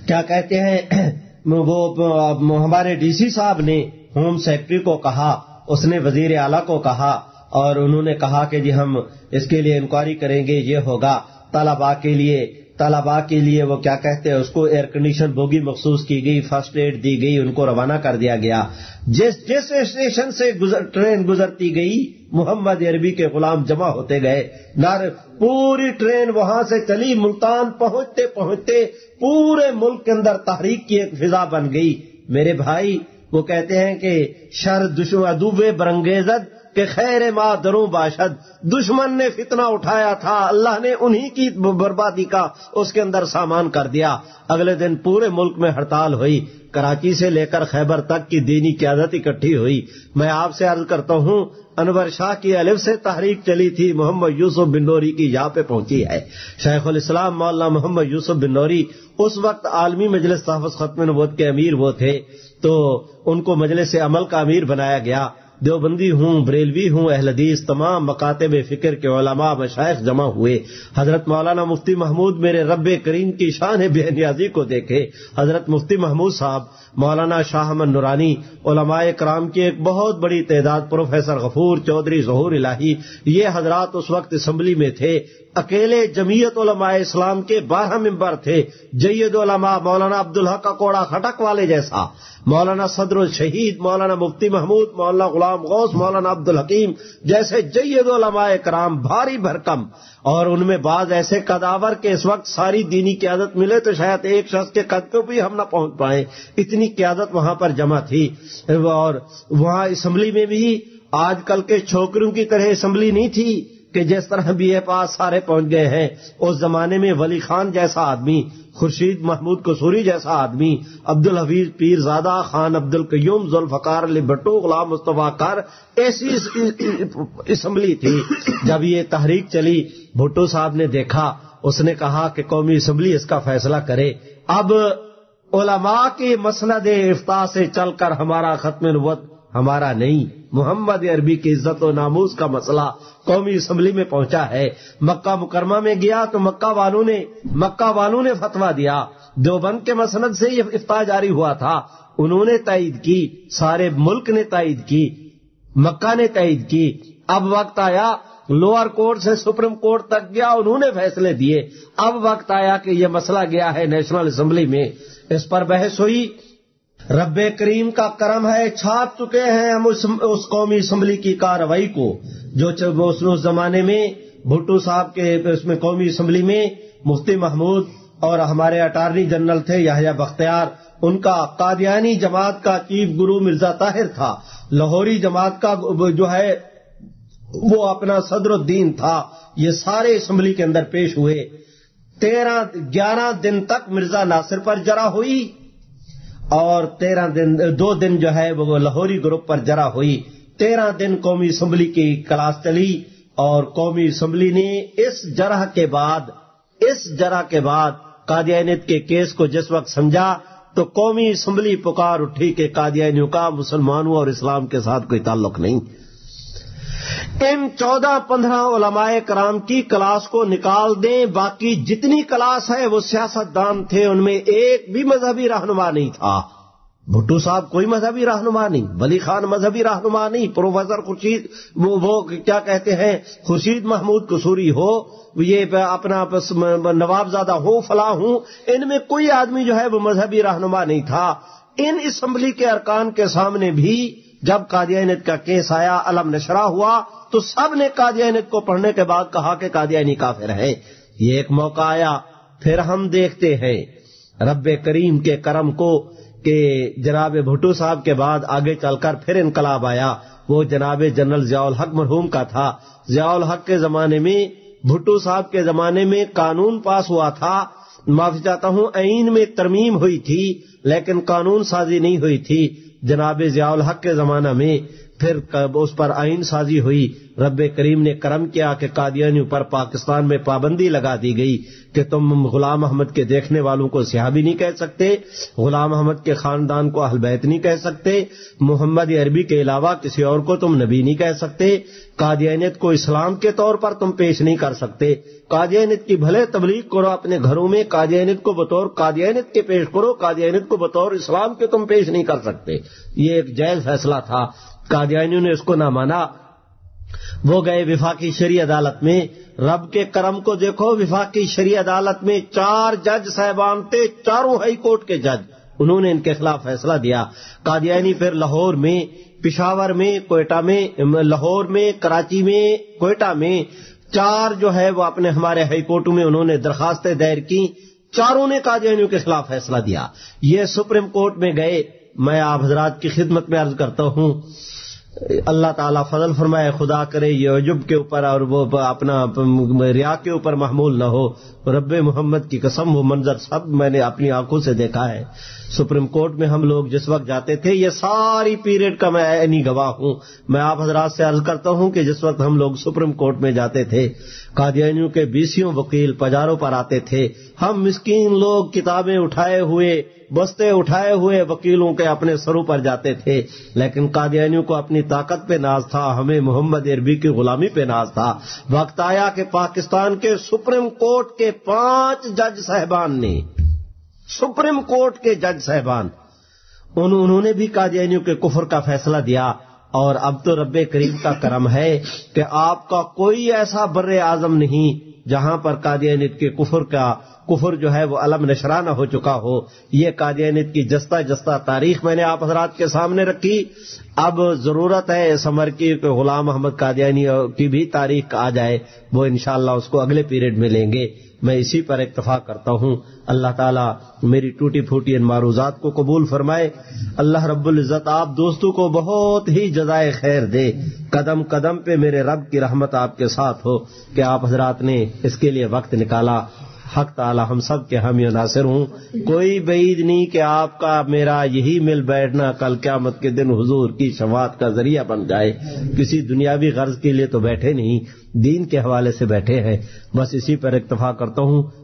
کیا کہتے ہیں، وہ ہمارے ڈی سی صاحب نے ہوم سیکٹری کو کہا اس نے وزیر اعلیٰ کو کہا اور انہوں نے کہا کہ جی ہم اس کے لیے انکوائری کریں گے، یہ ہوگا۔ طلبا کے لیے طلبا کے لیے وہ کیا کہتے ہیں؟ اس کو ایئر کنڈیشن بوگی مخصوص کی گئی فرسٹ ایڈ دی گئی، ان کو روانہ کر دیا گیا۔ جس جس اسٹیشن سے گزر ٹرین گزرتی گئی، محمد عربی کے غلام جمع ہوتے گئے۔ نار پوری ٹرین وہاں سے چلی، ملتان پہنچتے پہنچتے پورے ملک کے اندر تحریک کی ایک فضا بن گئی۔ میرے بھائی وہ کہتے ہیں کہ شر دشو ادوبے برنگیزت کہ خیر ما دروں باشد۔ دشمن نے فتنہ اٹھایا تھا، اللہ نے انہی کی بربادی کا اس کے اندر سامان کر دیا۔ اگلے دن پورے ملک میں ہڑتال ہوئی۔ کراچی سے لے کر خیبر تک کی دینی قیادت اکٹھی ہوئی۔ میں آپ سے عرض کرتا ہوں، انور شاہ کی الف سے تحریک چلی تھی، محمد یوسف بن نوری کی یہاں پہ پہنچی ہے۔ شیخ الاسلام مولانا محمد یوسف بن نوری اس وقت عالمی مجلس تحفظ ختم نبوت کے امیر وہ تھے۔ تو ان کو مجلس عمل کا امیر بنایا گیا۔ دیوبندی ہوں، بریلوی ہوں، اہل حدیث، تمام مکاتب فکر کے علماء مشائق جمع ہوئے۔ حضرت مولانا مفتی محمود میرے رب کریم کی شان بے نیازی کو دیکھے۔ حضرت مفتی محمود صاحب، مولانا شاہ من نورانی، علماء کرام کی ایک بہت بڑی تعداد پروفیسر غفور چودھری ظہور الہی، یہ حضرات اس وقت اسمبلی میں تھے۔ اکیلے جمیت علماء اسلام کے بارہ ممبر تھے، جید علماء مولانا عبدالحق کا کوڑا خٹک والے جیسا۔ مولانا صدر الشہید، مولانا مفتی محمود، مولانا غلام غوث، مولانا عبد الحکیم جیسے جید علماء کرام بھاری بھرکم۔ اور ان میں بعض ایسے قداور کے اس وقت ساری دینی قیادت ملے تو شاید ایک شخص کے قد پہ بھی ہم نہ پہنچ پائے اتنی قیادت وہاں پر جمع تھی۔ اور وہاں اسمبلی میں بھی آج کل کے چھوکروں کی طرح اسمبلی نہیں تھی۔ کہ جس طرح بی اے پاس سارے پہنچ گئے ہیں، اس زمانے میں ولی خان جیسا آدمی، خورشید محمود قصوری جیسا آدمی عبد الحفیظ پیر زادہ خان عبد القیوم ذوالفقار علی بٹو غلام مصطفیٰ کار ایسی اسمبلی تھی۔ جب یہ تحریک چلی، بھٹو صاحب نے دیکھا، اس نے کہا کہ قومی اسمبلی اس کا فیصلہ کرے۔ اب علماء کی مسند افتاح سے چل کر ہمارا ختم نبوت ہمارا نہیں، محمد عربی کی عزت و ناموز کا مسئلہ قومی اسمبلی میں پہنچا ہے۔ مکہ مکرمہ میں گیا تو مکہ والوں نے، مکہ والوں نے فتوا دیا۔ دیوبند کے مسند سے یہ افتاح جاری ہوا تھا۔ انہوں نے تائید کی، سارے ملک نے تائید کی، مکہ نے تائید کی۔ اب وقت آیا، لوور کورٹ سے سپریم کورٹ تک گیا، انہوں نے فیصلے دیے۔ اب وقت آیا کہ یہ مسئلہ گیا ہے نیشنل اسمبلی میں۔ اس پر بحث ہوئی۔ رب کریم کا کرم ہے، چھاپ چکے ہیں ہم اس قومی اسمبلی کی کاروائی کو، جو اس زمانے میں بھٹو صاحب کے اس میں قومی اسمبلی میں مفتی محمود اور ہمارے اٹارنی جنرل تھے یا بختیار، ان کا قادیانی جماعت کا چیف گرو مرزا طاہر تھا، لاہوری جماعت کا جو ہے، وہ اپنا صدر الدین تھا، یہ سارے اسمبلی کے اندر پیش ہوئے۔ تیرہ، گیارہ دن تک مرزا ناصر پر جرا ہوئی۔ اور تیرہ دن، دو دن جو ہے وہ لاہوری گروپ پر جرا ہوئی۔ تیرہ دن قومی اسمبلی کی کلاس چلی اور قومی اسمبلی نے اس جرح کے بعد، اس جرح کے بعد قادیانیت کے کیس کو جس وقت سمجھا تو قومی اسمبلی پکار اٹھی کہ قادیانیوں کا مسلمانوں اور اسلام کے ساتھ کوئی تعلق نہیں۔ ان چودہ پندرہ علماء کرام کی کلاس کو نکال دیں، باقی جتنی کلاس ہے وہ سیاست دان تھے، ان میں ایک بھی مذہبی رہنما نہیں تھا۔ بھٹو صاحب کوئی مذہبی رہنما نہیں، ولی خان مذہبی رہنما نہیں، پروفیسر خورشید وہ وہ کیا کہتے ہیں، خورشید محمود قصوری ہو، یہ اپنا نواب زادہ ہو، فلاں ہوں، ان میں کوئی آدمی جو ہے وہ مذہبی رہنما نہیں تھا۔ ان اسمبلی کے ارکان کے سامنے بھی جب قادیانیت کا کیس آیا، علم نشرا ہوا، تو سب نے قادیانیت کو پڑھنے کے بعد کہا کہ قادیانی کافر ہے۔ یہ ایک موقع آیا، پھر ہم دیکھتے ہیں۔ رب کریم کے کرم کو کہ جناب بھٹو صاحب کے بعد آگے چل کر پھر انقلاب آیا۔ وہ جناب جنرل ضیاء الحق مرحوم کا تھا۔ ضیاء الحق کے زمانے میں، بھٹو صاحب کے زمانے میں قانون پاس ہوا تھا۔ معافی چاہتا ہوں، عین میں ترمیم ہوئی تھی، لیکن قانون سازی نہیں ہوئی تھی۔ جناب ضیاء الحق کے زمانہ میں پھر اس پر آئین سازی ہوئی؟ رب کریم نے کرم کیا کہ قادیانیوں پر پاکستان میں پابندی لگا دی گئی کہ تم غلام احمد کے دیکھنے والوں کو صحابی نہیں کہہ سکتے، غلام احمد کے خاندان کو اہل بیت نہیں کہہ سکتے، محمد عربی کے علاوہ کسی اور کو تم نبی نہیں کہہ سکتے، قادیانیت کو اسلام کے طور پر تم پیش نہیں کر سکتے۔ قادیانیت کی بھلے تبلیغ کرو اپنے گھروں میں، قادیانیت کو بطور قادیانیت کے پیش کرو، قادیانیت کو بطور اسلام کے تم پیش نہیں کر سکتے۔ یہ ایک جائز فیصلہ تھا۔ قادیانیوں نے اس کو نہ مانا۔ وہ گئے وفاقی شری عدالت میں۔ رب کے کرم کو دیکھو، وفاقی شری عدالت میں چار جج صاحبان تھے، چاروں ہائی کورٹ کے جج۔ انہوں نے ان کے خلاف فیصلہ دیا۔ قادیانی پھر لاہور میں، پشاور میں، کوئٹہ میں، لاہور میں، کراچی میں، کوئٹہ میں۔ چار جو ہے وہ اپنے ہمارے ہائی کورٹ میں انہوں نے درخواستیں دائر کی چاروں نے قادیانیوں کے خلاف فیصلہ دیا۔ یہ سپریم کورٹ میں گئے۔ میں آپ حضرات کی خدمت میں عرض کرتا ہوں۔ اللہ تعالیٰ فضل فرمائے، خدا کرے یہ عجب کے اوپر اور وہ اپنا ریا کے اوپر محمول نہ ہو۔ رب محمد کی قسم، وہ منظر سب میں نے اپنی آنکھوں سے دیکھا ہے۔ سپریم کورٹ میں ہم لوگ جس وقت جاتے تھے، یہ ساری پیریڈ کا میں اینی گواہ ہوں۔ میں آپ حضرات سے عرض کرتا ہوں کہ جس وقت ہم لوگ سپریم کورٹ میں جاتے تھے، قادیانیوں کے بیسیوں وکیل پجاروں پر آتے تھے۔ ہم مسکین لوگ کتابیں اٹھائے ہوئے بستے اٹھائے ہوئے وکیلوں کے اپنے سروں پر جاتے تھے، لیکن قادیانیوں کو اپنی طاقت پہ ناز تھا، ہمیں محمد عربی کی غلامی پہ ناز تھا۔ وقت آیا کہ پاکستان کے سپریم کورٹ کے پانچ جج صاحبان نے، سپریم کورٹ کے جج صاحبان، انہوں نے بھی قادیانیوں کے کفر کا فیصلہ دیا۔ اور اب تو رب کریم کا کرم ہے کہ آپ کا کوئی ایسا بر اعظم نہیں جہاں پر قادیانیت کے کفر کا کفر جو ہے وہ علم نشرانہ ہو چکا ہو، یہ قادیانیت کی جستا جستا تاریخ میں نے آپ حضرات کے سامنے رکھی۔ اب ضرورت ہے اس عمر کی کہ غلام محمد قادیانی کی بھی تاریخ آ جائے، وہ انشاءاللہ اس کو اگلے پیریڈ میں لیں گے۔ میں اسی پر اکتفا کرتا ہوں۔ اللہ تعالیٰ میری ٹوٹی پھوٹی ان معروضات کو قبول فرمائے۔ اللہ رب العزت آپ دوستوں کو بہت ہی جزائے خیر دے۔ قدم قدم پہ میرے رب کی رحمت آپ کے ساتھ ہو کہ آپ حضرات نے اس کے لیے وقت نکالا۔ حق تعالی ہم سب کے ہم ناصر ہوں۔ کوئی بعید نہیں کہ آپ کا میرا یہی مل بیٹھنا کل قیامت کے دن حضور کی شفاعت کا ذریعہ بن جائے۔ کسی دنیاوی غرض کے لیے تو بیٹھے نہیں، دین کے حوالے سے بیٹھے ہیں۔ بس اسی پر اکتفا کرتا ہوں۔